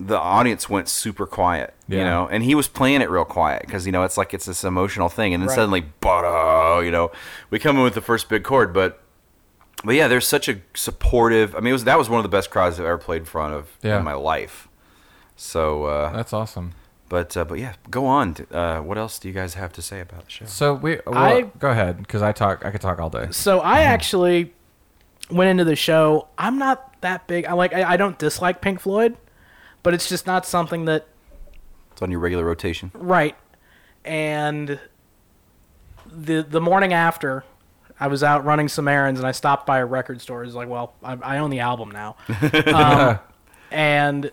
the audience went super quiet you know and he was playing it real quiet because you know it's like it's this emotional thing and then Right. suddenly "Ba-da," you know we come in with the first big chord but but yeah, there's such a supportive. I mean, it was that was one of the best crowds I've ever played in front of Yeah. in my life. So, uh, That's awesome. but uh, but yeah, go on. Uh, what else do you guys have to say about the show? So we well, I- go ahead because I talk. I could talk all day. So I actually went into the show. I'm not that big. I like. I, I don't dislike Pink Floyd, but it's just not something that It's on your regular rotation. right. And the the morning after, I was out running some errands and I stopped by a record store. It's like, well, I, I own the album now, um, and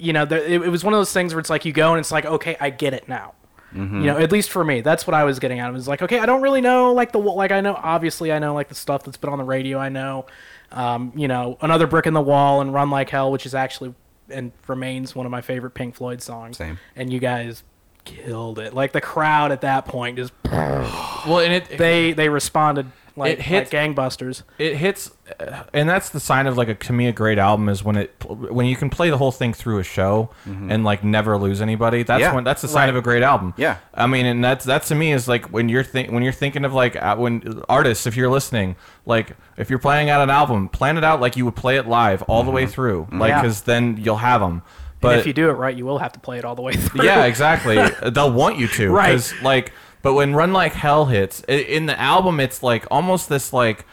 you know, there, it, it was one of those things where it's like you go and it's like, okay, I get it now. You know, at least for me, that's what I was getting at. It was like, okay, I don't really know like the like I know obviously I know like the stuff that's been on the radio. I know, um, you know, another brick in the wall and Run Like Hell, which is actually and remains one of my favorite Pink Floyd songs. Same. And you guys killed it. Like the crowd at that point just Well, and it they they responded like, It hit- like gangbusters. it hits uh, and that's the sign of like a to me a great album is when it when you can play the whole thing through a show and like never lose anybody that's Yeah. when that's the sign Right. of a great album Yeah. i mean and that's that's to me is like when you're think when you're thinking of like uh, when artists if you're listening like if you're playing out an album plan it out like you would play it live all the way through like Yeah. because then you'll have them But but if you do it right, you will have to play it all the way through. yeah, exactly. They'll want you to, Right. 'cause, like, but when Run Like Hell hits i- in the album, it's like almost this like,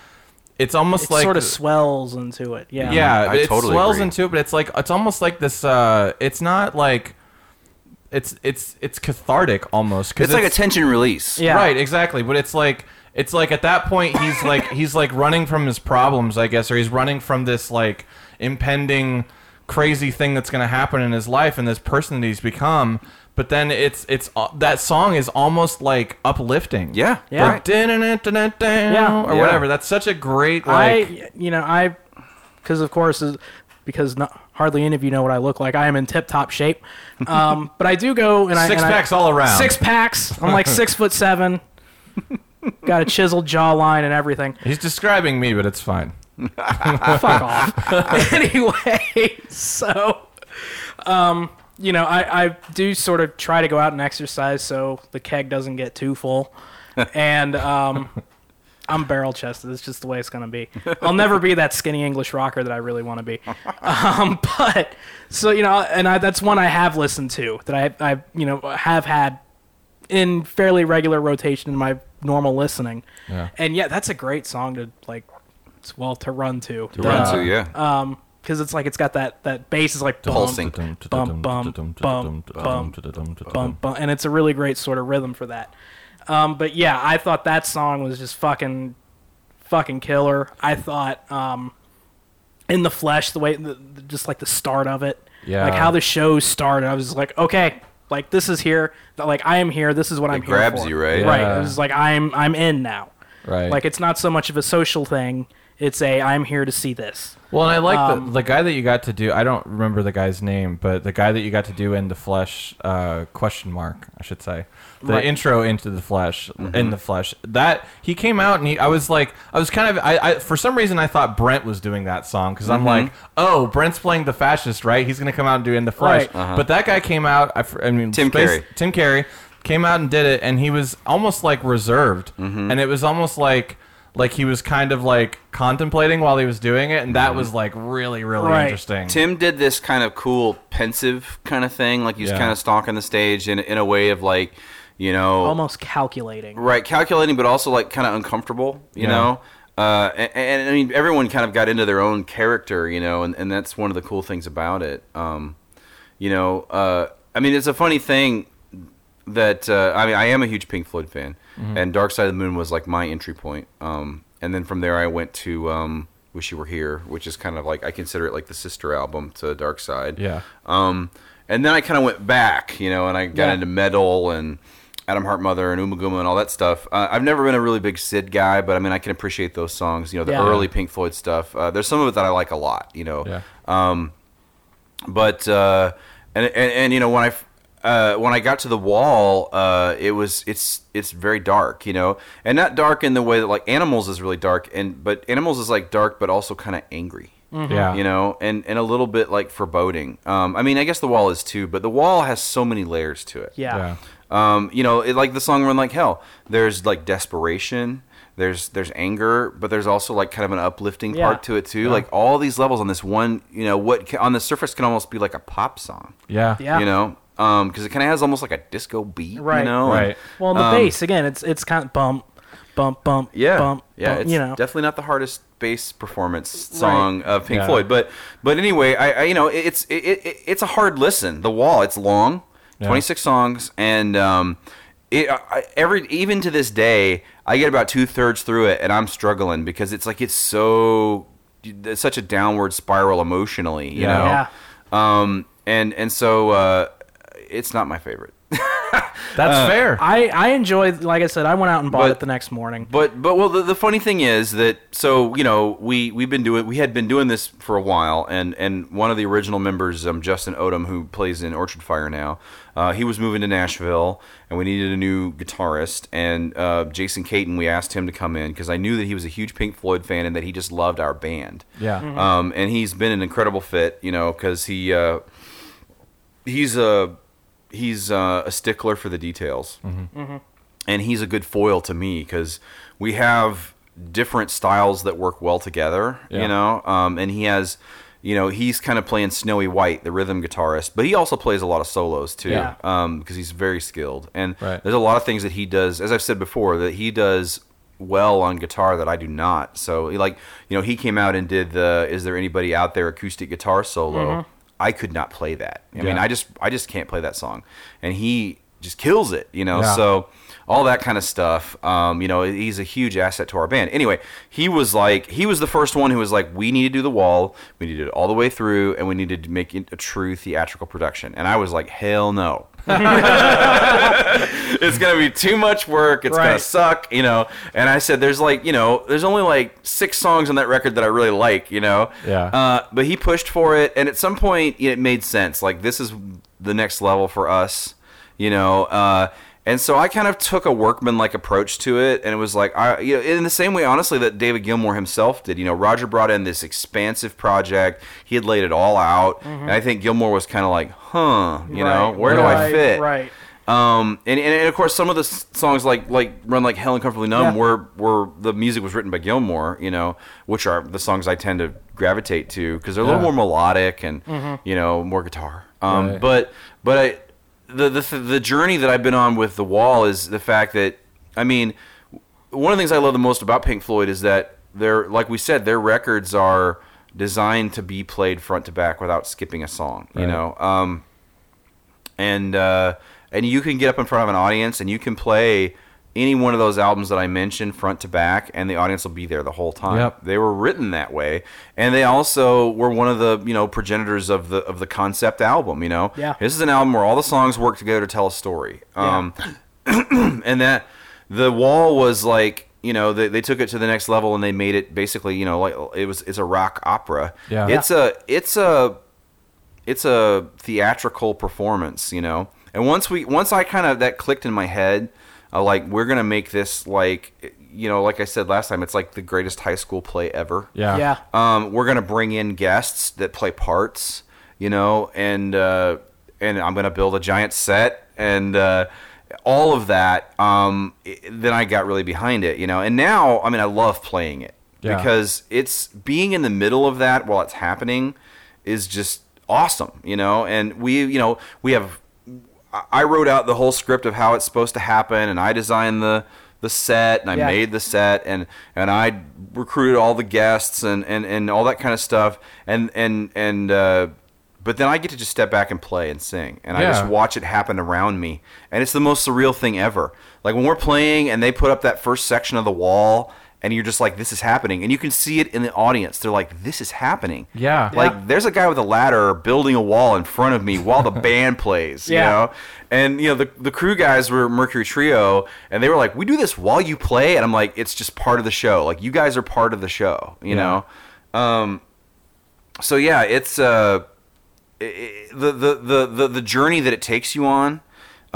it's almost It like sort of swells into it. Yeah. yeah, I it totally swells agree. into it, but it's like it's almost like this. uh It's not like it's it's it's cathartic almost. 'cause It's like a tension release. Yeah. Right, exactly. But it's like it's like at that point he's like he's like running from his problems, I guess, or he's running from this like impending crazy thing that's going to happen in his life and this person that he's become. But then it's it's uh, that song is almost like uplifting. Yeah. Yeah. right. Yeah. or Yeah. whatever. That's such a great like I, you know, I, because of course, because not hardly any of you know what I look like. I am in tip top shape. Um, but I do go and I Six and I- packs all around. Six packs. I'm like six foot seven. Got a chiseled jawline and everything. He's describing me, but it's fine. Fuck off. anyway, so, um, you know, I, I do sort of try to go out and exercise so the keg doesn't get too full. And um, I'm barrel chested. It's just the way it's going to be. I'll never be that skinny English rocker that I really want to be. Um, but, so, you know, and I, that's one I have listened to that I, I, you know, have had in fairly regular rotation in my normal listening. Yeah. And yeah, that's a great song to, like, well, to run to. To run to, yeah. Um, because it's like it's got that that bass is like Pulsing. bum, bum, bum, bum, bum, bum, and it's a really great sort of rhythm for that. Um, but yeah, I thought that song was just fucking, fucking killer. I thought, um, in the flesh, the way, the, the- just like the start of it, Yeah. like how the show started. I was like, okay, like this is here. Like I am here. This is what I'm here grabs for. you, right? Right. Yeah. It was like I'm I'm in now. Right. Like it's not so much of a social thing. It's a I'm here to see this. Well, and I like Um, the, the guy that you got to do. I don't remember the guy's name, but the guy that you got to do in the flesh, uh, question mark, I should say, the Right. intro into the flesh, Mm-hmm. in the flesh. That he came out and he, I was like, I was kind of, I, I for some reason I thought Brent was doing that song because Mm-hmm. I'm like, oh, Brent's playing the fascist, right? He's gonna come out and do in the flesh. Right. Uh-huh. But that guy came out. I, I mean, Tim Space- Carey. Tim Carey came out and did it, and he was almost like reserved, Mm-hmm. and it was almost like like he was kind of like contemplating while he was doing it, and that Mm-hmm. was like really really Right. interesting. Tim did this kind of cool, pensive kind of thing, like he was Yeah. kind of stalking the stage in in a way of like, you know, Almost calculating. right, calculating, but also like kind of uncomfortable, you Yeah. know. Uh, and, and I mean, everyone kind of got into their own character, you know, and, and that's one of the cool things about it. Um, you know, uh, I mean, it's a funny thing that uh, I mean, I am a huge Pink Floyd fan, Mm-hmm. and Dark Side of the Moon was like my entry point. Um, and then from there, I went to um, Wish You Were Here, which is kind of like I consider it like the sister album to Dark Side. Yeah. Um, and then I kind of went back, you know, and I got Yeah. into Meddle and Atom Heart Mother and Ummagumma and all that stuff. Uh, I've never been a really big Syd guy, but I mean, I can appreciate those songs. You know, the Yeah. early Pink Floyd stuff. Uh, there's some of it that I like a lot. You know. Yeah. Um, but uh, and, and and you know when I uh, when I got to the wall, uh, it was it's it's very dark, you know, and not dark in the way that like Animals is really dark, and but Animals is like dark, but also kind of angry Yeah. you know, and, and a little bit like foreboding. Um, I mean, I guess the wall is too, but the wall has so many layers to it. Yeah. Yeah. Um, you know, it, like the song "Run Like Hell." There's like desperation. There's there's anger, but there's also like kind of an uplifting Yeah. part to it too. Like all these levels on this one, you know, what ca- on the surface can almost be like a pop song. Yeah. Yeah. You know, because it kind of has almost like a disco beat. Right. You know. Right. And, Well, the um, bass again, it's it's kind of bump, bump, bump, yeah, bump, yeah, bump, it's you know, definitely not the hardest bass performance song of Pink Yeah. Floyd, but but anyway, I, I you know it's it, it, it's a hard listen. The Wall, it's long, Yeah. twenty six songs, and um, it I, every even to this day, I get about two thirds through it, and I'm struggling because it's like it's so it's such a downward spiral emotionally, you Yeah. know. Yeah. Um, and and so uh, it's not my favorite. That's fair. I I enjoyed. Like I said, I went out and bought But- it the next morning. But but well, the, the funny thing is that so you know we we've been doing we had been doing this for a while, and and one of the original members, um, Justin Odom, who plays in Orchard Fire now, uh, he was moving to Nashville, and we needed a new guitarist, and uh, Jason Caton, we asked him to come in because I knew that he was a huge Pink Floyd fan and that he just loved our band. Yeah. Mm-hmm. Um, and he's been an incredible fit, you know, because he uh, he's a he's uh, a stickler for the details, and he's a good foil to me because we have different styles that work well together, Yeah. you know. Um, and he has, you know, he's kind of playing Snowy White, the rhythm guitarist, but he also plays a lot of solos too, Yeah. um, because he's very skilled. And Right. there's a lot of things that he does, as I've said before, that he does well on guitar that I do not. So, he, like, you know, he came out and did the "Is there anybody out there?" acoustic guitar solo. I could not play that. I mean, I just I just can't play that song. And he just kills it, you know. Yeah. So all that kind of stuff. Um, you know, he's a huge asset to our band. Anyway, he was like, he was the first one who was like, we need to do the wall, we need to do it all the way through, and we needed to make it a true theatrical production. And I was like, hell no. it's gonna be too much work. It's gonna suck, you know. And I said, "There's like, you know, there's only like six songs on that record that I really like, you know." Yeah. Uh, but he pushed for it, and at some point, it made sense. Like, this is the next level for us, you know. Uh, and so I kind of took a workman-like approach to it, and it was like, I, you know, in the same way, honestly, that David Gilmour himself did. You know, Roger brought in this expansive project. He had laid it all out, and I think Gilmour was kind of like, "Huh, you know, Right, where do I fit?" Right. Um, and, and, and of course, some of the songs like like Run Like Hell and Comfortably Numb Yeah. were were the music was written by Gilmour, you know, which are the songs I tend to gravitate to because they're a little Yeah. more melodic and Mm-hmm. you know more guitar. Um, Right. but but I, the the the journey that I've been on with the Wall is the fact that I mean, one of the things I love the most about Pink Floyd is that they're like we said, their records are designed to be played front to back without skipping a song. You Right. know. Um, and uh, and you can get up in front of an audience and you can play any one of those albums that I mentioned front to back, and the audience will be there the whole time. Yep. They were written that way, and they also were one of the you know progenitors of the of the concept album. You know, Yeah. this is an album where all the songs work together to tell a story. Um, and that the wall was like you know they, they took it to the next level and they made it basically you know like it was it's a rock opera Yeah. it's a it's a it's a theatrical performance you know and once we once i kind of that clicked in my head uh, like we're gonna make this like you know like i said last time it's like the greatest high school play ever Yeah. Yeah. um, we're gonna bring in guests that play parts, you know, and uh, and I'm gonna build a giant set and uh, all of that. Um, i- then I got really behind it, you know, and now I mean I love playing it Yeah. because it's being in the middle of that while it's happening is just awesome, you know, and we you know we have I- wrote out the whole script of how it's supposed to happen, and I designed the the set, and I Yeah. made the set, and and I recruited all the guests, and and and all that kind of stuff, and and and. Uh, but then I get to just step back and play and sing, and I just watch it happen around me, and it's the most surreal thing ever. Like when we're playing, and they put up that first section of the wall, and you're just like, "This is happening," and you can see it in the audience. They're like, "This is happening." Yeah. Like Yeah. there's a guy with a ladder building a wall in front of me while the band plays, you Yeah. know? And you know, the the crew guys were Mercury Trio and they were like, "We do this while you play." And I'm like, "It's just part of the show. Like you guys are part of the show, you Yeah. know?" Um so yeah, it's uh i- i- the, the the the the journey that it takes you on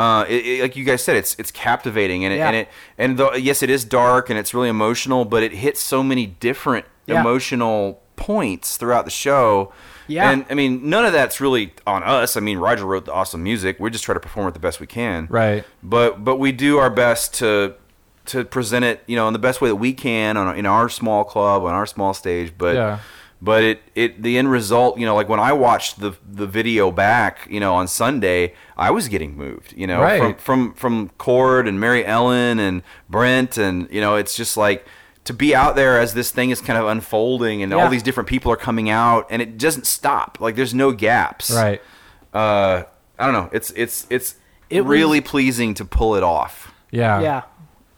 uh, it, it- like you guys said, it's it's captivating and it, Yeah. and it and though yes, it is dark and it's really emotional, but it hits so many different Yeah. emotional points throughout the show. Yeah. And I mean, none of that's really on us. I mean, Roger wrote the awesome music. We just try to perform it the best we can. Right. But but we do our best to to present it, you know, in the best way that we can on in our small club on our small stage. But Yeah. But it it the end result, you know, like when I watched the the video back, you know, on Sunday, I was getting moved, you know, Right. from from from Cord and Mary Ellen and Brent and you know, it's just like to be out there as this thing is kind of unfolding and all these different people are coming out and it doesn't stop. Like there's no gaps. Right. Uh I don't know. It's it's it's It was- really pleasing to pull it off. Yeah. Yeah.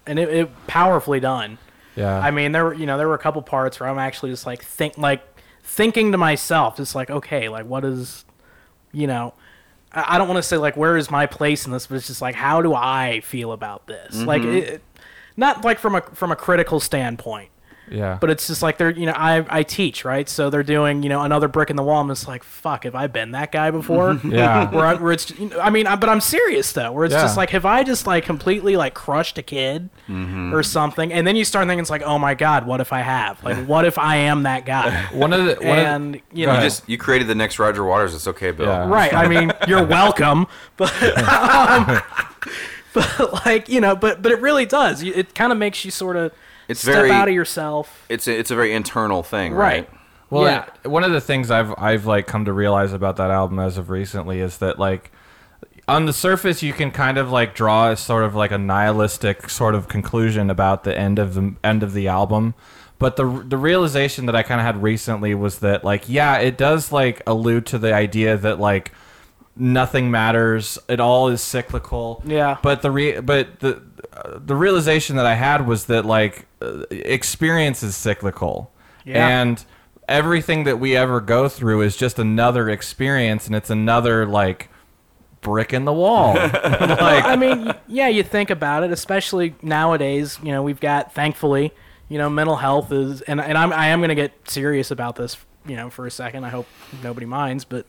And it, it powerfully done. Yeah. I mean, there were you know there were a couple parts where I'm actually just like think like thinking to myself, just like okay, like what is, you know, I, I don't want to say like where is my place in this, but it's just like how do I feel about this? Like Mm-hmm. it, not like from a from a critical standpoint, yeah. but it's just like they're you know I I teach right, so they're doing you know another brick in the wall. I'm just like fuck, have I been that guy before? Yeah. where, I, where it's you know, I mean I, but I'm serious though where it's just like have I just like completely like crushed a kid Mm-hmm. or something and then you start thinking it's like oh my god what if I have like what if I am that guy one of the one of- and you know You just you created the next Roger Waters. It's okay, Bill. Yeah. right I mean you're welcome but um, but like you know but but it really does it kind of makes you sort of It's step very- out of yourself It's a, it's a very internal thing, right, right? Well, yeah it- one of the things I've I've like come to realize about that album as of recently is that like on the surface you can kind of like draw a sort of like a nihilistic sort of conclusion about the end of the end of the album. But the the realization that I kind of had recently was that like yeah, it does like allude to the idea that like nothing matters. It all is cyclical. Yeah. But the re- but the uh, the realization that I had was that like uh, experience is cyclical, Yeah. and everything that we ever go through is just another experience, and it's another like brick in the wall. like I mean, yeah, you think about it, especially nowadays. You know, we've got thankfully, you know, mental health is, and and I'm I am gonna get serious about this, you know, for a second. I hope nobody minds, but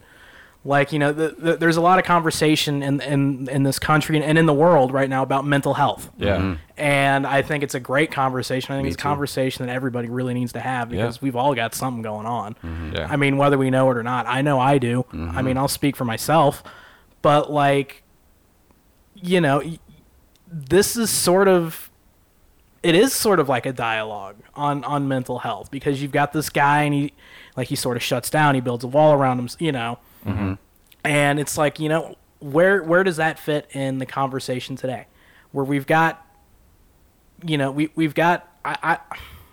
like you know, the, the, there's a lot of conversation in in in this country and, and in the world right now about mental health. yeah. Mm-hmm. And I think it's a great conversation. I think Me it's a conversation that everybody really needs to have Yeah. because we've all got something going on. Mm-hmm. Yeah. I mean, whether we know it or not, I know I do. I mm-hmm. mean, I'll speak for myself, but like, you know, this is sort of, it is sort of like a dialogue on on mental health because you've got this guy and he, like, he sort of shuts down. He builds a wall around him, you know, and it's like, you know, where where does that fit in the conversation today, where we've got you know, we we've got I I,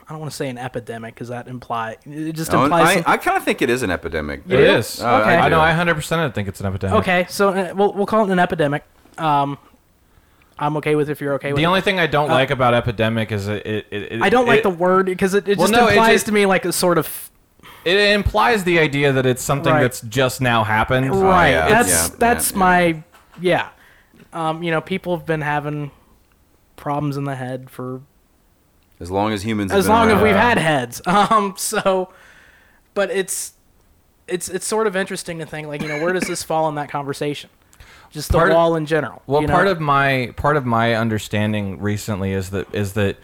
I don't want to say an epidemic because that imply it just No, implies. I, some- I kind of think it is an epidemic. It is. Uh, I Okay. I, do. know. I hundred percent think it's an epidemic. okay, so uh, we'll we'll call it an epidemic. Um, I'm okay with if you're okay with it. The it. only thing I don't like about epidemic is it. it, it I don't like the word because it, it Well, just no, it implies just- to me like a sort of It implies the idea that it's something Right. that's just now happened. right. yeah, that's yeah, that's yeah, my yeah. Um, you know, people have been having problems in the head for As long as humans. have as been long as around. we've had heads. Um, so, but it's it's it's sort of interesting to think like you know where does this fall in that conversation? Just the Part of- wall in general. Well, you know? part of my part of my understanding recently is that is that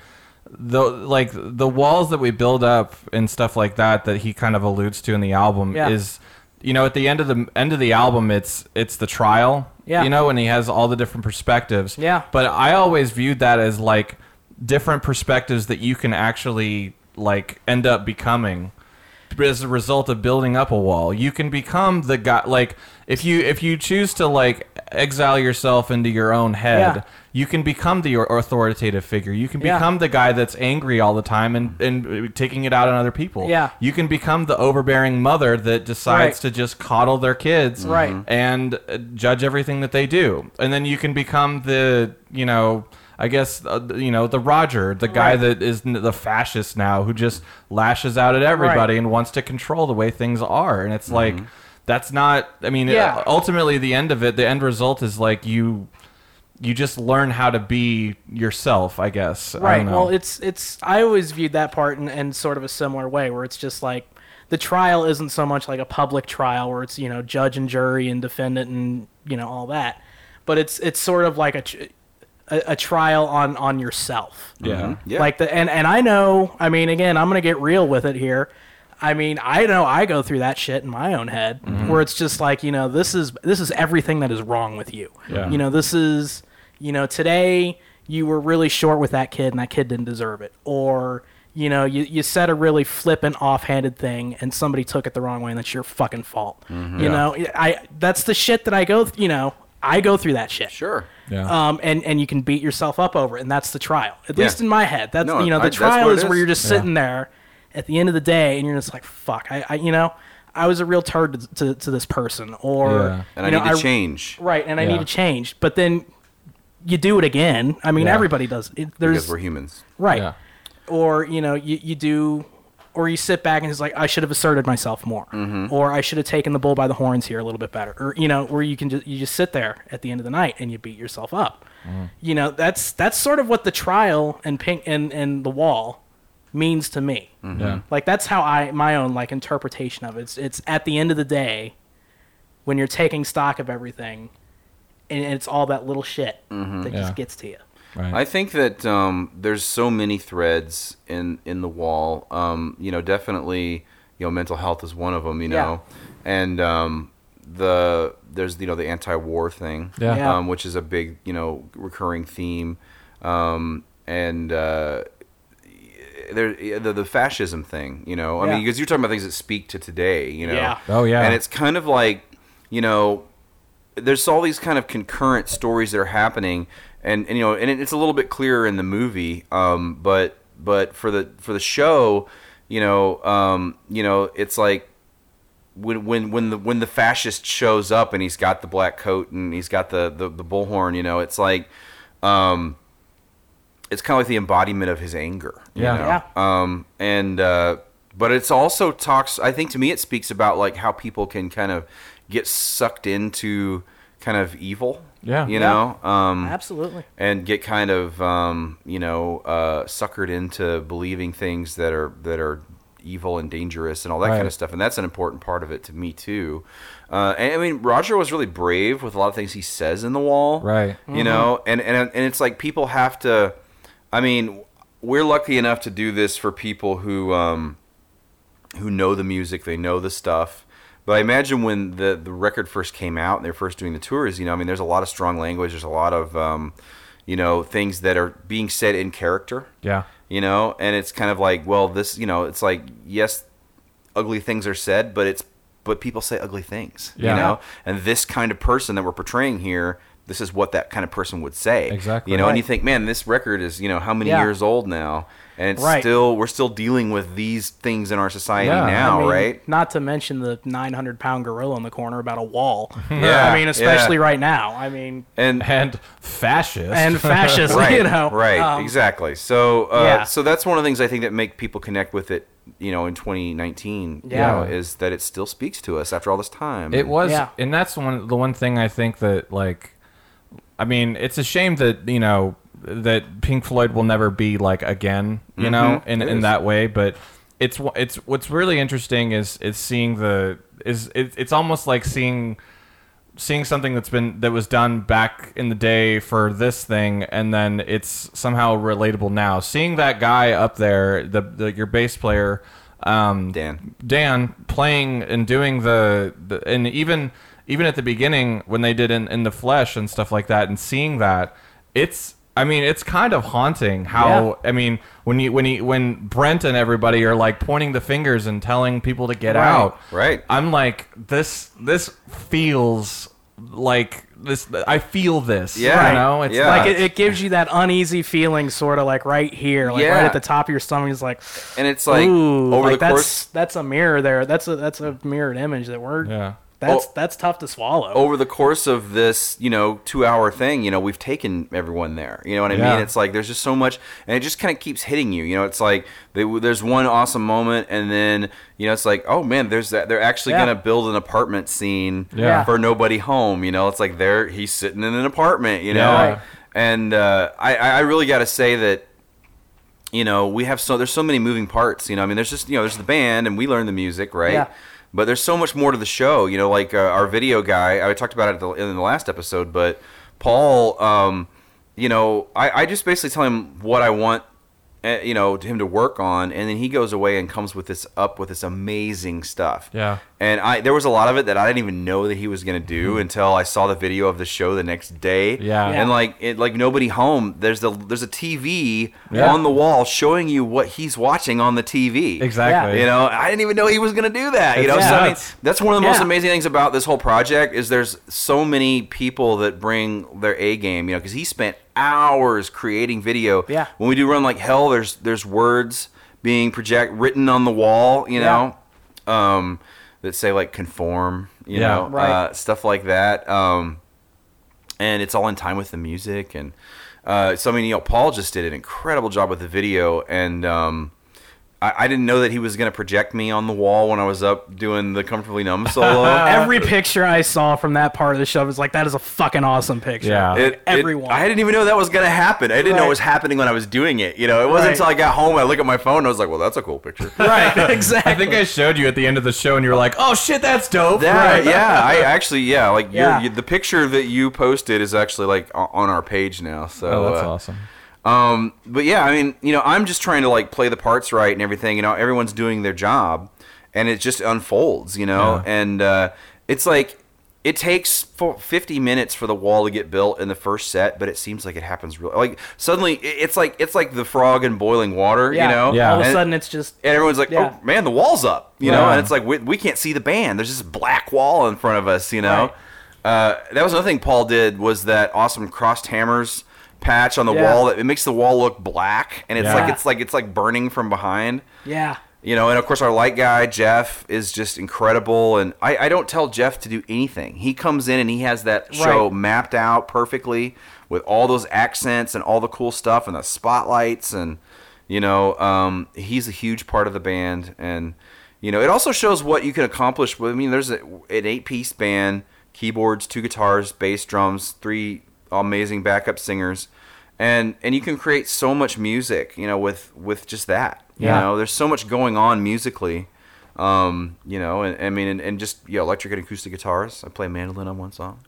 the like the walls that we build up and stuff like that that he kind of alludes to in the album Yeah. is you know at the end of the end of the album it's it's the trial Yeah. you know and he has all the different perspectives Yeah. but i always viewed that as like different perspectives that you can actually like end up becoming as a result of building up a wall you can become the guy like if you if you choose to like exile yourself into your own head Yeah. You can become the authoritative figure you can Yeah. become the guy that's angry all the time and, and taking it out on other people Yeah. you can become the overbearing mother that decides Right. to just coddle their kids Right. Mhm. and uh, judge everything that they do and then you can become the you know I guess uh, you know the Roger, the guy Right. that is the fascist now, who just lashes out at everybody Right. and wants to control the way things are. And it's like that's not. I mean, Yeah. uh, ultimately, the end of it, the end result is like you you just learn how to be yourself. I guess. I right. don't know. Well, it's it's I always viewed that part in, in sort of a similar way, where it's just like the trial isn't so much like a public trial where it's you know judge and jury and defendant and you know all that, but it's it's sort of like a a, a trial on on yourself. yeah. Mm-hmm. Yeah. Like the and and I know. I mean, again, I'm gonna get real with it here. I mean, I know I go through that shit in my own head, Mm-hmm. where it's just like you know, this is this is everything that is wrong with you. Yeah. You know, this is you know today you were really short with that kid and that kid didn't deserve it, or you know you, you said a really flippant, offhanded thing and somebody took it the wrong way and that's your fucking fault. Mm-hmm. You know, I that's the shit that I go. Th- you know, I go through that shit. Sure. Yeah. Um, and, and you can beat yourself up over it, and that's the trial. At Yeah. least in my head, that's No, you know I- the that's trial is, it where is. you're just Yeah. sitting there at the end of the day, and you're just like, fuck, I, I you know, I was a real turd to, to, to this person, or Yeah. And you I know, need to change right, and I Yeah. need to change, but then you do it again. I mean, Yeah. everybody does. It, there's because we're humans. right, Yeah. or you know, you you do. Or you sit back and it's like I should have asserted myself more, Mm-hmm. or I should have taken the bull by the horns here a little bit better, or you know, where you can just you just sit there at the end of the night and you beat yourself up. You know, that's that's sort of what the trial and pink and and the wall means to me. Yeah. Like that's how I my own like interpretation of it. It's it's at the end of the day when you're taking stock of everything, and it's all that little shit that Yeah. just gets to you. Right. I think that um, there's so many threads in in the wall. Um, you know, definitely, you know, mental health is one of them. You Yeah. know, and um, the there's you know the anti-war thing, Yeah. Yeah. Um, which is a big you know recurring theme, um, and uh, there the, the fascism thing. You know, I Yeah. mean, because you're talking about things that speak to today. You know, Yeah. Oh, yeah. and it's kind of like you know there's all these kind of concurrent stories that are happening and, and you know and it- it's a little bit clearer in the movie um, but but for the for the show you know um, you know it's like when when when the when the fascist shows up and he's got the black coat and he's got the the, the bullhorn, you know, it's like, um, it's kind of like the embodiment of his anger. you Yeah. know? Yeah. Um, and uh, but it's also talks. I think to me, it speaks about like how people can kind of get sucked into kind of evil. Yeah. You Yeah. know. Um, Absolutely. and get kind of um, you know uh, suckered into believing things that are that are evil and dangerous and all that kind of stuff and that's an important part of it to me too uh, and i mean roger was really brave with a lot of things he says in the wall Right. you know and, and and it's like people have to i mean we're lucky enough to do this for people who um, who know the music, they know the stuff. But I imagine when the the record first came out and they're first doing the tours, you know, I mean, there's a lot of strong language. There's a lot of, um, you know, things that are being said in character. Yeah. You know, and it's kind of like, well, this, you know, it's like, yes, ugly things are said, but it's, but people say ugly things. Yeah. You know, and this kind of person that we're portraying here. This is what that kind of person would say. Exactly. You know, and you think, man, this record is, you know, how many Yeah. years old now? And it's Right. still, we're still dealing with these things in our society Yeah. now, I mean, right? Not to mention the 900 pound gorilla in the corner about a wall. Yeah, I mean, especially yeah. right now. I mean, And And fascist. and fascism, right, you know. right, Um, exactly. So, uh, yeah. so that's one of the things I think that make people connect with it. You know, in 2019, you Yeah. know, is that it still speaks to us after all this time. It was, Yeah. and that's one the one thing I think that like, I mean, it's a shame that you know that Pink Floyd will never be like again, you know, in in that way. But it's it's what's really interesting is is seeing the is it, it's almost like seeing seeing something that's been that was done back in the day for this thing and then it's somehow relatable now seeing that guy up there the, the your bass player um Dan. Dan playing and doing the, the and even even at the beginning when they did in, in the flesh and stuff like that and seeing that it's I mean it's kind of haunting how I mean when you when he when Brent and everybody are like pointing the fingers and telling people to get Right. out Right. I'm like this this feels like this I feel this Yeah. you know it's Yeah. Like it, it gives you that uneasy feeling, sort of like right here, like Yeah. right at the top of your stomach. Is like, and it's like ooh, over like the that's course that's a mirror there. That's a that's a mirrored image that we're. yeah That's Oh. that's tough to swallow. over the course of this, you know, two hour thing, you know, we've taken everyone there. You know what I Yeah. mean? It's like there's just so much, and it just kind of keeps hitting you. You know, it's like they, there's one awesome moment, and then you know, it's like, oh man, there's that. They're actually Yeah. gonna build an apartment scene Yeah. for nobody home. You know, it's like there he's sitting in an apartment. You know, Yeah. And uh, I I really got to say that you know we have so there's so many moving parts you know i mean there's just you know there's the band and we learn the music right Yeah. But there's so much more to the show you know like uh, our video guy i talked about it in the last episode but paul um, you know I, I just basically tell him what i want uh, you know him to work on and then he goes away and comes with this up with this amazing stuff Yeah. And i there was a lot of it that i didn't even know that he was going to do until i saw the video of the show the next day Mm-hmm. Yeah. and like it like nobody home there's the there's a tv Yeah. on the wall showing you what he's watching on the tv exactly you know i didn't even know he was going to do that you know It's so I mean, that's one of the most amazing things about this whole project is there's so many people that bring their a game you know because he spent hours creating video Yeah. when we do run like hell there's there's words being project written on the wall you Yeah. know um that say like conform you Yeah. know Right. uh, stuff like that um and it's all in time with the music and uh, so I mean, you know, Paul just did an incredible job with the video, and um, I, I didn't know that he was going to project me on the wall when I was up doing the comfortably numb solo. Every picture I saw from that part of the show was like, that is a fucking awesome picture. Yeah. Like, It- it- everyone. I didn't even know that was going to happen. I didn't know Right. it was happening when I was doing it. You know, it wasn't Right. until I got home. I look at my phone. and I was like, "Well, that's a cool picture." right, exactly. I think I showed you at the end of the show and you were like oh shit that's dope That, yeah, I actually, yeah, like your Yeah. you, the picture that you posted is actually like o- on our page now. So oh that's uh, awesome Um, but yeah, I mean, you know, I'm just trying to like play the parts right and everything. You know, everyone's doing their job, and it just unfolds. You know, Yeah. and uh, it's like it takes fo- 50 minutes for the wall to get built in the first set, but it seems like it happens real. Like suddenly, it's like it's like the frog in boiling water. yeah. You know, Yeah. All of a sudden, it's just and everyone's like, Yeah. "Oh man, the wall's up," you know, and it's like we, we can't see the band. There's this black wall in front of us, you know. Uh, that was another thing Paul did was that awesome crossed hammers patch on the Yeah. wall. That it makes the wall look black, and it's Yeah. like it's like it's like burning from behind. yeah. you know, and of course our light guy Jeff is just incredible, and I, I don't tell Jeff to do anything. He comes in and he has that show Right. mapped out perfectly with all those accents and all the cool stuff and the spotlights and you know um, he's a huge part of the band and you know it also shows what you can accomplish with. I mean, there's a, an eight piece band, keyboards, two guitars, bass, drums, three amazing backup singers. And, and you can create so much music, you know, with, with just that. yeah. You know, there's so much going on musically um, you know, and I mean, and, and just yeah, electric and acoustic guitars. I play mandolin on one song.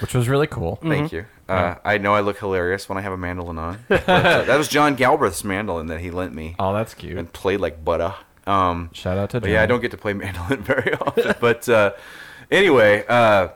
which was really cool. Thank you. Uh, I know I look hilarious when I have a mandolin on. But, uh, that was John Galbraith's mandolin that he lent me Oh, that's cute. and played like butter. Um, Shout out to but yeah, I don't get to play mandolin very often. but uh, anyway, uh,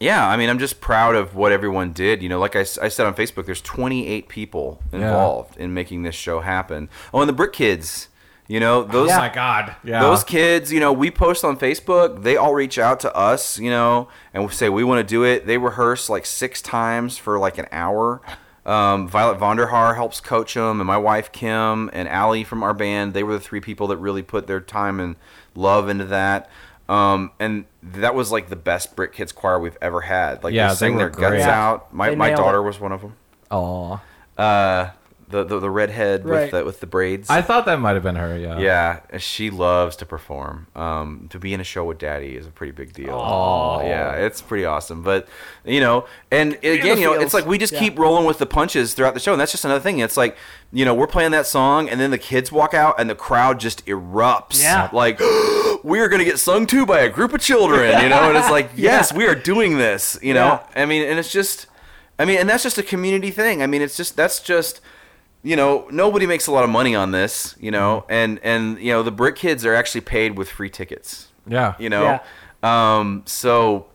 yeah, I mean, I'm just proud of what everyone did. You know, like I said on Facebook, there's 28 people involved in making this show happen. Oh, and the Brick Kids. You know, those Oh my god. Yeah. those kids, you know, we post on Facebook. They all reach out to us, you know, and we say we want to do it. They rehearse like six times for like an hour. Um, Violet Vonderhaar helps coach them, and my wife Kim and Allie from our band. They were the three people that really put their time and love into that. Um, and that was like the best Brick Kids choir we've ever had. Like Yeah, they they sang were their great. guts Yeah. out. My They my daughter it. was one of them. Aw. Uh, the, the the redhead Right. with the with the braids. I thought that might have been her. Yeah. Yeah, she loves to perform. Um, to be in a show with Daddy is a pretty big deal. Aw. Yeah, it's pretty awesome. But you know, and again, you know, it's like we just Yeah. keep rolling with the punches throughout the show, and that's just another thing. It's like you know, we're playing that song, and then the kids walk out, and the crowd just erupts. Yeah. like we are gonna get sung to by a group of children. You know, and it's like, yes, we are doing this. You know, Yeah. I mean, and it's just, I mean, and that's just a community thing. I mean, it's just that's just you know nobody makes a lot of money on this you know Mm-hmm. and and you know the brick kids are actually paid with free tickets Yeah. you know um so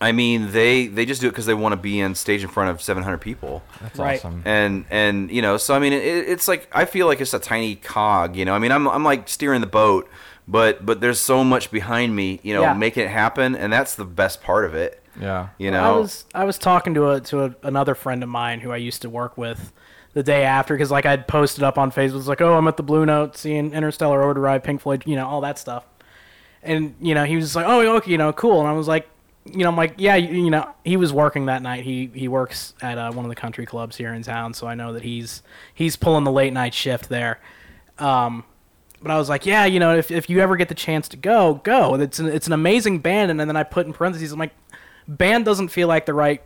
i mean they they just do it because they want to be on stage in front of 700 people That's Right. awesome. and and you know so i mean it, it's like i feel like it's a tiny cog you know i mean i'm, I'm like steering the boat but but there's so much behind me you know Yeah. making it happen and that's the best part of it Yeah. you Well, know I was I was talking to a to a, another friend of mine who I used to work with the day after because like I'd posted up on Facebook, like, oh, I'm at the Blue Note seeing Interstellar Overdrive, Pink Floyd, you know, all that stuff. And you know, he was like, oh, okay, you know, cool. And I was like, you know, I'm like, yeah, you, you know, he was working that night. He he works at uh, one of the country clubs here in town, so I know that he's he's pulling the late night shift there. Um, but I was like, yeah, you know, if, if you ever get the chance to go, go. It's an, it's an amazing band. And then I put in parentheses, I'm like, band doesn't feel like the right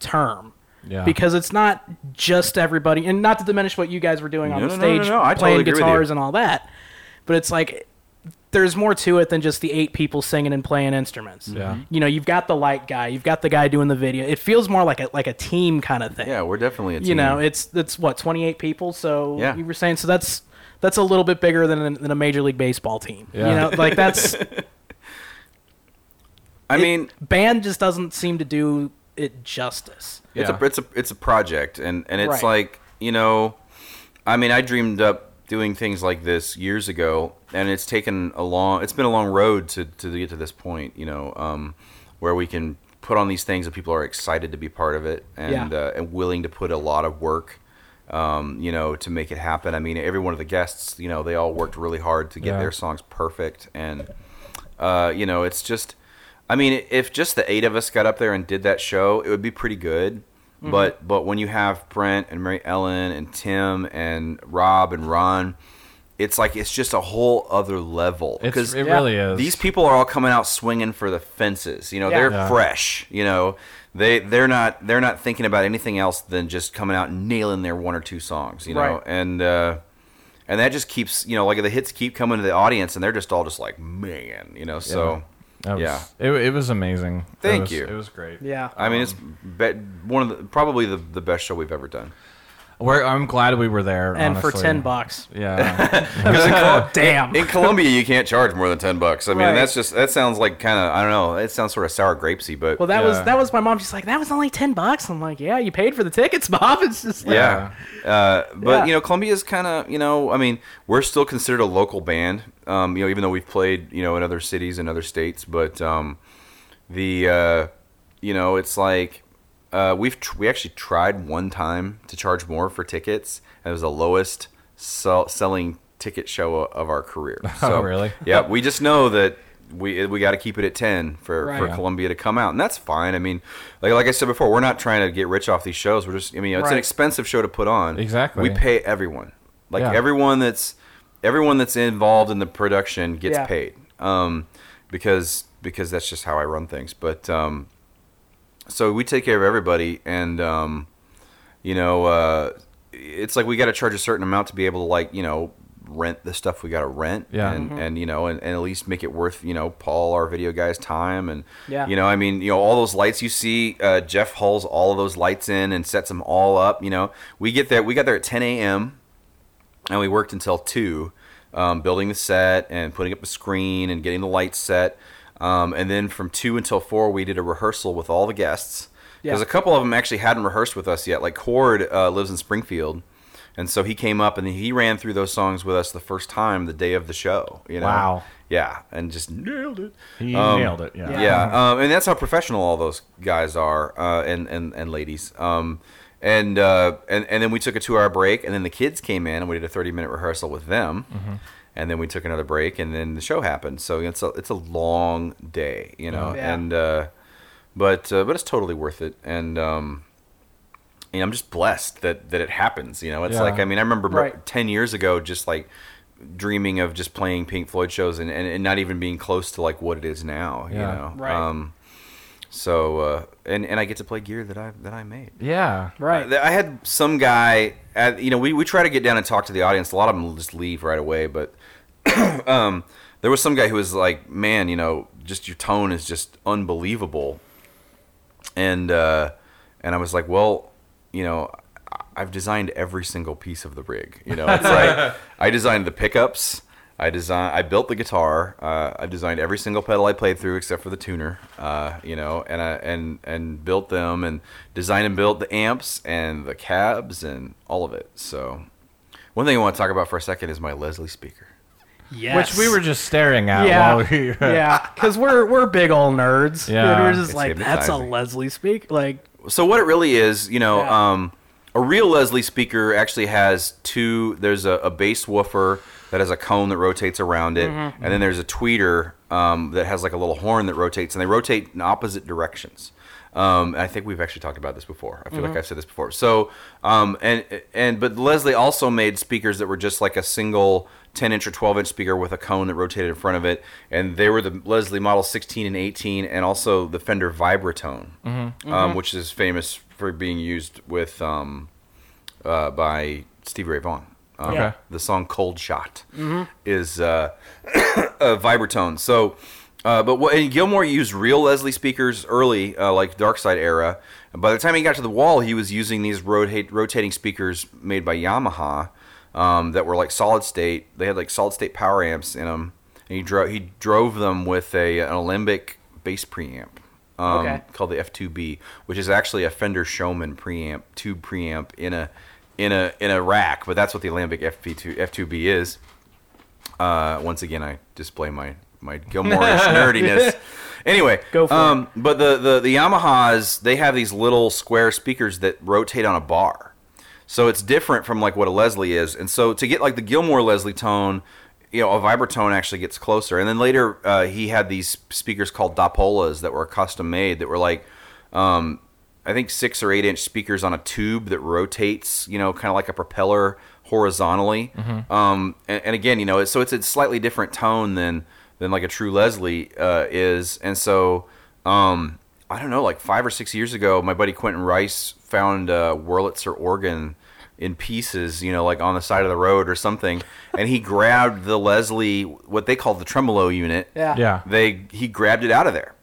term Yeah. because it's not just everybody, and not to diminish what you guys were doing on No, the no, no, no, stage, no, I playing totally agree with you. guitars and all that. But it's like there's more to it than just the eight people singing and playing instruments. Yeah. Mm-hmm. You know, you've got the light guy, you've got the guy doing the video. It feels more like a like a team kind of thing. yeah we're definitely a team You know, it's it's what 28 people. So Yeah. you were saying so that's that's a little bit bigger than, than a major league baseball team. Yeah. You know, like that's i mean band just doesn't seem to do it justice. It's Yeah. a it's a it's a project, and and it's Right. like you know, I mean, I dreamed up doing things like this years ago, and it's taken a long. It's been a long road to to get to this point. You know, um, where we can put on these things and people are excited to be part of it and Yeah. uh, and willing to put a lot of work. Um, you know, to make it happen. I mean, every one of the guests, you know, they all worked really hard to get Yeah. their songs perfect, and uh, you know, it's just. I mean, if just the eight of us got up there and did that show, it would be pretty good. But but when you have Brent and Mary Ellen and Tim and Rob and Ron, it's like it's just a whole other level. It's, it Yeah. really is. these people are all coming out swinging for the fences. You know, Yeah. they're Yeah. fresh. You know, they they're not they're not thinking about anything else than just coming out and nailing their one or two songs. You know, Right. and uh, and that just keeps you know like the hits keep coming to the audience, and they're just all just like man, you know. So. That was, yeah. It, it was amazing. It Thank was- you. It was great. Yeah. I mean, it's um, be- one of the probably the, the best show we've ever done. We're, I'm glad we were there. and for 10 bucks. Yeah. Damn. In Columbia, you can't charge more than ten bucks. I mean, Right. that's just that sounds like kind of I don't know. It sounds sort of sour grapesy, but Well, that was Yeah. that was my mom. She's like, "That was only ten bucks." I'm like, "Yeah, you paid for the tickets, Bob." It's just like, yeah. Uh, but Yeah. you know, Columbia's kind of you know, I mean, we're still considered a local band. Um, you know, even though we've played you know in other cities and other states, but um, the uh, you know, it's like uh, we've tr- we actually tried one time to charge more for tickets. And it was the lowest sell- selling ticket show of our career. So, really? Yeah, we just know that we we got to keep it at ten for, for Right. Columbia to come out, and that's fine. I mean, like like I said before, we're not trying to get rich off these shows. We're just I mean, it's an expensive show to put on. Exactly. We pay everyone, like Yeah. everyone that's everyone that's involved in the production gets Yeah. paid. Um, because because that's just how I run things. But um, so we take care of everybody, and um, you know, uh, it's like we got to charge a certain amount to be able to like you know rent the stuff we got to rent, Yeah. and and you know, and, and at least make it worth you know Paul, our video guy's time, and Yeah. you know, I mean, you know, all those lights you see, uh, Jeff hauls all of those lights in and sets them all up. You know, we get there, we got there at 10 a.m. and we worked until two, um, building the set and putting up the screen and getting the lights set. Um, and then from two until four, we did a rehearsal with all the guests. Because Yeah. a couple of them actually hadn't rehearsed with us yet. Like Cord uh, lives in Springfield, and so he came up and he ran through those songs with us the first time the day of the show. You know? Wow. Yeah, and just nailed it. He Um, nailed it. Yeah. Yeah, um, and that's how professional all those guys are, uh, and, and and ladies. Um, and uh, and and then we took a two hour break, and then the kids came in, and we did a thirty minute rehearsal with them, Mm-hmm. And then we took another break, and then the show happened. So it's a it's a long day, you know, Yeah. and uh, but uh, but it's totally worth it, and um, you know, I'm just blessed that that it happens. You know, it's Yeah. like I mean, I remember Right. ten years ago, just like dreaming of just playing Pink Floyd shows and, and, and not even being close to like what it is now. You Yeah. know, Right. Um, so uh, and and I get to play gear that I that I made. Yeah. Right. I had some guy, at, you know, we, we try to get down and talk to the audience. A lot of them will just leave right away, but um, there was some guy who was like, "Man, you know, just your tone is just unbelievable," and uh, and I was like, "Well, you know, I've designed every single piece of the rig. You know, it's like I designed the pickups." I design. I built the guitar. Uh, I designed every single pedal I played through except for the tuner. Uh, you know, and I and and built them and designed and built the amps and the cabs and all of it. So, one thing I want to talk about for a second is my Leslie speaker. Yes. Which we were just staring at yeah, while we. yeah, because we're we're big old nerds. Yeah. we're just It's like that's a. Leslie speak. Like, So what it really is, you know, Yeah. um, a real Leslie speaker actually has two. There's a, a bass woofer that has a cone that rotates around it, Mm-hmm. and then there's a tweeter um, that has like a little horn that rotates, and they rotate in opposite directions. Um, I think we've actually talked about this before. I feel Mm-hmm. like I've said this before. So, um, and and but Leslie also made speakers that were just like a single 10 inch or 12 inch speaker with a cone that rotated in front of it, and they were the Leslie Model 16 and 18, and also the Fender Vibratone, Mm-hmm. Um, which is famous for being used with um, uh, by Stevie Ray Vaughan. Um, Okay. The song "Cold Shot" is uh, a vibratone. So, uh, but what, and Gilmour used real Leslie speakers early, uh, like Dark Side era. And by the time he got to the wall, he was using these rotate, rotating speakers made by Yamaha um, that were like solid state. They had like solid state power amps in them, and he drove he drove them with a an Alembic bass preamp. Um, Okay. Called the F2B, which is actually a Fender Showman preamp, tube preamp in a in a in a rack, but that's what the Alembic FP2 F2B is. Uh, once again, I display my my Gilmour-ish nerdiness. Anyway, Go for um, But the, the the Yamahas they have these little square speakers that rotate on a bar, so it's different from like what a Leslie is. And so to get like the Gilmour Leslie tone, you know, a vibratone actually gets closer. And then later uh, he had these speakers called Doppolas that were custom made that were like. Um, I think six or eight inch speakers on a tube that rotates, you know, kind of like a propeller horizontally. Um, and, and again, you know, so it's a slightly different tone than than like a true Leslie uh, is. And so um, I don't know, like five or six years ago, my buddy Quentin Rice found a Wurlitzer organ in pieces, you know, like on the side of the road or something, and he grabbed the Leslie, what they call the tremolo unit yeah, Yeah. they he grabbed it out of there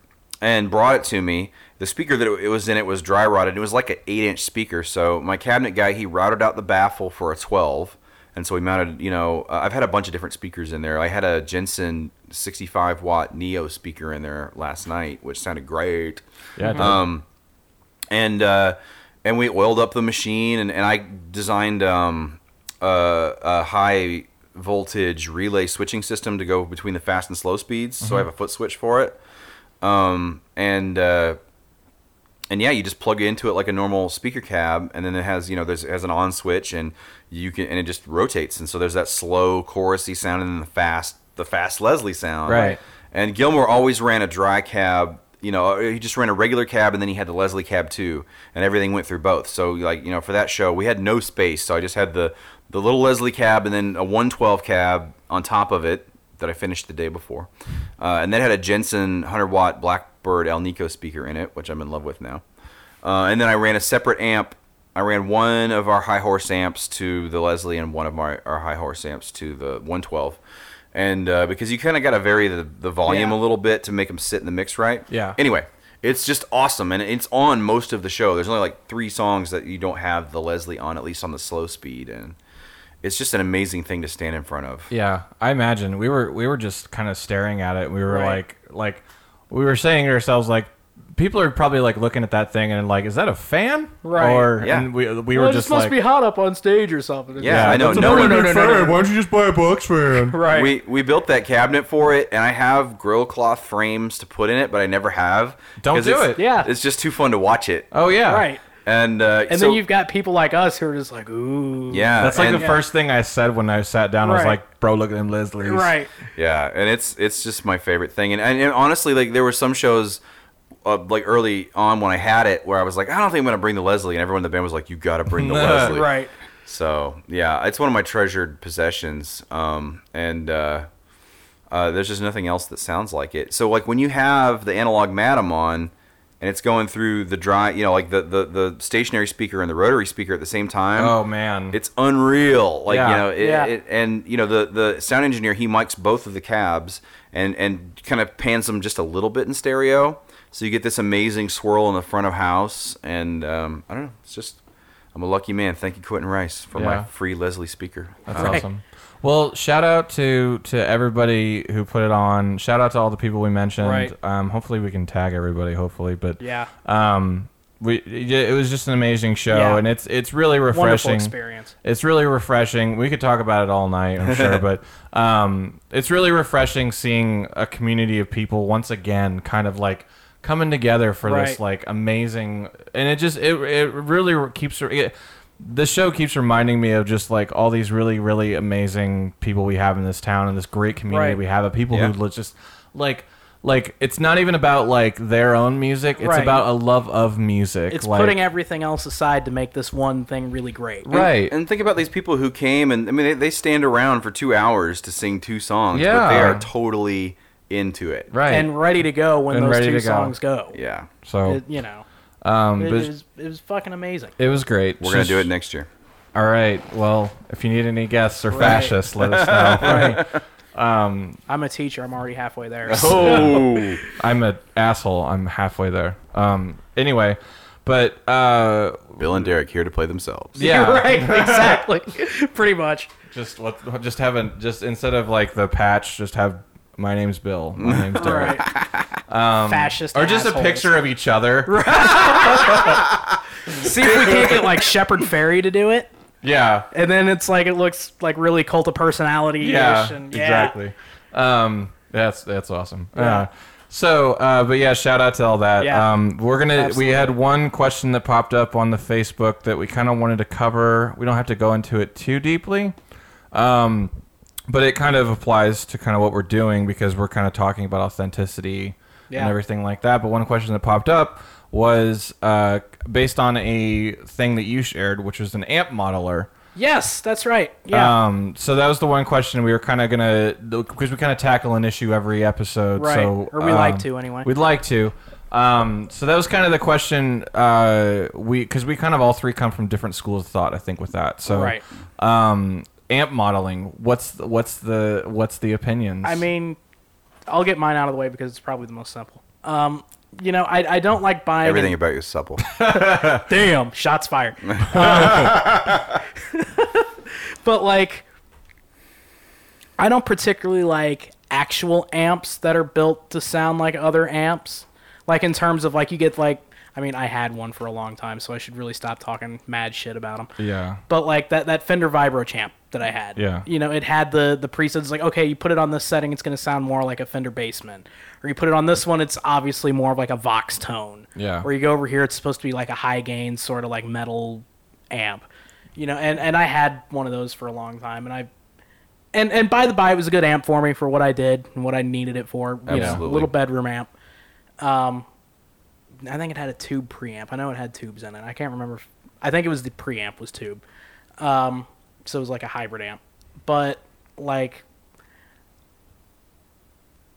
and brought it to me. The speaker that it was in it was dry rotted. It was like an eight inch speaker. So my cabinet guy he routed out the baffle for a twelve, and so we mounted. You know, uh, I've had a bunch of different speakers in there. I had a Jensen sixty five watt Neo speaker in there last night, which sounded great Yeah. um, and uh, and we oiled up the machine, and, and I designed um, a, a high voltage relay switching system to go between the fast and slow speeds. So I have a foot switch for it, um, and uh, and yeah, you just plug it into it like a normal speaker cab, and then it has you know there's it has an on switch, and you can and it just rotates, and so there's that slow chorusy sound and then the fast the fast Leslie sound. Right. And Gilmour always ran a dry cab. You know, he just ran a regular cab, and then he had the Leslie cab too, and everything went through both. So like you know, for that show, we had no space, so I just had the the little Leslie cab and then a 112 cab on top of it that I finished the day before, uh, and that had a Jensen 100 watt Blackbird Alnico speaker in it, which I'm in love with now. Uh, and then I ran a separate amp. I ran one of our high horse amps to the Leslie and one of my our high horse amps to the 112. And uh, because you kind of got to vary the, the volume Yeah. a little bit to make them sit in the mix right. Yeah. Anyway, it's just awesome, and it's on most of the show. There's only like three songs that you don't have the Leslie on, at least on the slow speed, and it's just an amazing thing to stand in front of. Yeah, I imagine we were we were just kind of staring at it. We were Right. like like we were saying to ourselves like people are probably like looking at that thing and like is that a fan? Right. Or Yeah. and we we well, were it just just must like be hot up on stage or something. Yeah, I know. that's a No, no, no, no, no. Why don't you just buy a Bucks fan? Right. We we built that cabinet for it, and I have grill cloth frames to put in it, but I never have. Don't 'cause do it. Yeah. it's just too fun to watch it. Oh yeah. right. And uh, And so, then you've got people like us who are just like, ooh. yeah, That's like and- the first thing I said when I sat down. I was like, "Bro, look at them Leslie's." Right. Yeah, and it's it's just my favorite thing. And, and, and honestly, like there were some shows, uh, like early on when I had it, where I was like, I don't think I'm gonna bring the Leslie, and everyone in the band was like, You got to bring the Leslie. Right. So yeah, it's one of my treasured possessions. Um, and uh, uh, there's just nothing else that sounds like it. So like when you have the analog Madam on, and it's going through the dry, you know, like the the, the stationary speaker and the rotary speaker at the same time. Oh man. It's unreal. Like Yeah. you know, it, Yeah. it, and you know the the sound engineer he mics both of the cabs and and kind of pans them just a little bit in stereo, so you get this amazing swirl in the front of house. And um, I don't know, it's just I'm a lucky man. Thank you, Quentin Rice, for Yeah. my free Leslie speaker. That's awesome. Well, shout out to to everybody who put it on. Shout out to all the people we mentioned. Right. Um, hopefully we can tag everybody. Hopefully, but Yeah. um, we it was just an amazing show, Yeah. and it's it's really Wonderful refreshing. experience. It's really refreshing. We could talk about it all night, I'm sure, but um, it's really refreshing seeing a community of people once again, kind of like coming together for this like amazing, and it just it it really keeps it, the show keeps reminding me of just like all these really really amazing people we have in this town and this great community Right. we have of people Yeah. who just like. Like it's not even about like their own music; it's Right. about a love of music. It's like, putting everything else aside to make this one thing really great. Right. And, think about these people who came and I mean they, they stand around for two hours to sing two songs, but Yeah. they are totally into it. right, And ready to go when And those ready two to go. songs go. Yeah. so It- you know, um, it, but it was, it was fucking amazing. it was great. We're gonna do it next year. All right. Well, if you need any guests or Right. fascists, let us know. Right. Um, I'm a teacher. I'm already halfway there. Oh. I'm an asshole. I'm halfway there. Um, anyway, but uh, Bill and Derek here to play themselves. yeah, right. Exactly. Pretty much. just let just have a just instead of like the patch, just have my name's Bill. My name's Derek. Right. Fascist. Or just a assholes. picture of each other. See if we can't get like Shepard Fairey to do it, Yeah. and then it's like it looks like really cult of personality. Yeah. and, Exactly. Um, that's that's awesome. Uh, so, uh, but yeah, shout out to all that. Yeah. Um, we're gonna. Absolutely. We had one question that popped up on the Facebook that we kind of wanted to cover. We don't have to go into it too deeply, um, but it kind of applies to kind of what we're doing because we're kind of talking about authenticity Yeah. and everything like that. But one question that popped up was uh, based on a thing that you shared, which was an amp modeler. Yes, that's right. Yeah. Um, so that was the one question we were kind of gonna because we kind of tackle an issue every episode. Right. So Or we like um, to, anyway. We'd like to. Um, so that was kind of the question. Uh, we because we kind of all three come from different schools of thought. I think with that. So Right. Um, amp modeling. What's the, what's the what's the opinions? I mean, I'll get mine out of the way because it's probably the most simple. Um, you know, I, I don't like buying Everything an- about you is supple. Damn, shots fired. Um, but like, I don't particularly like actual amps that are built to sound like other amps. Like in terms of like you get like, I mean, I had one for a long time, so I should really stop talking mad shit about them. yeah. But like that that Fender Vibro Champ, that I had. Yeah. You know, it had the the presets like okay, you put it on this setting, it's going to sound more like a Fender Bassman, or you put it on this one, it's obviously more of like a Vox tone. Yeah. Or you go over here, it's supposed to be like a high gain sort of like metal amp. You know, and and I had one of those for a long time, and I. And, and by the by, it was a good amp for me for what I did and what I needed it for. You know, a little bedroom amp. Um, I think it had a tube preamp. I know it had tubes in it. I can't remember. If, I think it was the preamp was tube. Um, so it was like a hybrid amp. But like,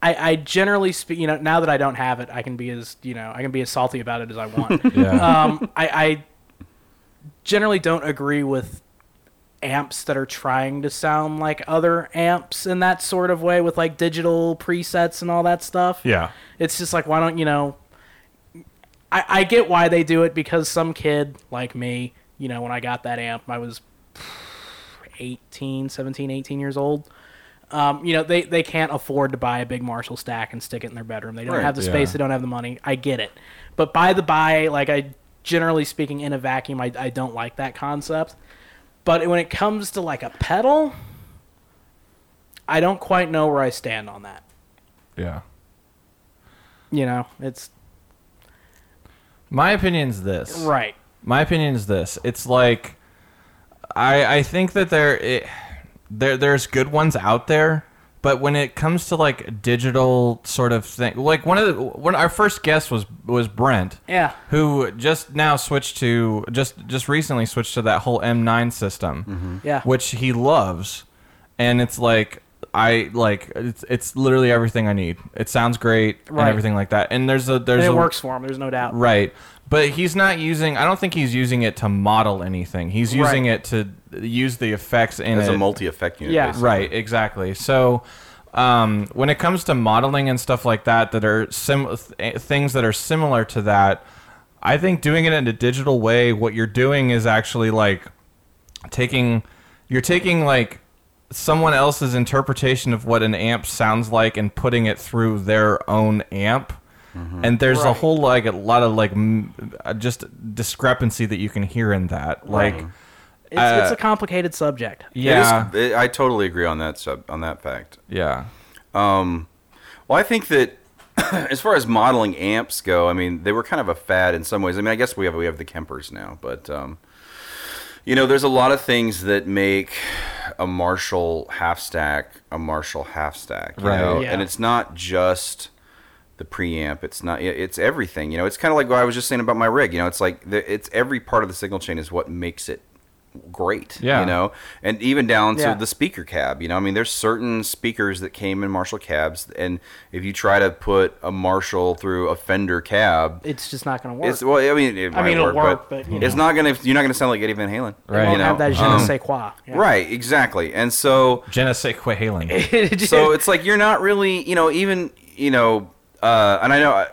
I I generally speak. You know, now that I don't have it, I can be as you know I can be as salty about it as I want. Yeah. um, I, I generally don't agree with amps that are trying to sound like other amps in that sort of way with like digital presets and all that stuff. yeah. It's just like, why don't you know? I, I get why they do it because some kid like me, you know, when I got that amp, I was 18, 17, 18 years old. Um, you know, they, they can't afford to buy a big Marshall stack and stick it in their bedroom. They don't Right, have the yeah. space. They don't have the money. I get it. But by the by, like I generally speaking, in a vacuum, I, I don't like that concept. But when it comes to like a pedal, I don't quite know where I stand on that. Yeah. You know, it's My opinion's this. right. My opinion is this. It's like I I think that there it, there there's good ones out there, but when it comes to like digital sort of thing, like one of the when our first guest was was Brent, Yeah. who just now switched to just just recently switched to that whole M9 system, mm-hmm. Yeah. which he loves, and it's like I like it's it's literally everything I need. It sounds great Right. and everything like that. And there's a there's And it a, works for him. There's no doubt. Right. But he's not using I don't think he's using it to model anything. He's using Right. it to use the effects in as it. a multi-effect unit. Yeah. basically. Right, exactly. So um, when it comes to modeling and stuff like that that are sim- th- things that are similar to that, I think doing it in a digital way what you're doing is actually like taking you're taking like someone else's interpretation of what an amp sounds like and putting it through their own amp and there's a whole like a lot of like m- uh, just discrepancy that you can hear in that like Right. It's, Uh, it's a complicated subject. It is- yeah it- I totally agree on that sub on that fact. yeah Um, well, I think that as far as modeling amps go, I mean, they were kind of a fad in some ways. I mean, I guess we have we have the Kempers now, but um, you know, there's a lot of things that make a Marshall half stack a Marshall half stack, you Right. know? Yeah. and it's not just the preamp. It's not. It's everything. You know, it's kind of like what I was just saying about my rig. You know, it's like the, it's every part of the signal chain is what makes it great. Yeah. You know, and even down to Yeah. the speaker cab. You know, I mean, there's certain speakers that came in Marshall cabs, and if you try to put a Marshall through a Fender cab. It's just not going to work. It's well, I mean, it I might mean, it'll work, work, but, but, you it's know. not gonna. You're not gonna sound like Eddie Van Halen, It Right. won't You know, have that je ne um, sais quoi. Yeah. right? Exactly, and so Je ne sais quoi Halen. so it's like you're not really, you know, even you know, uh, and I know, uh,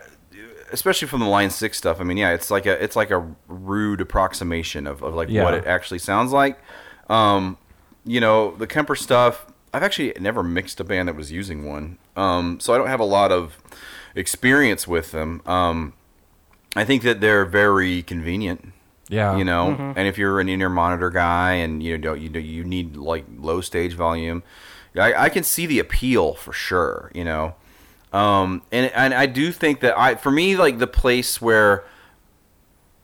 especially from the Line Six stuff. I mean, yeah, it's like a it's like a rude approximation of, of like Yeah. what it actually sounds like. Um, you know, the Kemper stuff. I've actually never mixed a band that was using one, um, so I don't have a lot of experience with them. Um, I think that they're very convenient yeah you know Mm-hmm. and if you're an in-ear monitor guy and you know you you need like low stage volume I, I can see the appeal for sure you know um and and I do think that I for me like the place where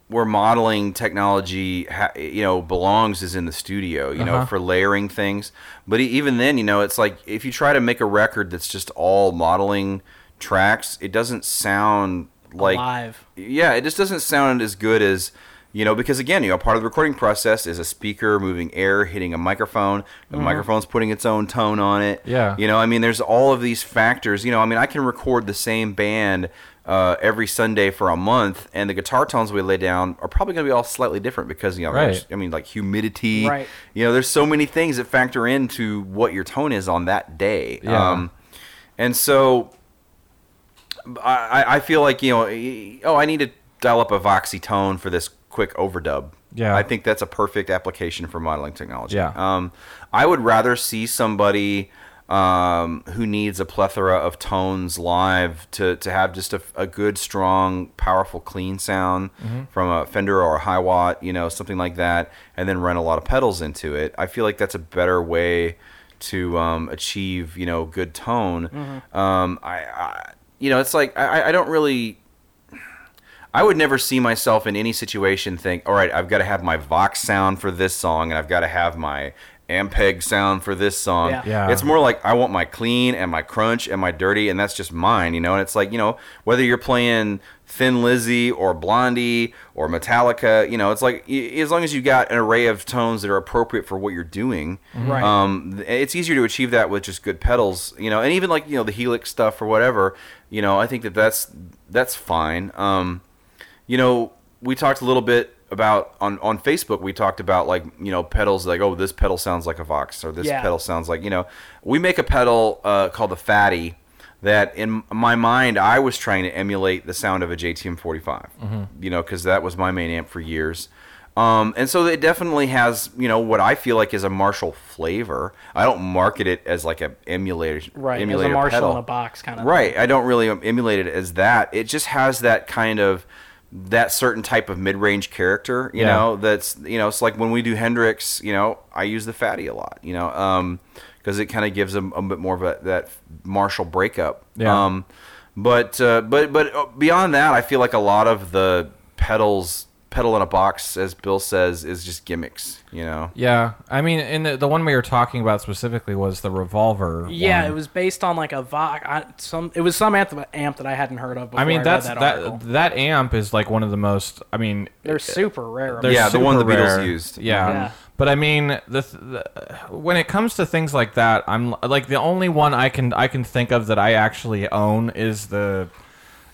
where modeling technology ha, you know belongs is in the studio you know Uh-huh. for layering things but even then you know it's like if you try to make a record that's just all modeling tracks it doesn't sound like Alive. yeah, it just doesn't sound as good as you know because again, you know, part of the recording process is a speaker moving air, hitting a microphone. The microphone's putting its own tone on it. Yeah. you know, I mean, there's all of these factors. You know, I mean, I can record the same band. Uh, every Sunday for a month, and the guitar tones we lay down are probably going to be all slightly different because you know, Right. I mean, like humidity. Right. You know, there's so many things that factor into what your tone is on that day. Yeah. Um, and so I, I feel like you know, oh, I need to dial up a voxy tone for this quick overdub. Yeah. I think that's a perfect application for modeling technology. Yeah. Um, I would rather see somebody um, who needs a plethora of tones live to, to have just a, a good, strong, powerful, clean sound from a Fender or a Hiwatt, you know, something like that, and then run a lot of pedals into it. I feel like that's a better way to um, achieve, you know, good tone. Um, I, I, you know, it's like I, I don't really. I would never see myself in any situation think, all right, I've got to have my Vox sound for this song, and I've got to have my Ampeg sound for this song. Yeah. Yeah. It's more like I want my clean and my crunch and my dirty, and that's just mine, you know. And it's like you know whether you're playing Thin Lizzy or Blondie or Metallica, you know, it's like as long as you got an array of tones that are appropriate for what you're doing, Right. um, it's easier to achieve that with just good pedals, you know. And even like you know the Helix stuff or whatever, you know, I think that that's that's fine. Um, you know, we talked a little bit about on on Facebook. We talked about like you know pedals like oh this pedal sounds like a Vox or this Yeah. pedal sounds like you know we make a pedal uh, called the Fatty that in my mind I was trying to emulate the sound of a JTM 45. You know because that was my main amp for years. Um, and so it definitely has, you know, what I feel like is a Marshall flavor. I don't market it as like a emulator, Right, as a Marshall pedal. in a box kind of Right. I don't really emulate it as that. It just has that kind of that certain type of mid-range character, you Yeah. know, that's you know, it's like when we do Hendrix, you know, I use the fatty a lot, you know, um because it kind of gives them a bit more of a, that martial breakup. Yeah. Um but uh, but but uh, beyond that, I feel like a lot of the pedals pedal in a box as Bill says is just gimmicks, you know. Yeah, I mean, and the, the one we were talking about specifically was the revolver. Yeah, one. it was based on like a Vox. I, some it was some amp, amp that I hadn't heard of. Before I mean, read that's that. that that amp is like one of the most. I mean, They're super rare. they're Yeah, the one the Beatles rare. used. Yeah. Yeah. But I mean, the, th- the when it comes to things like that, I'm like the only one I can I can think of that I actually own is the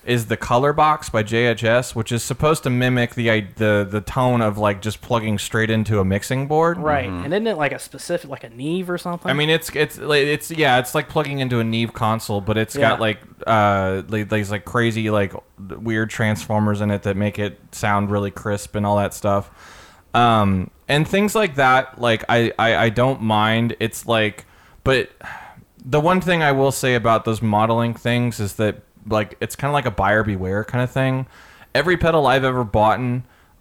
is the color box by JHS, which is supposed to mimic the the the tone of like just plugging straight into a mixing board. right, and isn't it like a specific, like a Neve or something? I mean, it's it's like it's yeah, it's like plugging into a Neve console, but it's Yeah. got like uh like, these like crazy like weird transformers in it that make it sound really crisp and all that stuff. Um, and things like that, like I, I I don't mind. It's like, but the one thing I will say about those modeling things is that like it's kind of like a buyer beware kind of thing. Every pedal I've ever bought,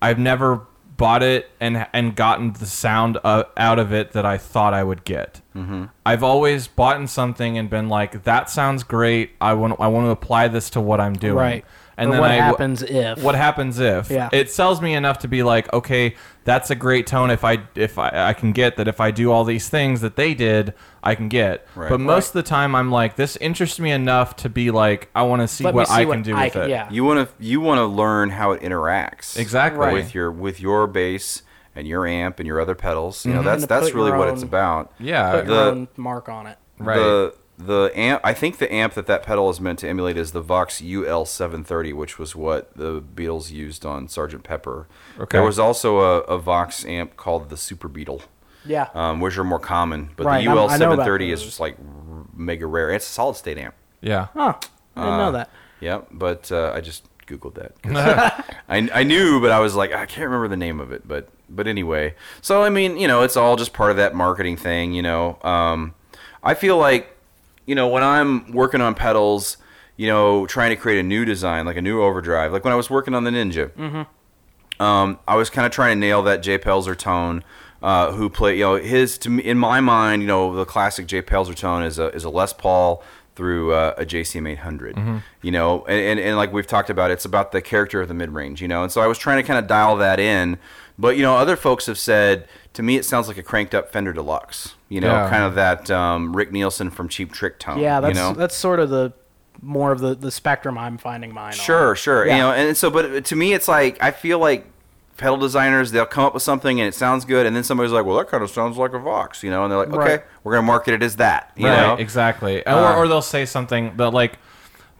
I've never bought it and and gotten the sound uh, out of it that I thought I would get. Mm-hmm. I've always bought something and been like, that sounds great. I want I want to apply this to what I'm doing. right. And Or then what I, happens if? what happens if Yeah. it sells me enough to be like okay that's a great tone if i if I, I can get that if i do all these things that they did i can get Right. but most of the time i'm like this interests me enough to be like i want to see Let what see i what can do I with can- it yeah. You want to you want to learn how it interacts Exactly. with your with your bass and your amp and your other pedals. You know mm-hmm. that's that's really your what it's about. yeah Put the- your own mark on it. Right. The the amp I think the amp that that pedal is meant to emulate is the Vox UL 730, which was what the Beatles used on sergeant Pepper. Okay. There was also a, a Vox amp called the Super Beetle. Yeah. Um, which are more common, but Right, the UL I know about 730 is just like mega rare. It's a solid state amp. yeah huh. I didn't Uh, know that. Yeah, but uh, I just googled that I, I knew, but I was like, I can't remember the name of it. But but anyway, so I mean, you know, it's all just part of that marketing thing. You know, um, I feel like, you know, when I'm working on pedals, you know, trying to create a new design, like a new overdrive, like when I was working on the Ninja, um, I was kind of trying to nail that Jay Pelzer tone. Uh, who played, You know, his to me in my mind, you know, the classic Jay Pelzer tone is a is a Les Paul through uh, a JCM 800. You know, and, and and like we've talked about, it's about the character of the mid range. You know, and so I was trying to kind of dial that in. But you know, other folks have said to me, it sounds like a cranked up Fender Deluxe. You know, Yeah. kind of that um, Rick Nielsen from Cheap Trick tone. Yeah, that's you know? that's sort of the more of the the spectrum I'm finding mine. Sure, on. sure. Yeah. You know, and so, but to me, it's like I feel like pedal designers they'll come up with something and it sounds good, and then somebody's like, "Well, that kind of sounds like a Vox," you know, and they're like, "Okay, Right. we're gonna market it as that," you right know. exactly Uh, or, or they'll say something that like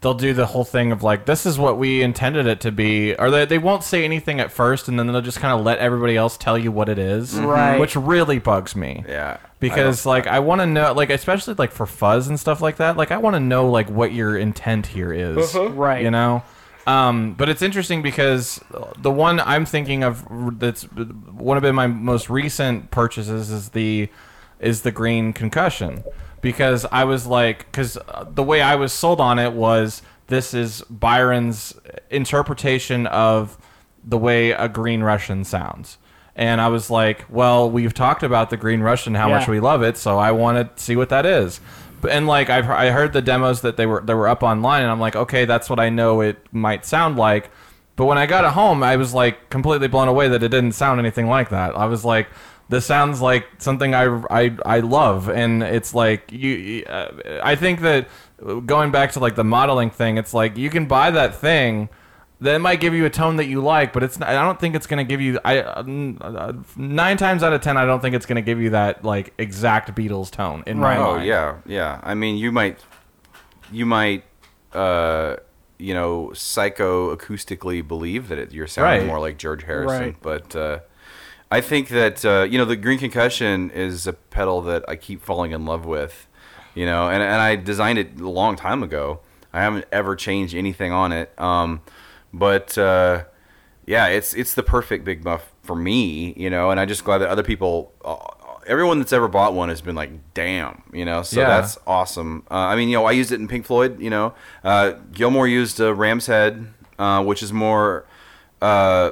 they'll do the whole thing of like this is what we intended it to be or they, they won't say anything at first and then they'll just kind of let everybody else tell you what it is Right. which really bugs me. Yeah, because like I want to know like especially like for fuzz and stuff like that like I want to know like what your intent here is Right. you know? Um, but it's interesting because the one I'm thinking of that's one of my most recent purchases is the is the green concussion because I was like, because uh, the way I was sold on it was this is Byron's interpretation of the way a green Russian sounds. And I was like, well, we've talked about the green Russian, how Yeah. much we love it, so I want to see what that is. But, and like I've I heard the demos that they were they were up online, and I'm like, okay, that's what I know it might sound like. But when I got it home, I was like completely blown away that it didn't sound anything like that. I was like, this sounds like something I, I, I love, and it's like you. Uh, I think that going back to like the modeling thing, it's like you can buy that thing. That might give you a tone that you like, but it's. Not, I don't think it's going to give you. I uh, uh, nine times out of ten, I don't think it's going to give you that like exact Beatles tone in my Right. Oh mind. yeah, yeah. I mean, you might, you might, uh, you know, psycho acoustically believe that it, you're sounding Right. more like George Harrison, Right. but uh, I think that uh, you know the Green Concussion is a pedal that I keep falling in love with, you know, and and I designed it a long time ago. I haven't ever changed anything on it, um, but. Uh, yeah, it's it's the perfect big muff for me, you know, and I'm just glad that other people, uh, everyone that's ever bought one has been like, damn, you know, so Yeah. that's awesome. Uh, I mean, you know, I used it in Pink Floyd, you know, uh, Gilmour used a Ram's Head, uh, which is more, uh,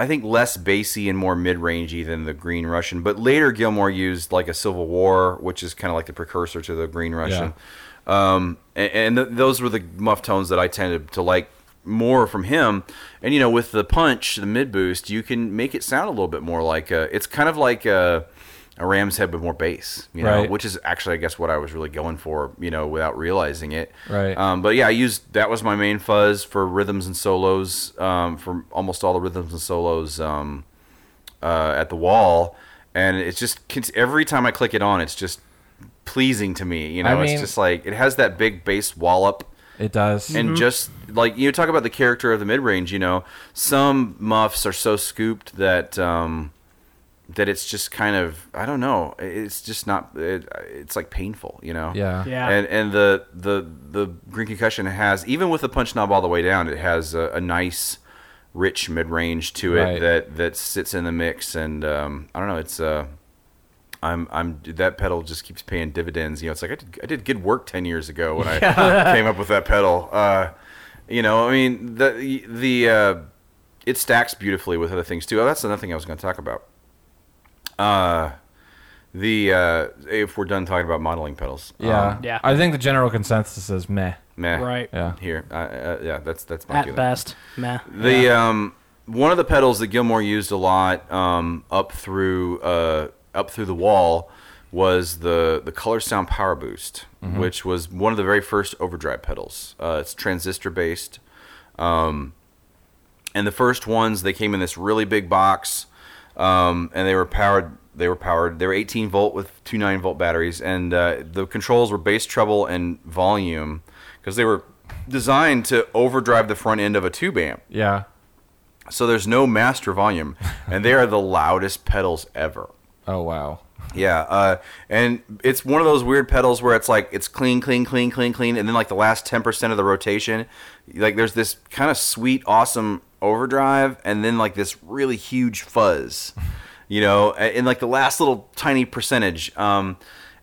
I think less bassy and more mid rangey than the Green Russian, but later Gilmour used like a Civil War, which is kind of like the precursor to the Green Russian. Um, and, and th- those were the muff tones that I tended to like more from him. And you know, with the punch, the mid boost, you can make it sound a little bit more like a, it's kind of like a, a Ram's head with more bass, you know, Right. which is actually, I guess, what I was really going for, you know, without realizing it. Right. Um, but yeah, I used that was my main fuzz for rhythms and solos, um, for almost all the rhythms and solos um, uh, at the wall, and it's just every time I click it on, it's just pleasing to me. You know, I mean- it's just like it has that big bass wallop It does. and just like you talk about the character of the mid range, you know, some muffs are so scooped that um, that it's just kind of I don't know, it's just not it, it's like painful, you know. yeah. Yeah. And and the the the green concussion has even with the punch knob all the way down, it has a, a nice rich mid range to it Right. that that sits in the mix and um, I don't know, it's uh I'm I'm that pedal just keeps paying dividends. You know, it's like I did I did good work ten years ago when I came up with that pedal. Uh, you know, I mean the the uh, it stacks beautifully with other things too. Oh, that's another thing I was going to talk about. Uh, the uh, if we're done talking about modeling pedals, Yeah. um, Yeah. I think the general consensus is meh. meh. Right. Yeah. Here, uh, uh, yeah, that's that's my At feeling. best, meh. The um, one of the pedals that Gilmour used a lot um, up through uh, up through the wall was the the Color Sound Power Boost, which was one of the very first overdrive pedals. Uh, it's transistor based, um, and the first ones they came in this really big box, um, and they were powered. They were powered. They were 18 volt with two 9 volt batteries, and uh, the controls were bass, treble, and volume because they were designed to overdrive the front end of a tube amp. Yeah. So there's no master volume, and they are the loudest pedals ever. Oh wow. Yeah, uh, and it's one of those weird pedals where it's like it's clean, clean, clean, clean, clean, and then like the last ten percent of the rotation, like there's this kind of sweet, awesome overdrive, and then like this really huge fuzz, you know, in like the last little tiny percentage. Um,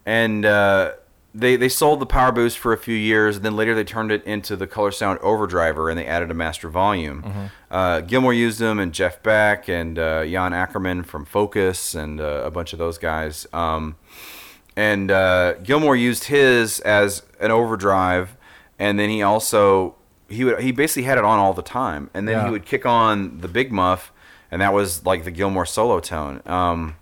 and uh, they they sold the Power Boost for a few years, and then later they turned it into the Color Sound Overdriver, and they added a master volume. Uh, Gilmour used them, and Jeff Beck, and uh, Jan Akkerman from Focus, and uh, a bunch of those guys. Um, and uh, Gilmour used his as an overdrive, and then he also he would he basically had it on all the time, and then Yeah. he would kick on the big muff, and that was like the Gilmour solo tone. Um,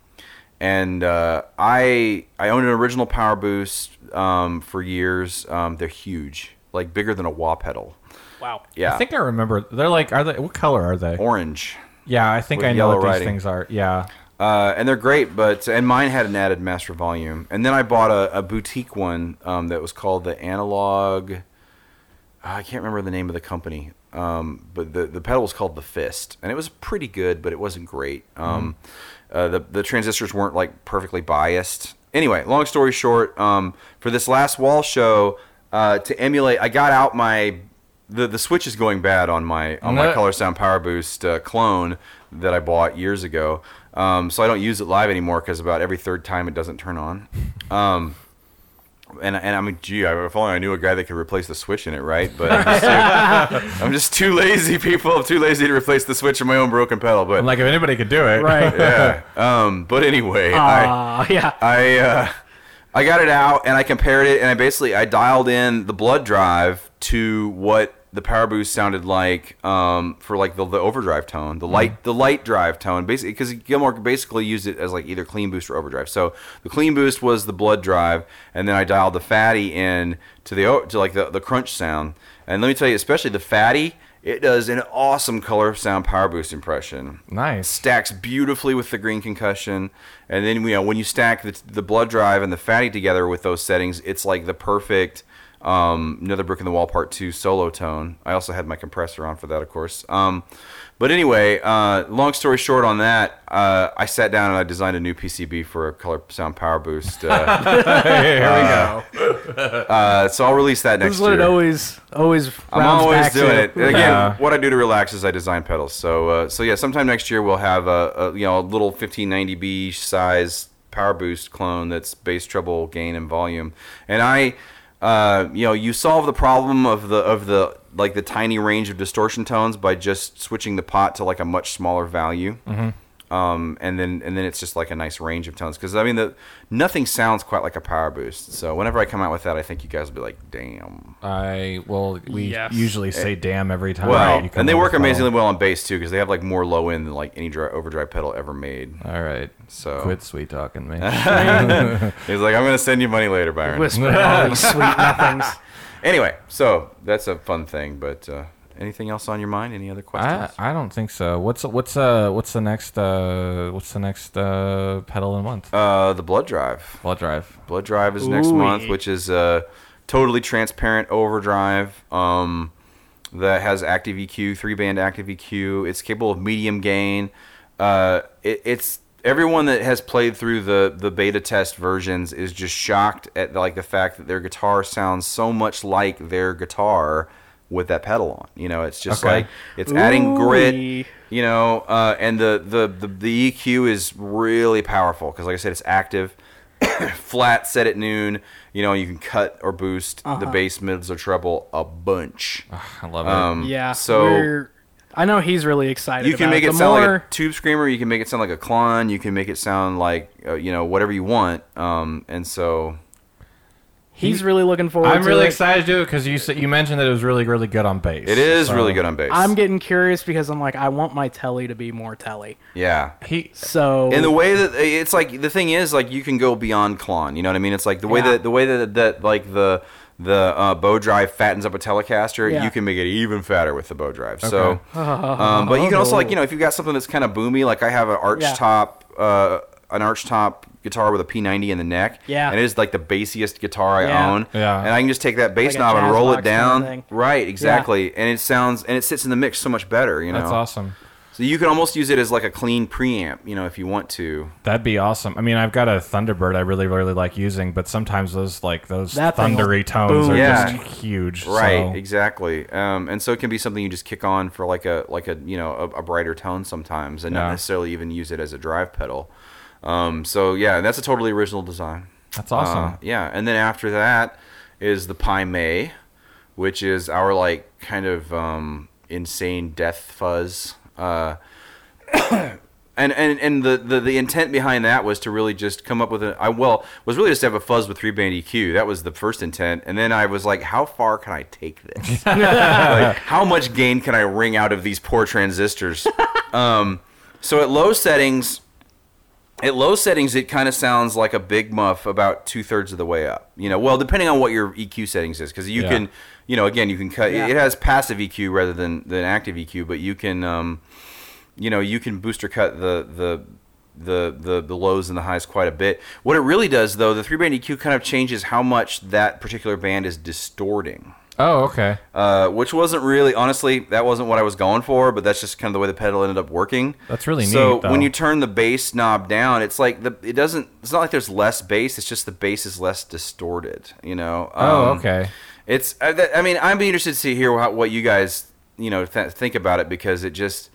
and uh, I I owned an original Power Boost um, for years. Um, they're huge, like bigger than a wah pedal. Wow. Yeah, I think I remember. They're like, are they? What color are they? orange. yeah, I think I know yellow what these writing. things are. Yeah. Uh, and they're great, but and mine had an added master volume. And then I bought a, a boutique one um, that was called the Analog. I can't remember the name of the company, um, but the the pedal was called the Fist, and it was pretty good, but it wasn't great. Um, uh, the the transistors weren't like perfectly biased. Anyway, long story short, um, for this last wall show uh, to emulate, I got out my the the switch is going bad on my on my Color Sound Power Boost uh, clone that I bought years ago. Um, so I don't use it live anymore because about every third time it doesn't turn on. And and I mean, gee, I- if only I knew a guy that could replace the switch in it, right? But I'm just too, I'm just too lazy, people. I'm too lazy to replace the switch in my own broken pedal. But I'm like, if anybody could do it, Right. yeah. Um, but anyway, I. Yeah. I uh, I got it out and I compared it and I basically I dialed in the blood drive to what the power boost sounded like um, for like the, the overdrive tone, the light the light drive tone, basically because Gilmour basically used it as like either clean boost or overdrive. So the clean boost was the blood drive, and then I dialed the fatty in to the to like the the crunch sound. And let me tell you, especially the fatty, it does an awesome color sound power boost impression Nice. stacks beautifully with the green concussion and then you know when you stack the, the blood drive and the fatty together with those settings it's like the perfect um, another brick in the wall part two solo tone i also had my compressor on for that of course um, but anyway uh, long story short on that uh, i sat down and i designed a new pcb for a color sound power boost uh, Here we go. uh, so i'll release that This next is what year it always always I'm always back doing to. it. Again, Yeah. what I do to relax is I design pedals. So, uh, so yeah, sometime next year we'll have a, a you know a little 1590B size power boost clone that's bass treble gain and volume. And I, uh, you know, you solve the problem of the of the like the tiny range of distortion tones by just switching the pot to like a much smaller value. Um, and then and then it's just like a nice range of tones because I mean the nothing sounds quite like a power boost. So whenever I come out with that, I think you guys will be like, damn. I well, we Yes. usually say "damn" every time. Well, you come and they work with a pedal. amazingly well on bass too, because they have like more low end than like any dri- overdrive pedal ever made. All right, So quit sweet talking me. he's like, I'm gonna send you money later, Byron. Whisper all these sweet nothings. Anyway, so that's a fun thing. But uh, anything else on your mind? Any other questions? I don't think so. What's what's uh what's the next uh what's the next uh pedal in a month? uh, the blood drive. Blood drive. Blood drive is next Ooh, month, yeah. which is a totally transparent overdrive. Um, that has active EQ, three band active EQ. It's capable of medium gain. Uh, it, it's everyone that has played through the the beta test versions is just shocked at like the fact that their guitar sounds so much like their guitar with that pedal on. You know, it's just Okay. like it's adding grit. You know, uh, and the, the, the, the EQ is really powerful because, like I said, it's active, flat, set at noon. You know, you can cut or boost the Uh-huh. bass, mids, or treble a bunch. I love it. Um, Yeah. So we're- I know he's really excited. you can about make it The sound more, like a tube screamer. You can make it sound like a Klon. You can make it sound like uh, you know whatever you want. Um, and so he's really looking forward. I'm to really it. excited to do it because you said, you mentioned that it was really really good on bass. it is So really good on bass. I'm getting curious because I'm like, I want my telly to be more telly. yeah. He So And the way that it's like the thing is like you can go beyond Klon. You know what I mean? It's like the way Yeah. that the way that that like the the uh, bow drive fattens up a Telecaster. Yeah. You can make it even fatter with the bow drive. So, um, but you can also like you know if you've got something that's kind of boomy, like I have an arch Yeah. top uh, an arch top guitar with a P90 in the neck. Yeah. and it is like the bassiest guitar I Yeah. own. Yeah. and I can just take that bass Like knob and roll box it kinda down. Right, exactly, and it sounds and it sits in the mix so much better. You know, that's awesome. So you can almost use it as like a clean preamp. You know, if you want to. That'd be awesome. I mean, I've got a Thunderbird I really really like using, but sometimes those like those That thing will thundery tones boom. are Yeah. just huge. Right, so- exactly. Um, and so it can be something you just kick on for like a like a you know a, a brighter tone sometimes, and not necessarily even use it as a drive pedal. Um, so yeah, that's a totally original design. That's awesome. Uh, yeah, and then after that is the Pi May, which is our like kind of um, insane death fuzz. Uh, and and, and the, the, the intent behind that was to really just come up with a I well was really just to have a fuzz with three band EQ. That was the first intent, and then I was like, how far can I take this? like, how much gain can I wring out of these poor transistors? um, so at low settings, at low settings, it kind of sounds like a big muff about two thirds of the way up. You know, well, depending on what your EQ settings is, because you Yeah. can, you know, again, you can cut. Yeah. It has passive EQ rather than than active EQ, but you can, um, you know, you can booster cut the the. The, the the lows and the highs quite a bit. What it really does, though, the three band EQ kind of changes how much that particular band is distorting Oh, okay. uh, which wasn't really honestly that wasn't what I was going for, but that's just kind of the way the pedal ended up working. That's really so neat, though. when you turn the bass knob down, it's like the it doesn't. It's not like there's less bass. It's just the bass is less distorted. You know. Oh, Um, okay. It's. I, I mean, I'd be interested to see hear how, what you guys you know th- think about it because it just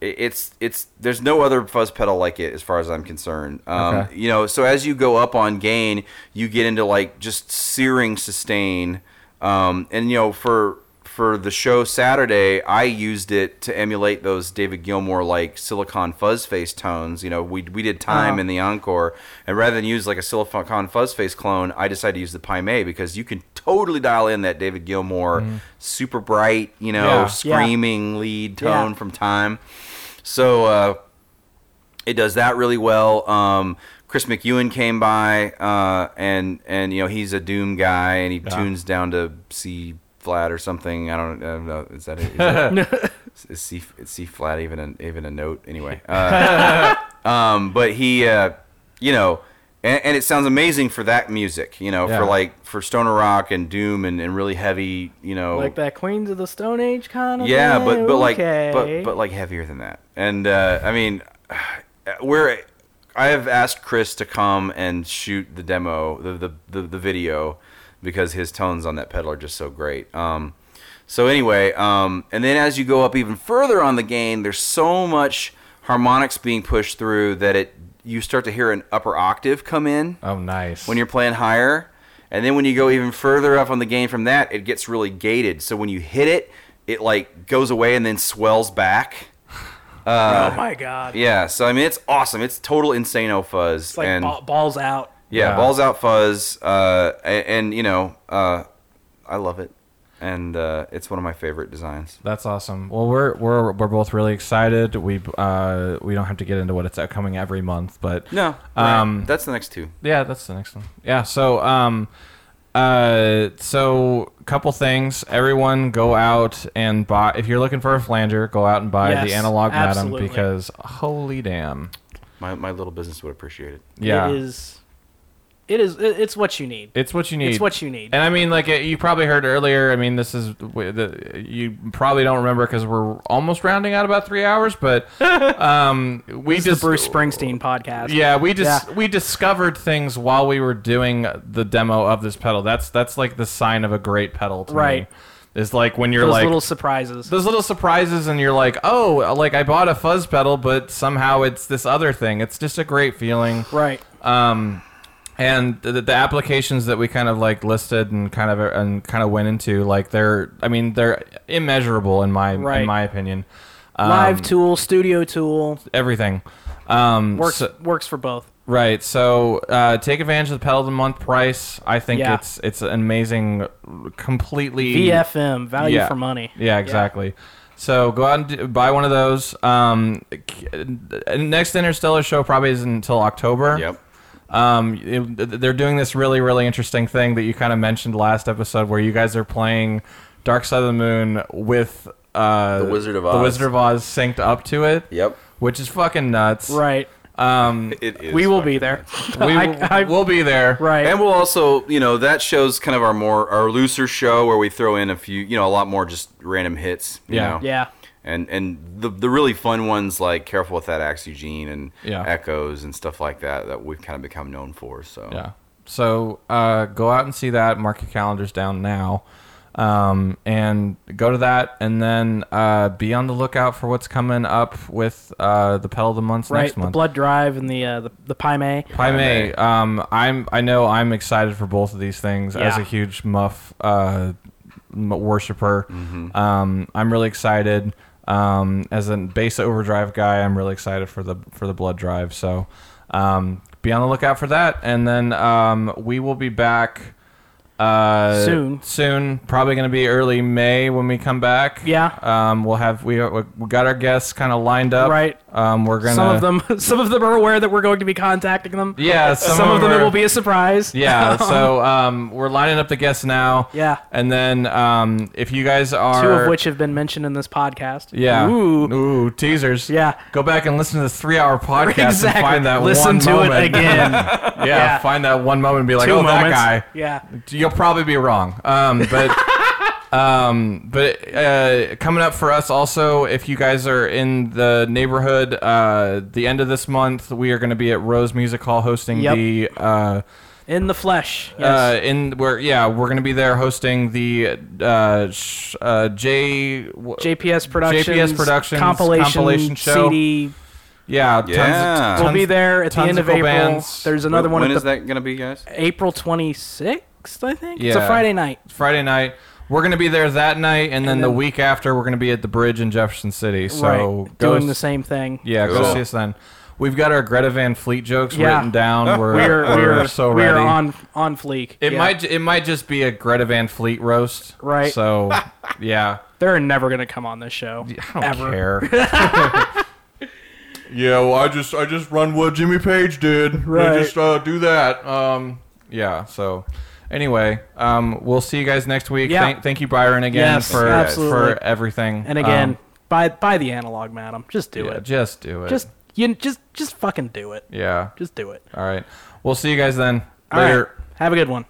it's it's there's no other fuzz pedal like it as far as I'm concerned. Um, Okay. You know, so as you go up on gain, you get into like just searing sustain, um, and you know for for the show Saturday, I used it to emulate those David Gilmour like silicon fuzz face tones. You know, we we did time Uh-huh. in the encore, and rather than use like a silicon fuzz face clone, I decided to use the Pi May because you can totally dial in that David Gilmour super bright, you know, Yeah. Yeah. screaming lead tone Yeah. from time. So uh, it does that really well. Um, Chris McEwen came by, uh, and and you know he's a Doom guy, and he Yeah. tunes down to C flat or something. I don't, I don't know. Is that it? Is, that, is C is C flat even a, even a note? Anyway, uh, um, but he, uh, you know. And, and it sounds amazing for that music, you know, Yeah. for like for stoner rock and doom and, and really heavy, you know, like that Queens of the Stone Age kind of. yeah, but but like but but like heavier than that. And uh, I mean, we're I have asked Chris to come and shoot the demo, the the the, the video, because his tones on that pedal are just so great. Um, so anyway, um, and then as you go up even further on the gain, there's so much harmonics being pushed through that it you start to hear an upper octave come in Oh, nice. when you're playing higher. And then when you go even further up on the gain from that, it gets really gated. So when you hit it, it like goes away and then swells back. Oh my god, Yeah, so I mean it's awesome. It's total insano fuzz it's like and ba- balls out. yeah, Yeah. balls out fuzz. Uh, and, and you know, uh, I love it, and uh, it's one of my favorite designs. That's awesome. Well, we're we're we're both really excited. We uh we don't have to get into what it's coming every month, but No, Um, right. that's the next two. yeah, that's the next one. Yeah. So um, uh, so couple things. Everyone, go out and buy. If you're looking for a flanger, go out and buy the Yes, analog madam absolutely. because holy damn. My my little business would appreciate it. Yeah. it is. It is. It's what you need. It's what you need. It's what you need. And I mean, like you probably heard earlier. I mean, this is the you probably don't remember because we're almost rounding out about three hours. But um, we This is just the Bruce Springsteen podcast. Yeah, we just Yeah. we discovered things while we were doing the demo of this pedal. That's that's like the sign of a great pedal to Right. me. Is like when you're Those like little surprises. those little surprises and you're like, "Oh, like I bought a fuzz pedal, but somehow it's this other thing." It's just a great feeling. right. Um, and the, the applications that we kind of like listed and kind of and kind of went into, like they're, I mean, they're immeasurable in my Right. in my opinion. Um, Live tool, studio tool everything um, works so- works for both. right. So uh, take advantage of the pedal of the month price. I think Yeah. it's it's an amazing, completely VFM value Yeah. for money. Yeah, exactly. So go out and do, buy one of those. Um, next Interstellar show probably isn't until October. Yep. Um, it- they're doing this really, really interesting thing that you kind of mentioned last episode, where you guys are playing Dark Side of the Moon with uh, The Wizard of Oz. The Oz. Wizard of Oz synced up to it. Yep. Which is fucking nuts. Right. Um, It is. we will be there. we I- I- will be there. right. And we'll also, you know, that shows kind of our more our looser show where we throw in a few, you know, a lot more just random hits. You Yeah. know? yeah. And and the the really fun ones like Careful with That Axe Eugene and Yeah. Echoes and stuff like that that we've kind of become known for. So Yeah. So uh, go out and see that. Mark your calendars down now. Um, and go to that, and then uh, be on the lookout for what's coming up with uh, the pedal of the month Right. next The month. blood drive and the uh, the the Pi May. Pi May. Um, I'm. I know. I'm excited for both of these things as a huge Muff uh, m- worshiper. Mm-hmm. Um, I'm really excited. Um, as a bass overdrive guy, I'm really excited for the for the blood drive. So, um, be on the lookout for that, and then um, we will be back. Uh, Soon. soon, probably going to be early May when we come back. Yeah. Um, we'll have we we got our guests kind of lined up. Right. Um, we're gonna Some of them, some of them are aware that we're going to be contacting them. Yeah. Some, of them are- it will be a surprise. yeah, so um, we're lining up the guests now. Yeah. And then um, if you guys are Two of which have been mentioned in this podcast. yeah, Ooh. ooh, teasers. Yeah. Go back and listen to the three-hour podcast Exactly. and find that one moment. Listen one to moment. it again. yeah, Yeah. find that one moment and be like, Two oh, moments. that guy. Yeah. You'll probably be wrong. Um, but um, but uh, coming up for us also, if you guys are in the neighborhood, uh, the end of this month we are going to be at Rose Music Hall hosting Yep. the uh, In the flesh. Yes. Uh, in we're yeah we're gonna be there hosting the uh, sh- uh J w- JPS Productions. JPS Productions compilation, compilation show. CD. yeah tons, Yeah. Tons, We'll be there at the tons end of cool April. bands. There's another one when at is the that going to be, guys? April 26th, I think. It's a Yeah. Friday night. Friday night. We're gonna be there that night, and then, And the week after we're gonna be at the bridge in Jefferson City. So right. go Doing s- the same thing. Yeah, go Cool. see us then. We've got our Greta Van Fleet jokes Yeah. written down. We're, We are, we we're so we ready. are on on fleek. it Yeah. might it might just be a Greta Van Fleet roast. Right. So yeah. They're never gonna come on this show. I don't ever. care. yeah, well, I just I just run what Jimmy Page did. Right. I just uh, do that. Um, yeah. So, anyway, um, we'll see you guys next week. Yeah. Thank, thank you, Byron, again Yes, for absolutely. for everything. And again, Um, buy buy the analog, madam. Just do yeah, it. just do it. Just you just just fucking do it. yeah. Just do it. All right. We'll see you guys then. All right. Later. Have a good one.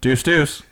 Deuce, deuce.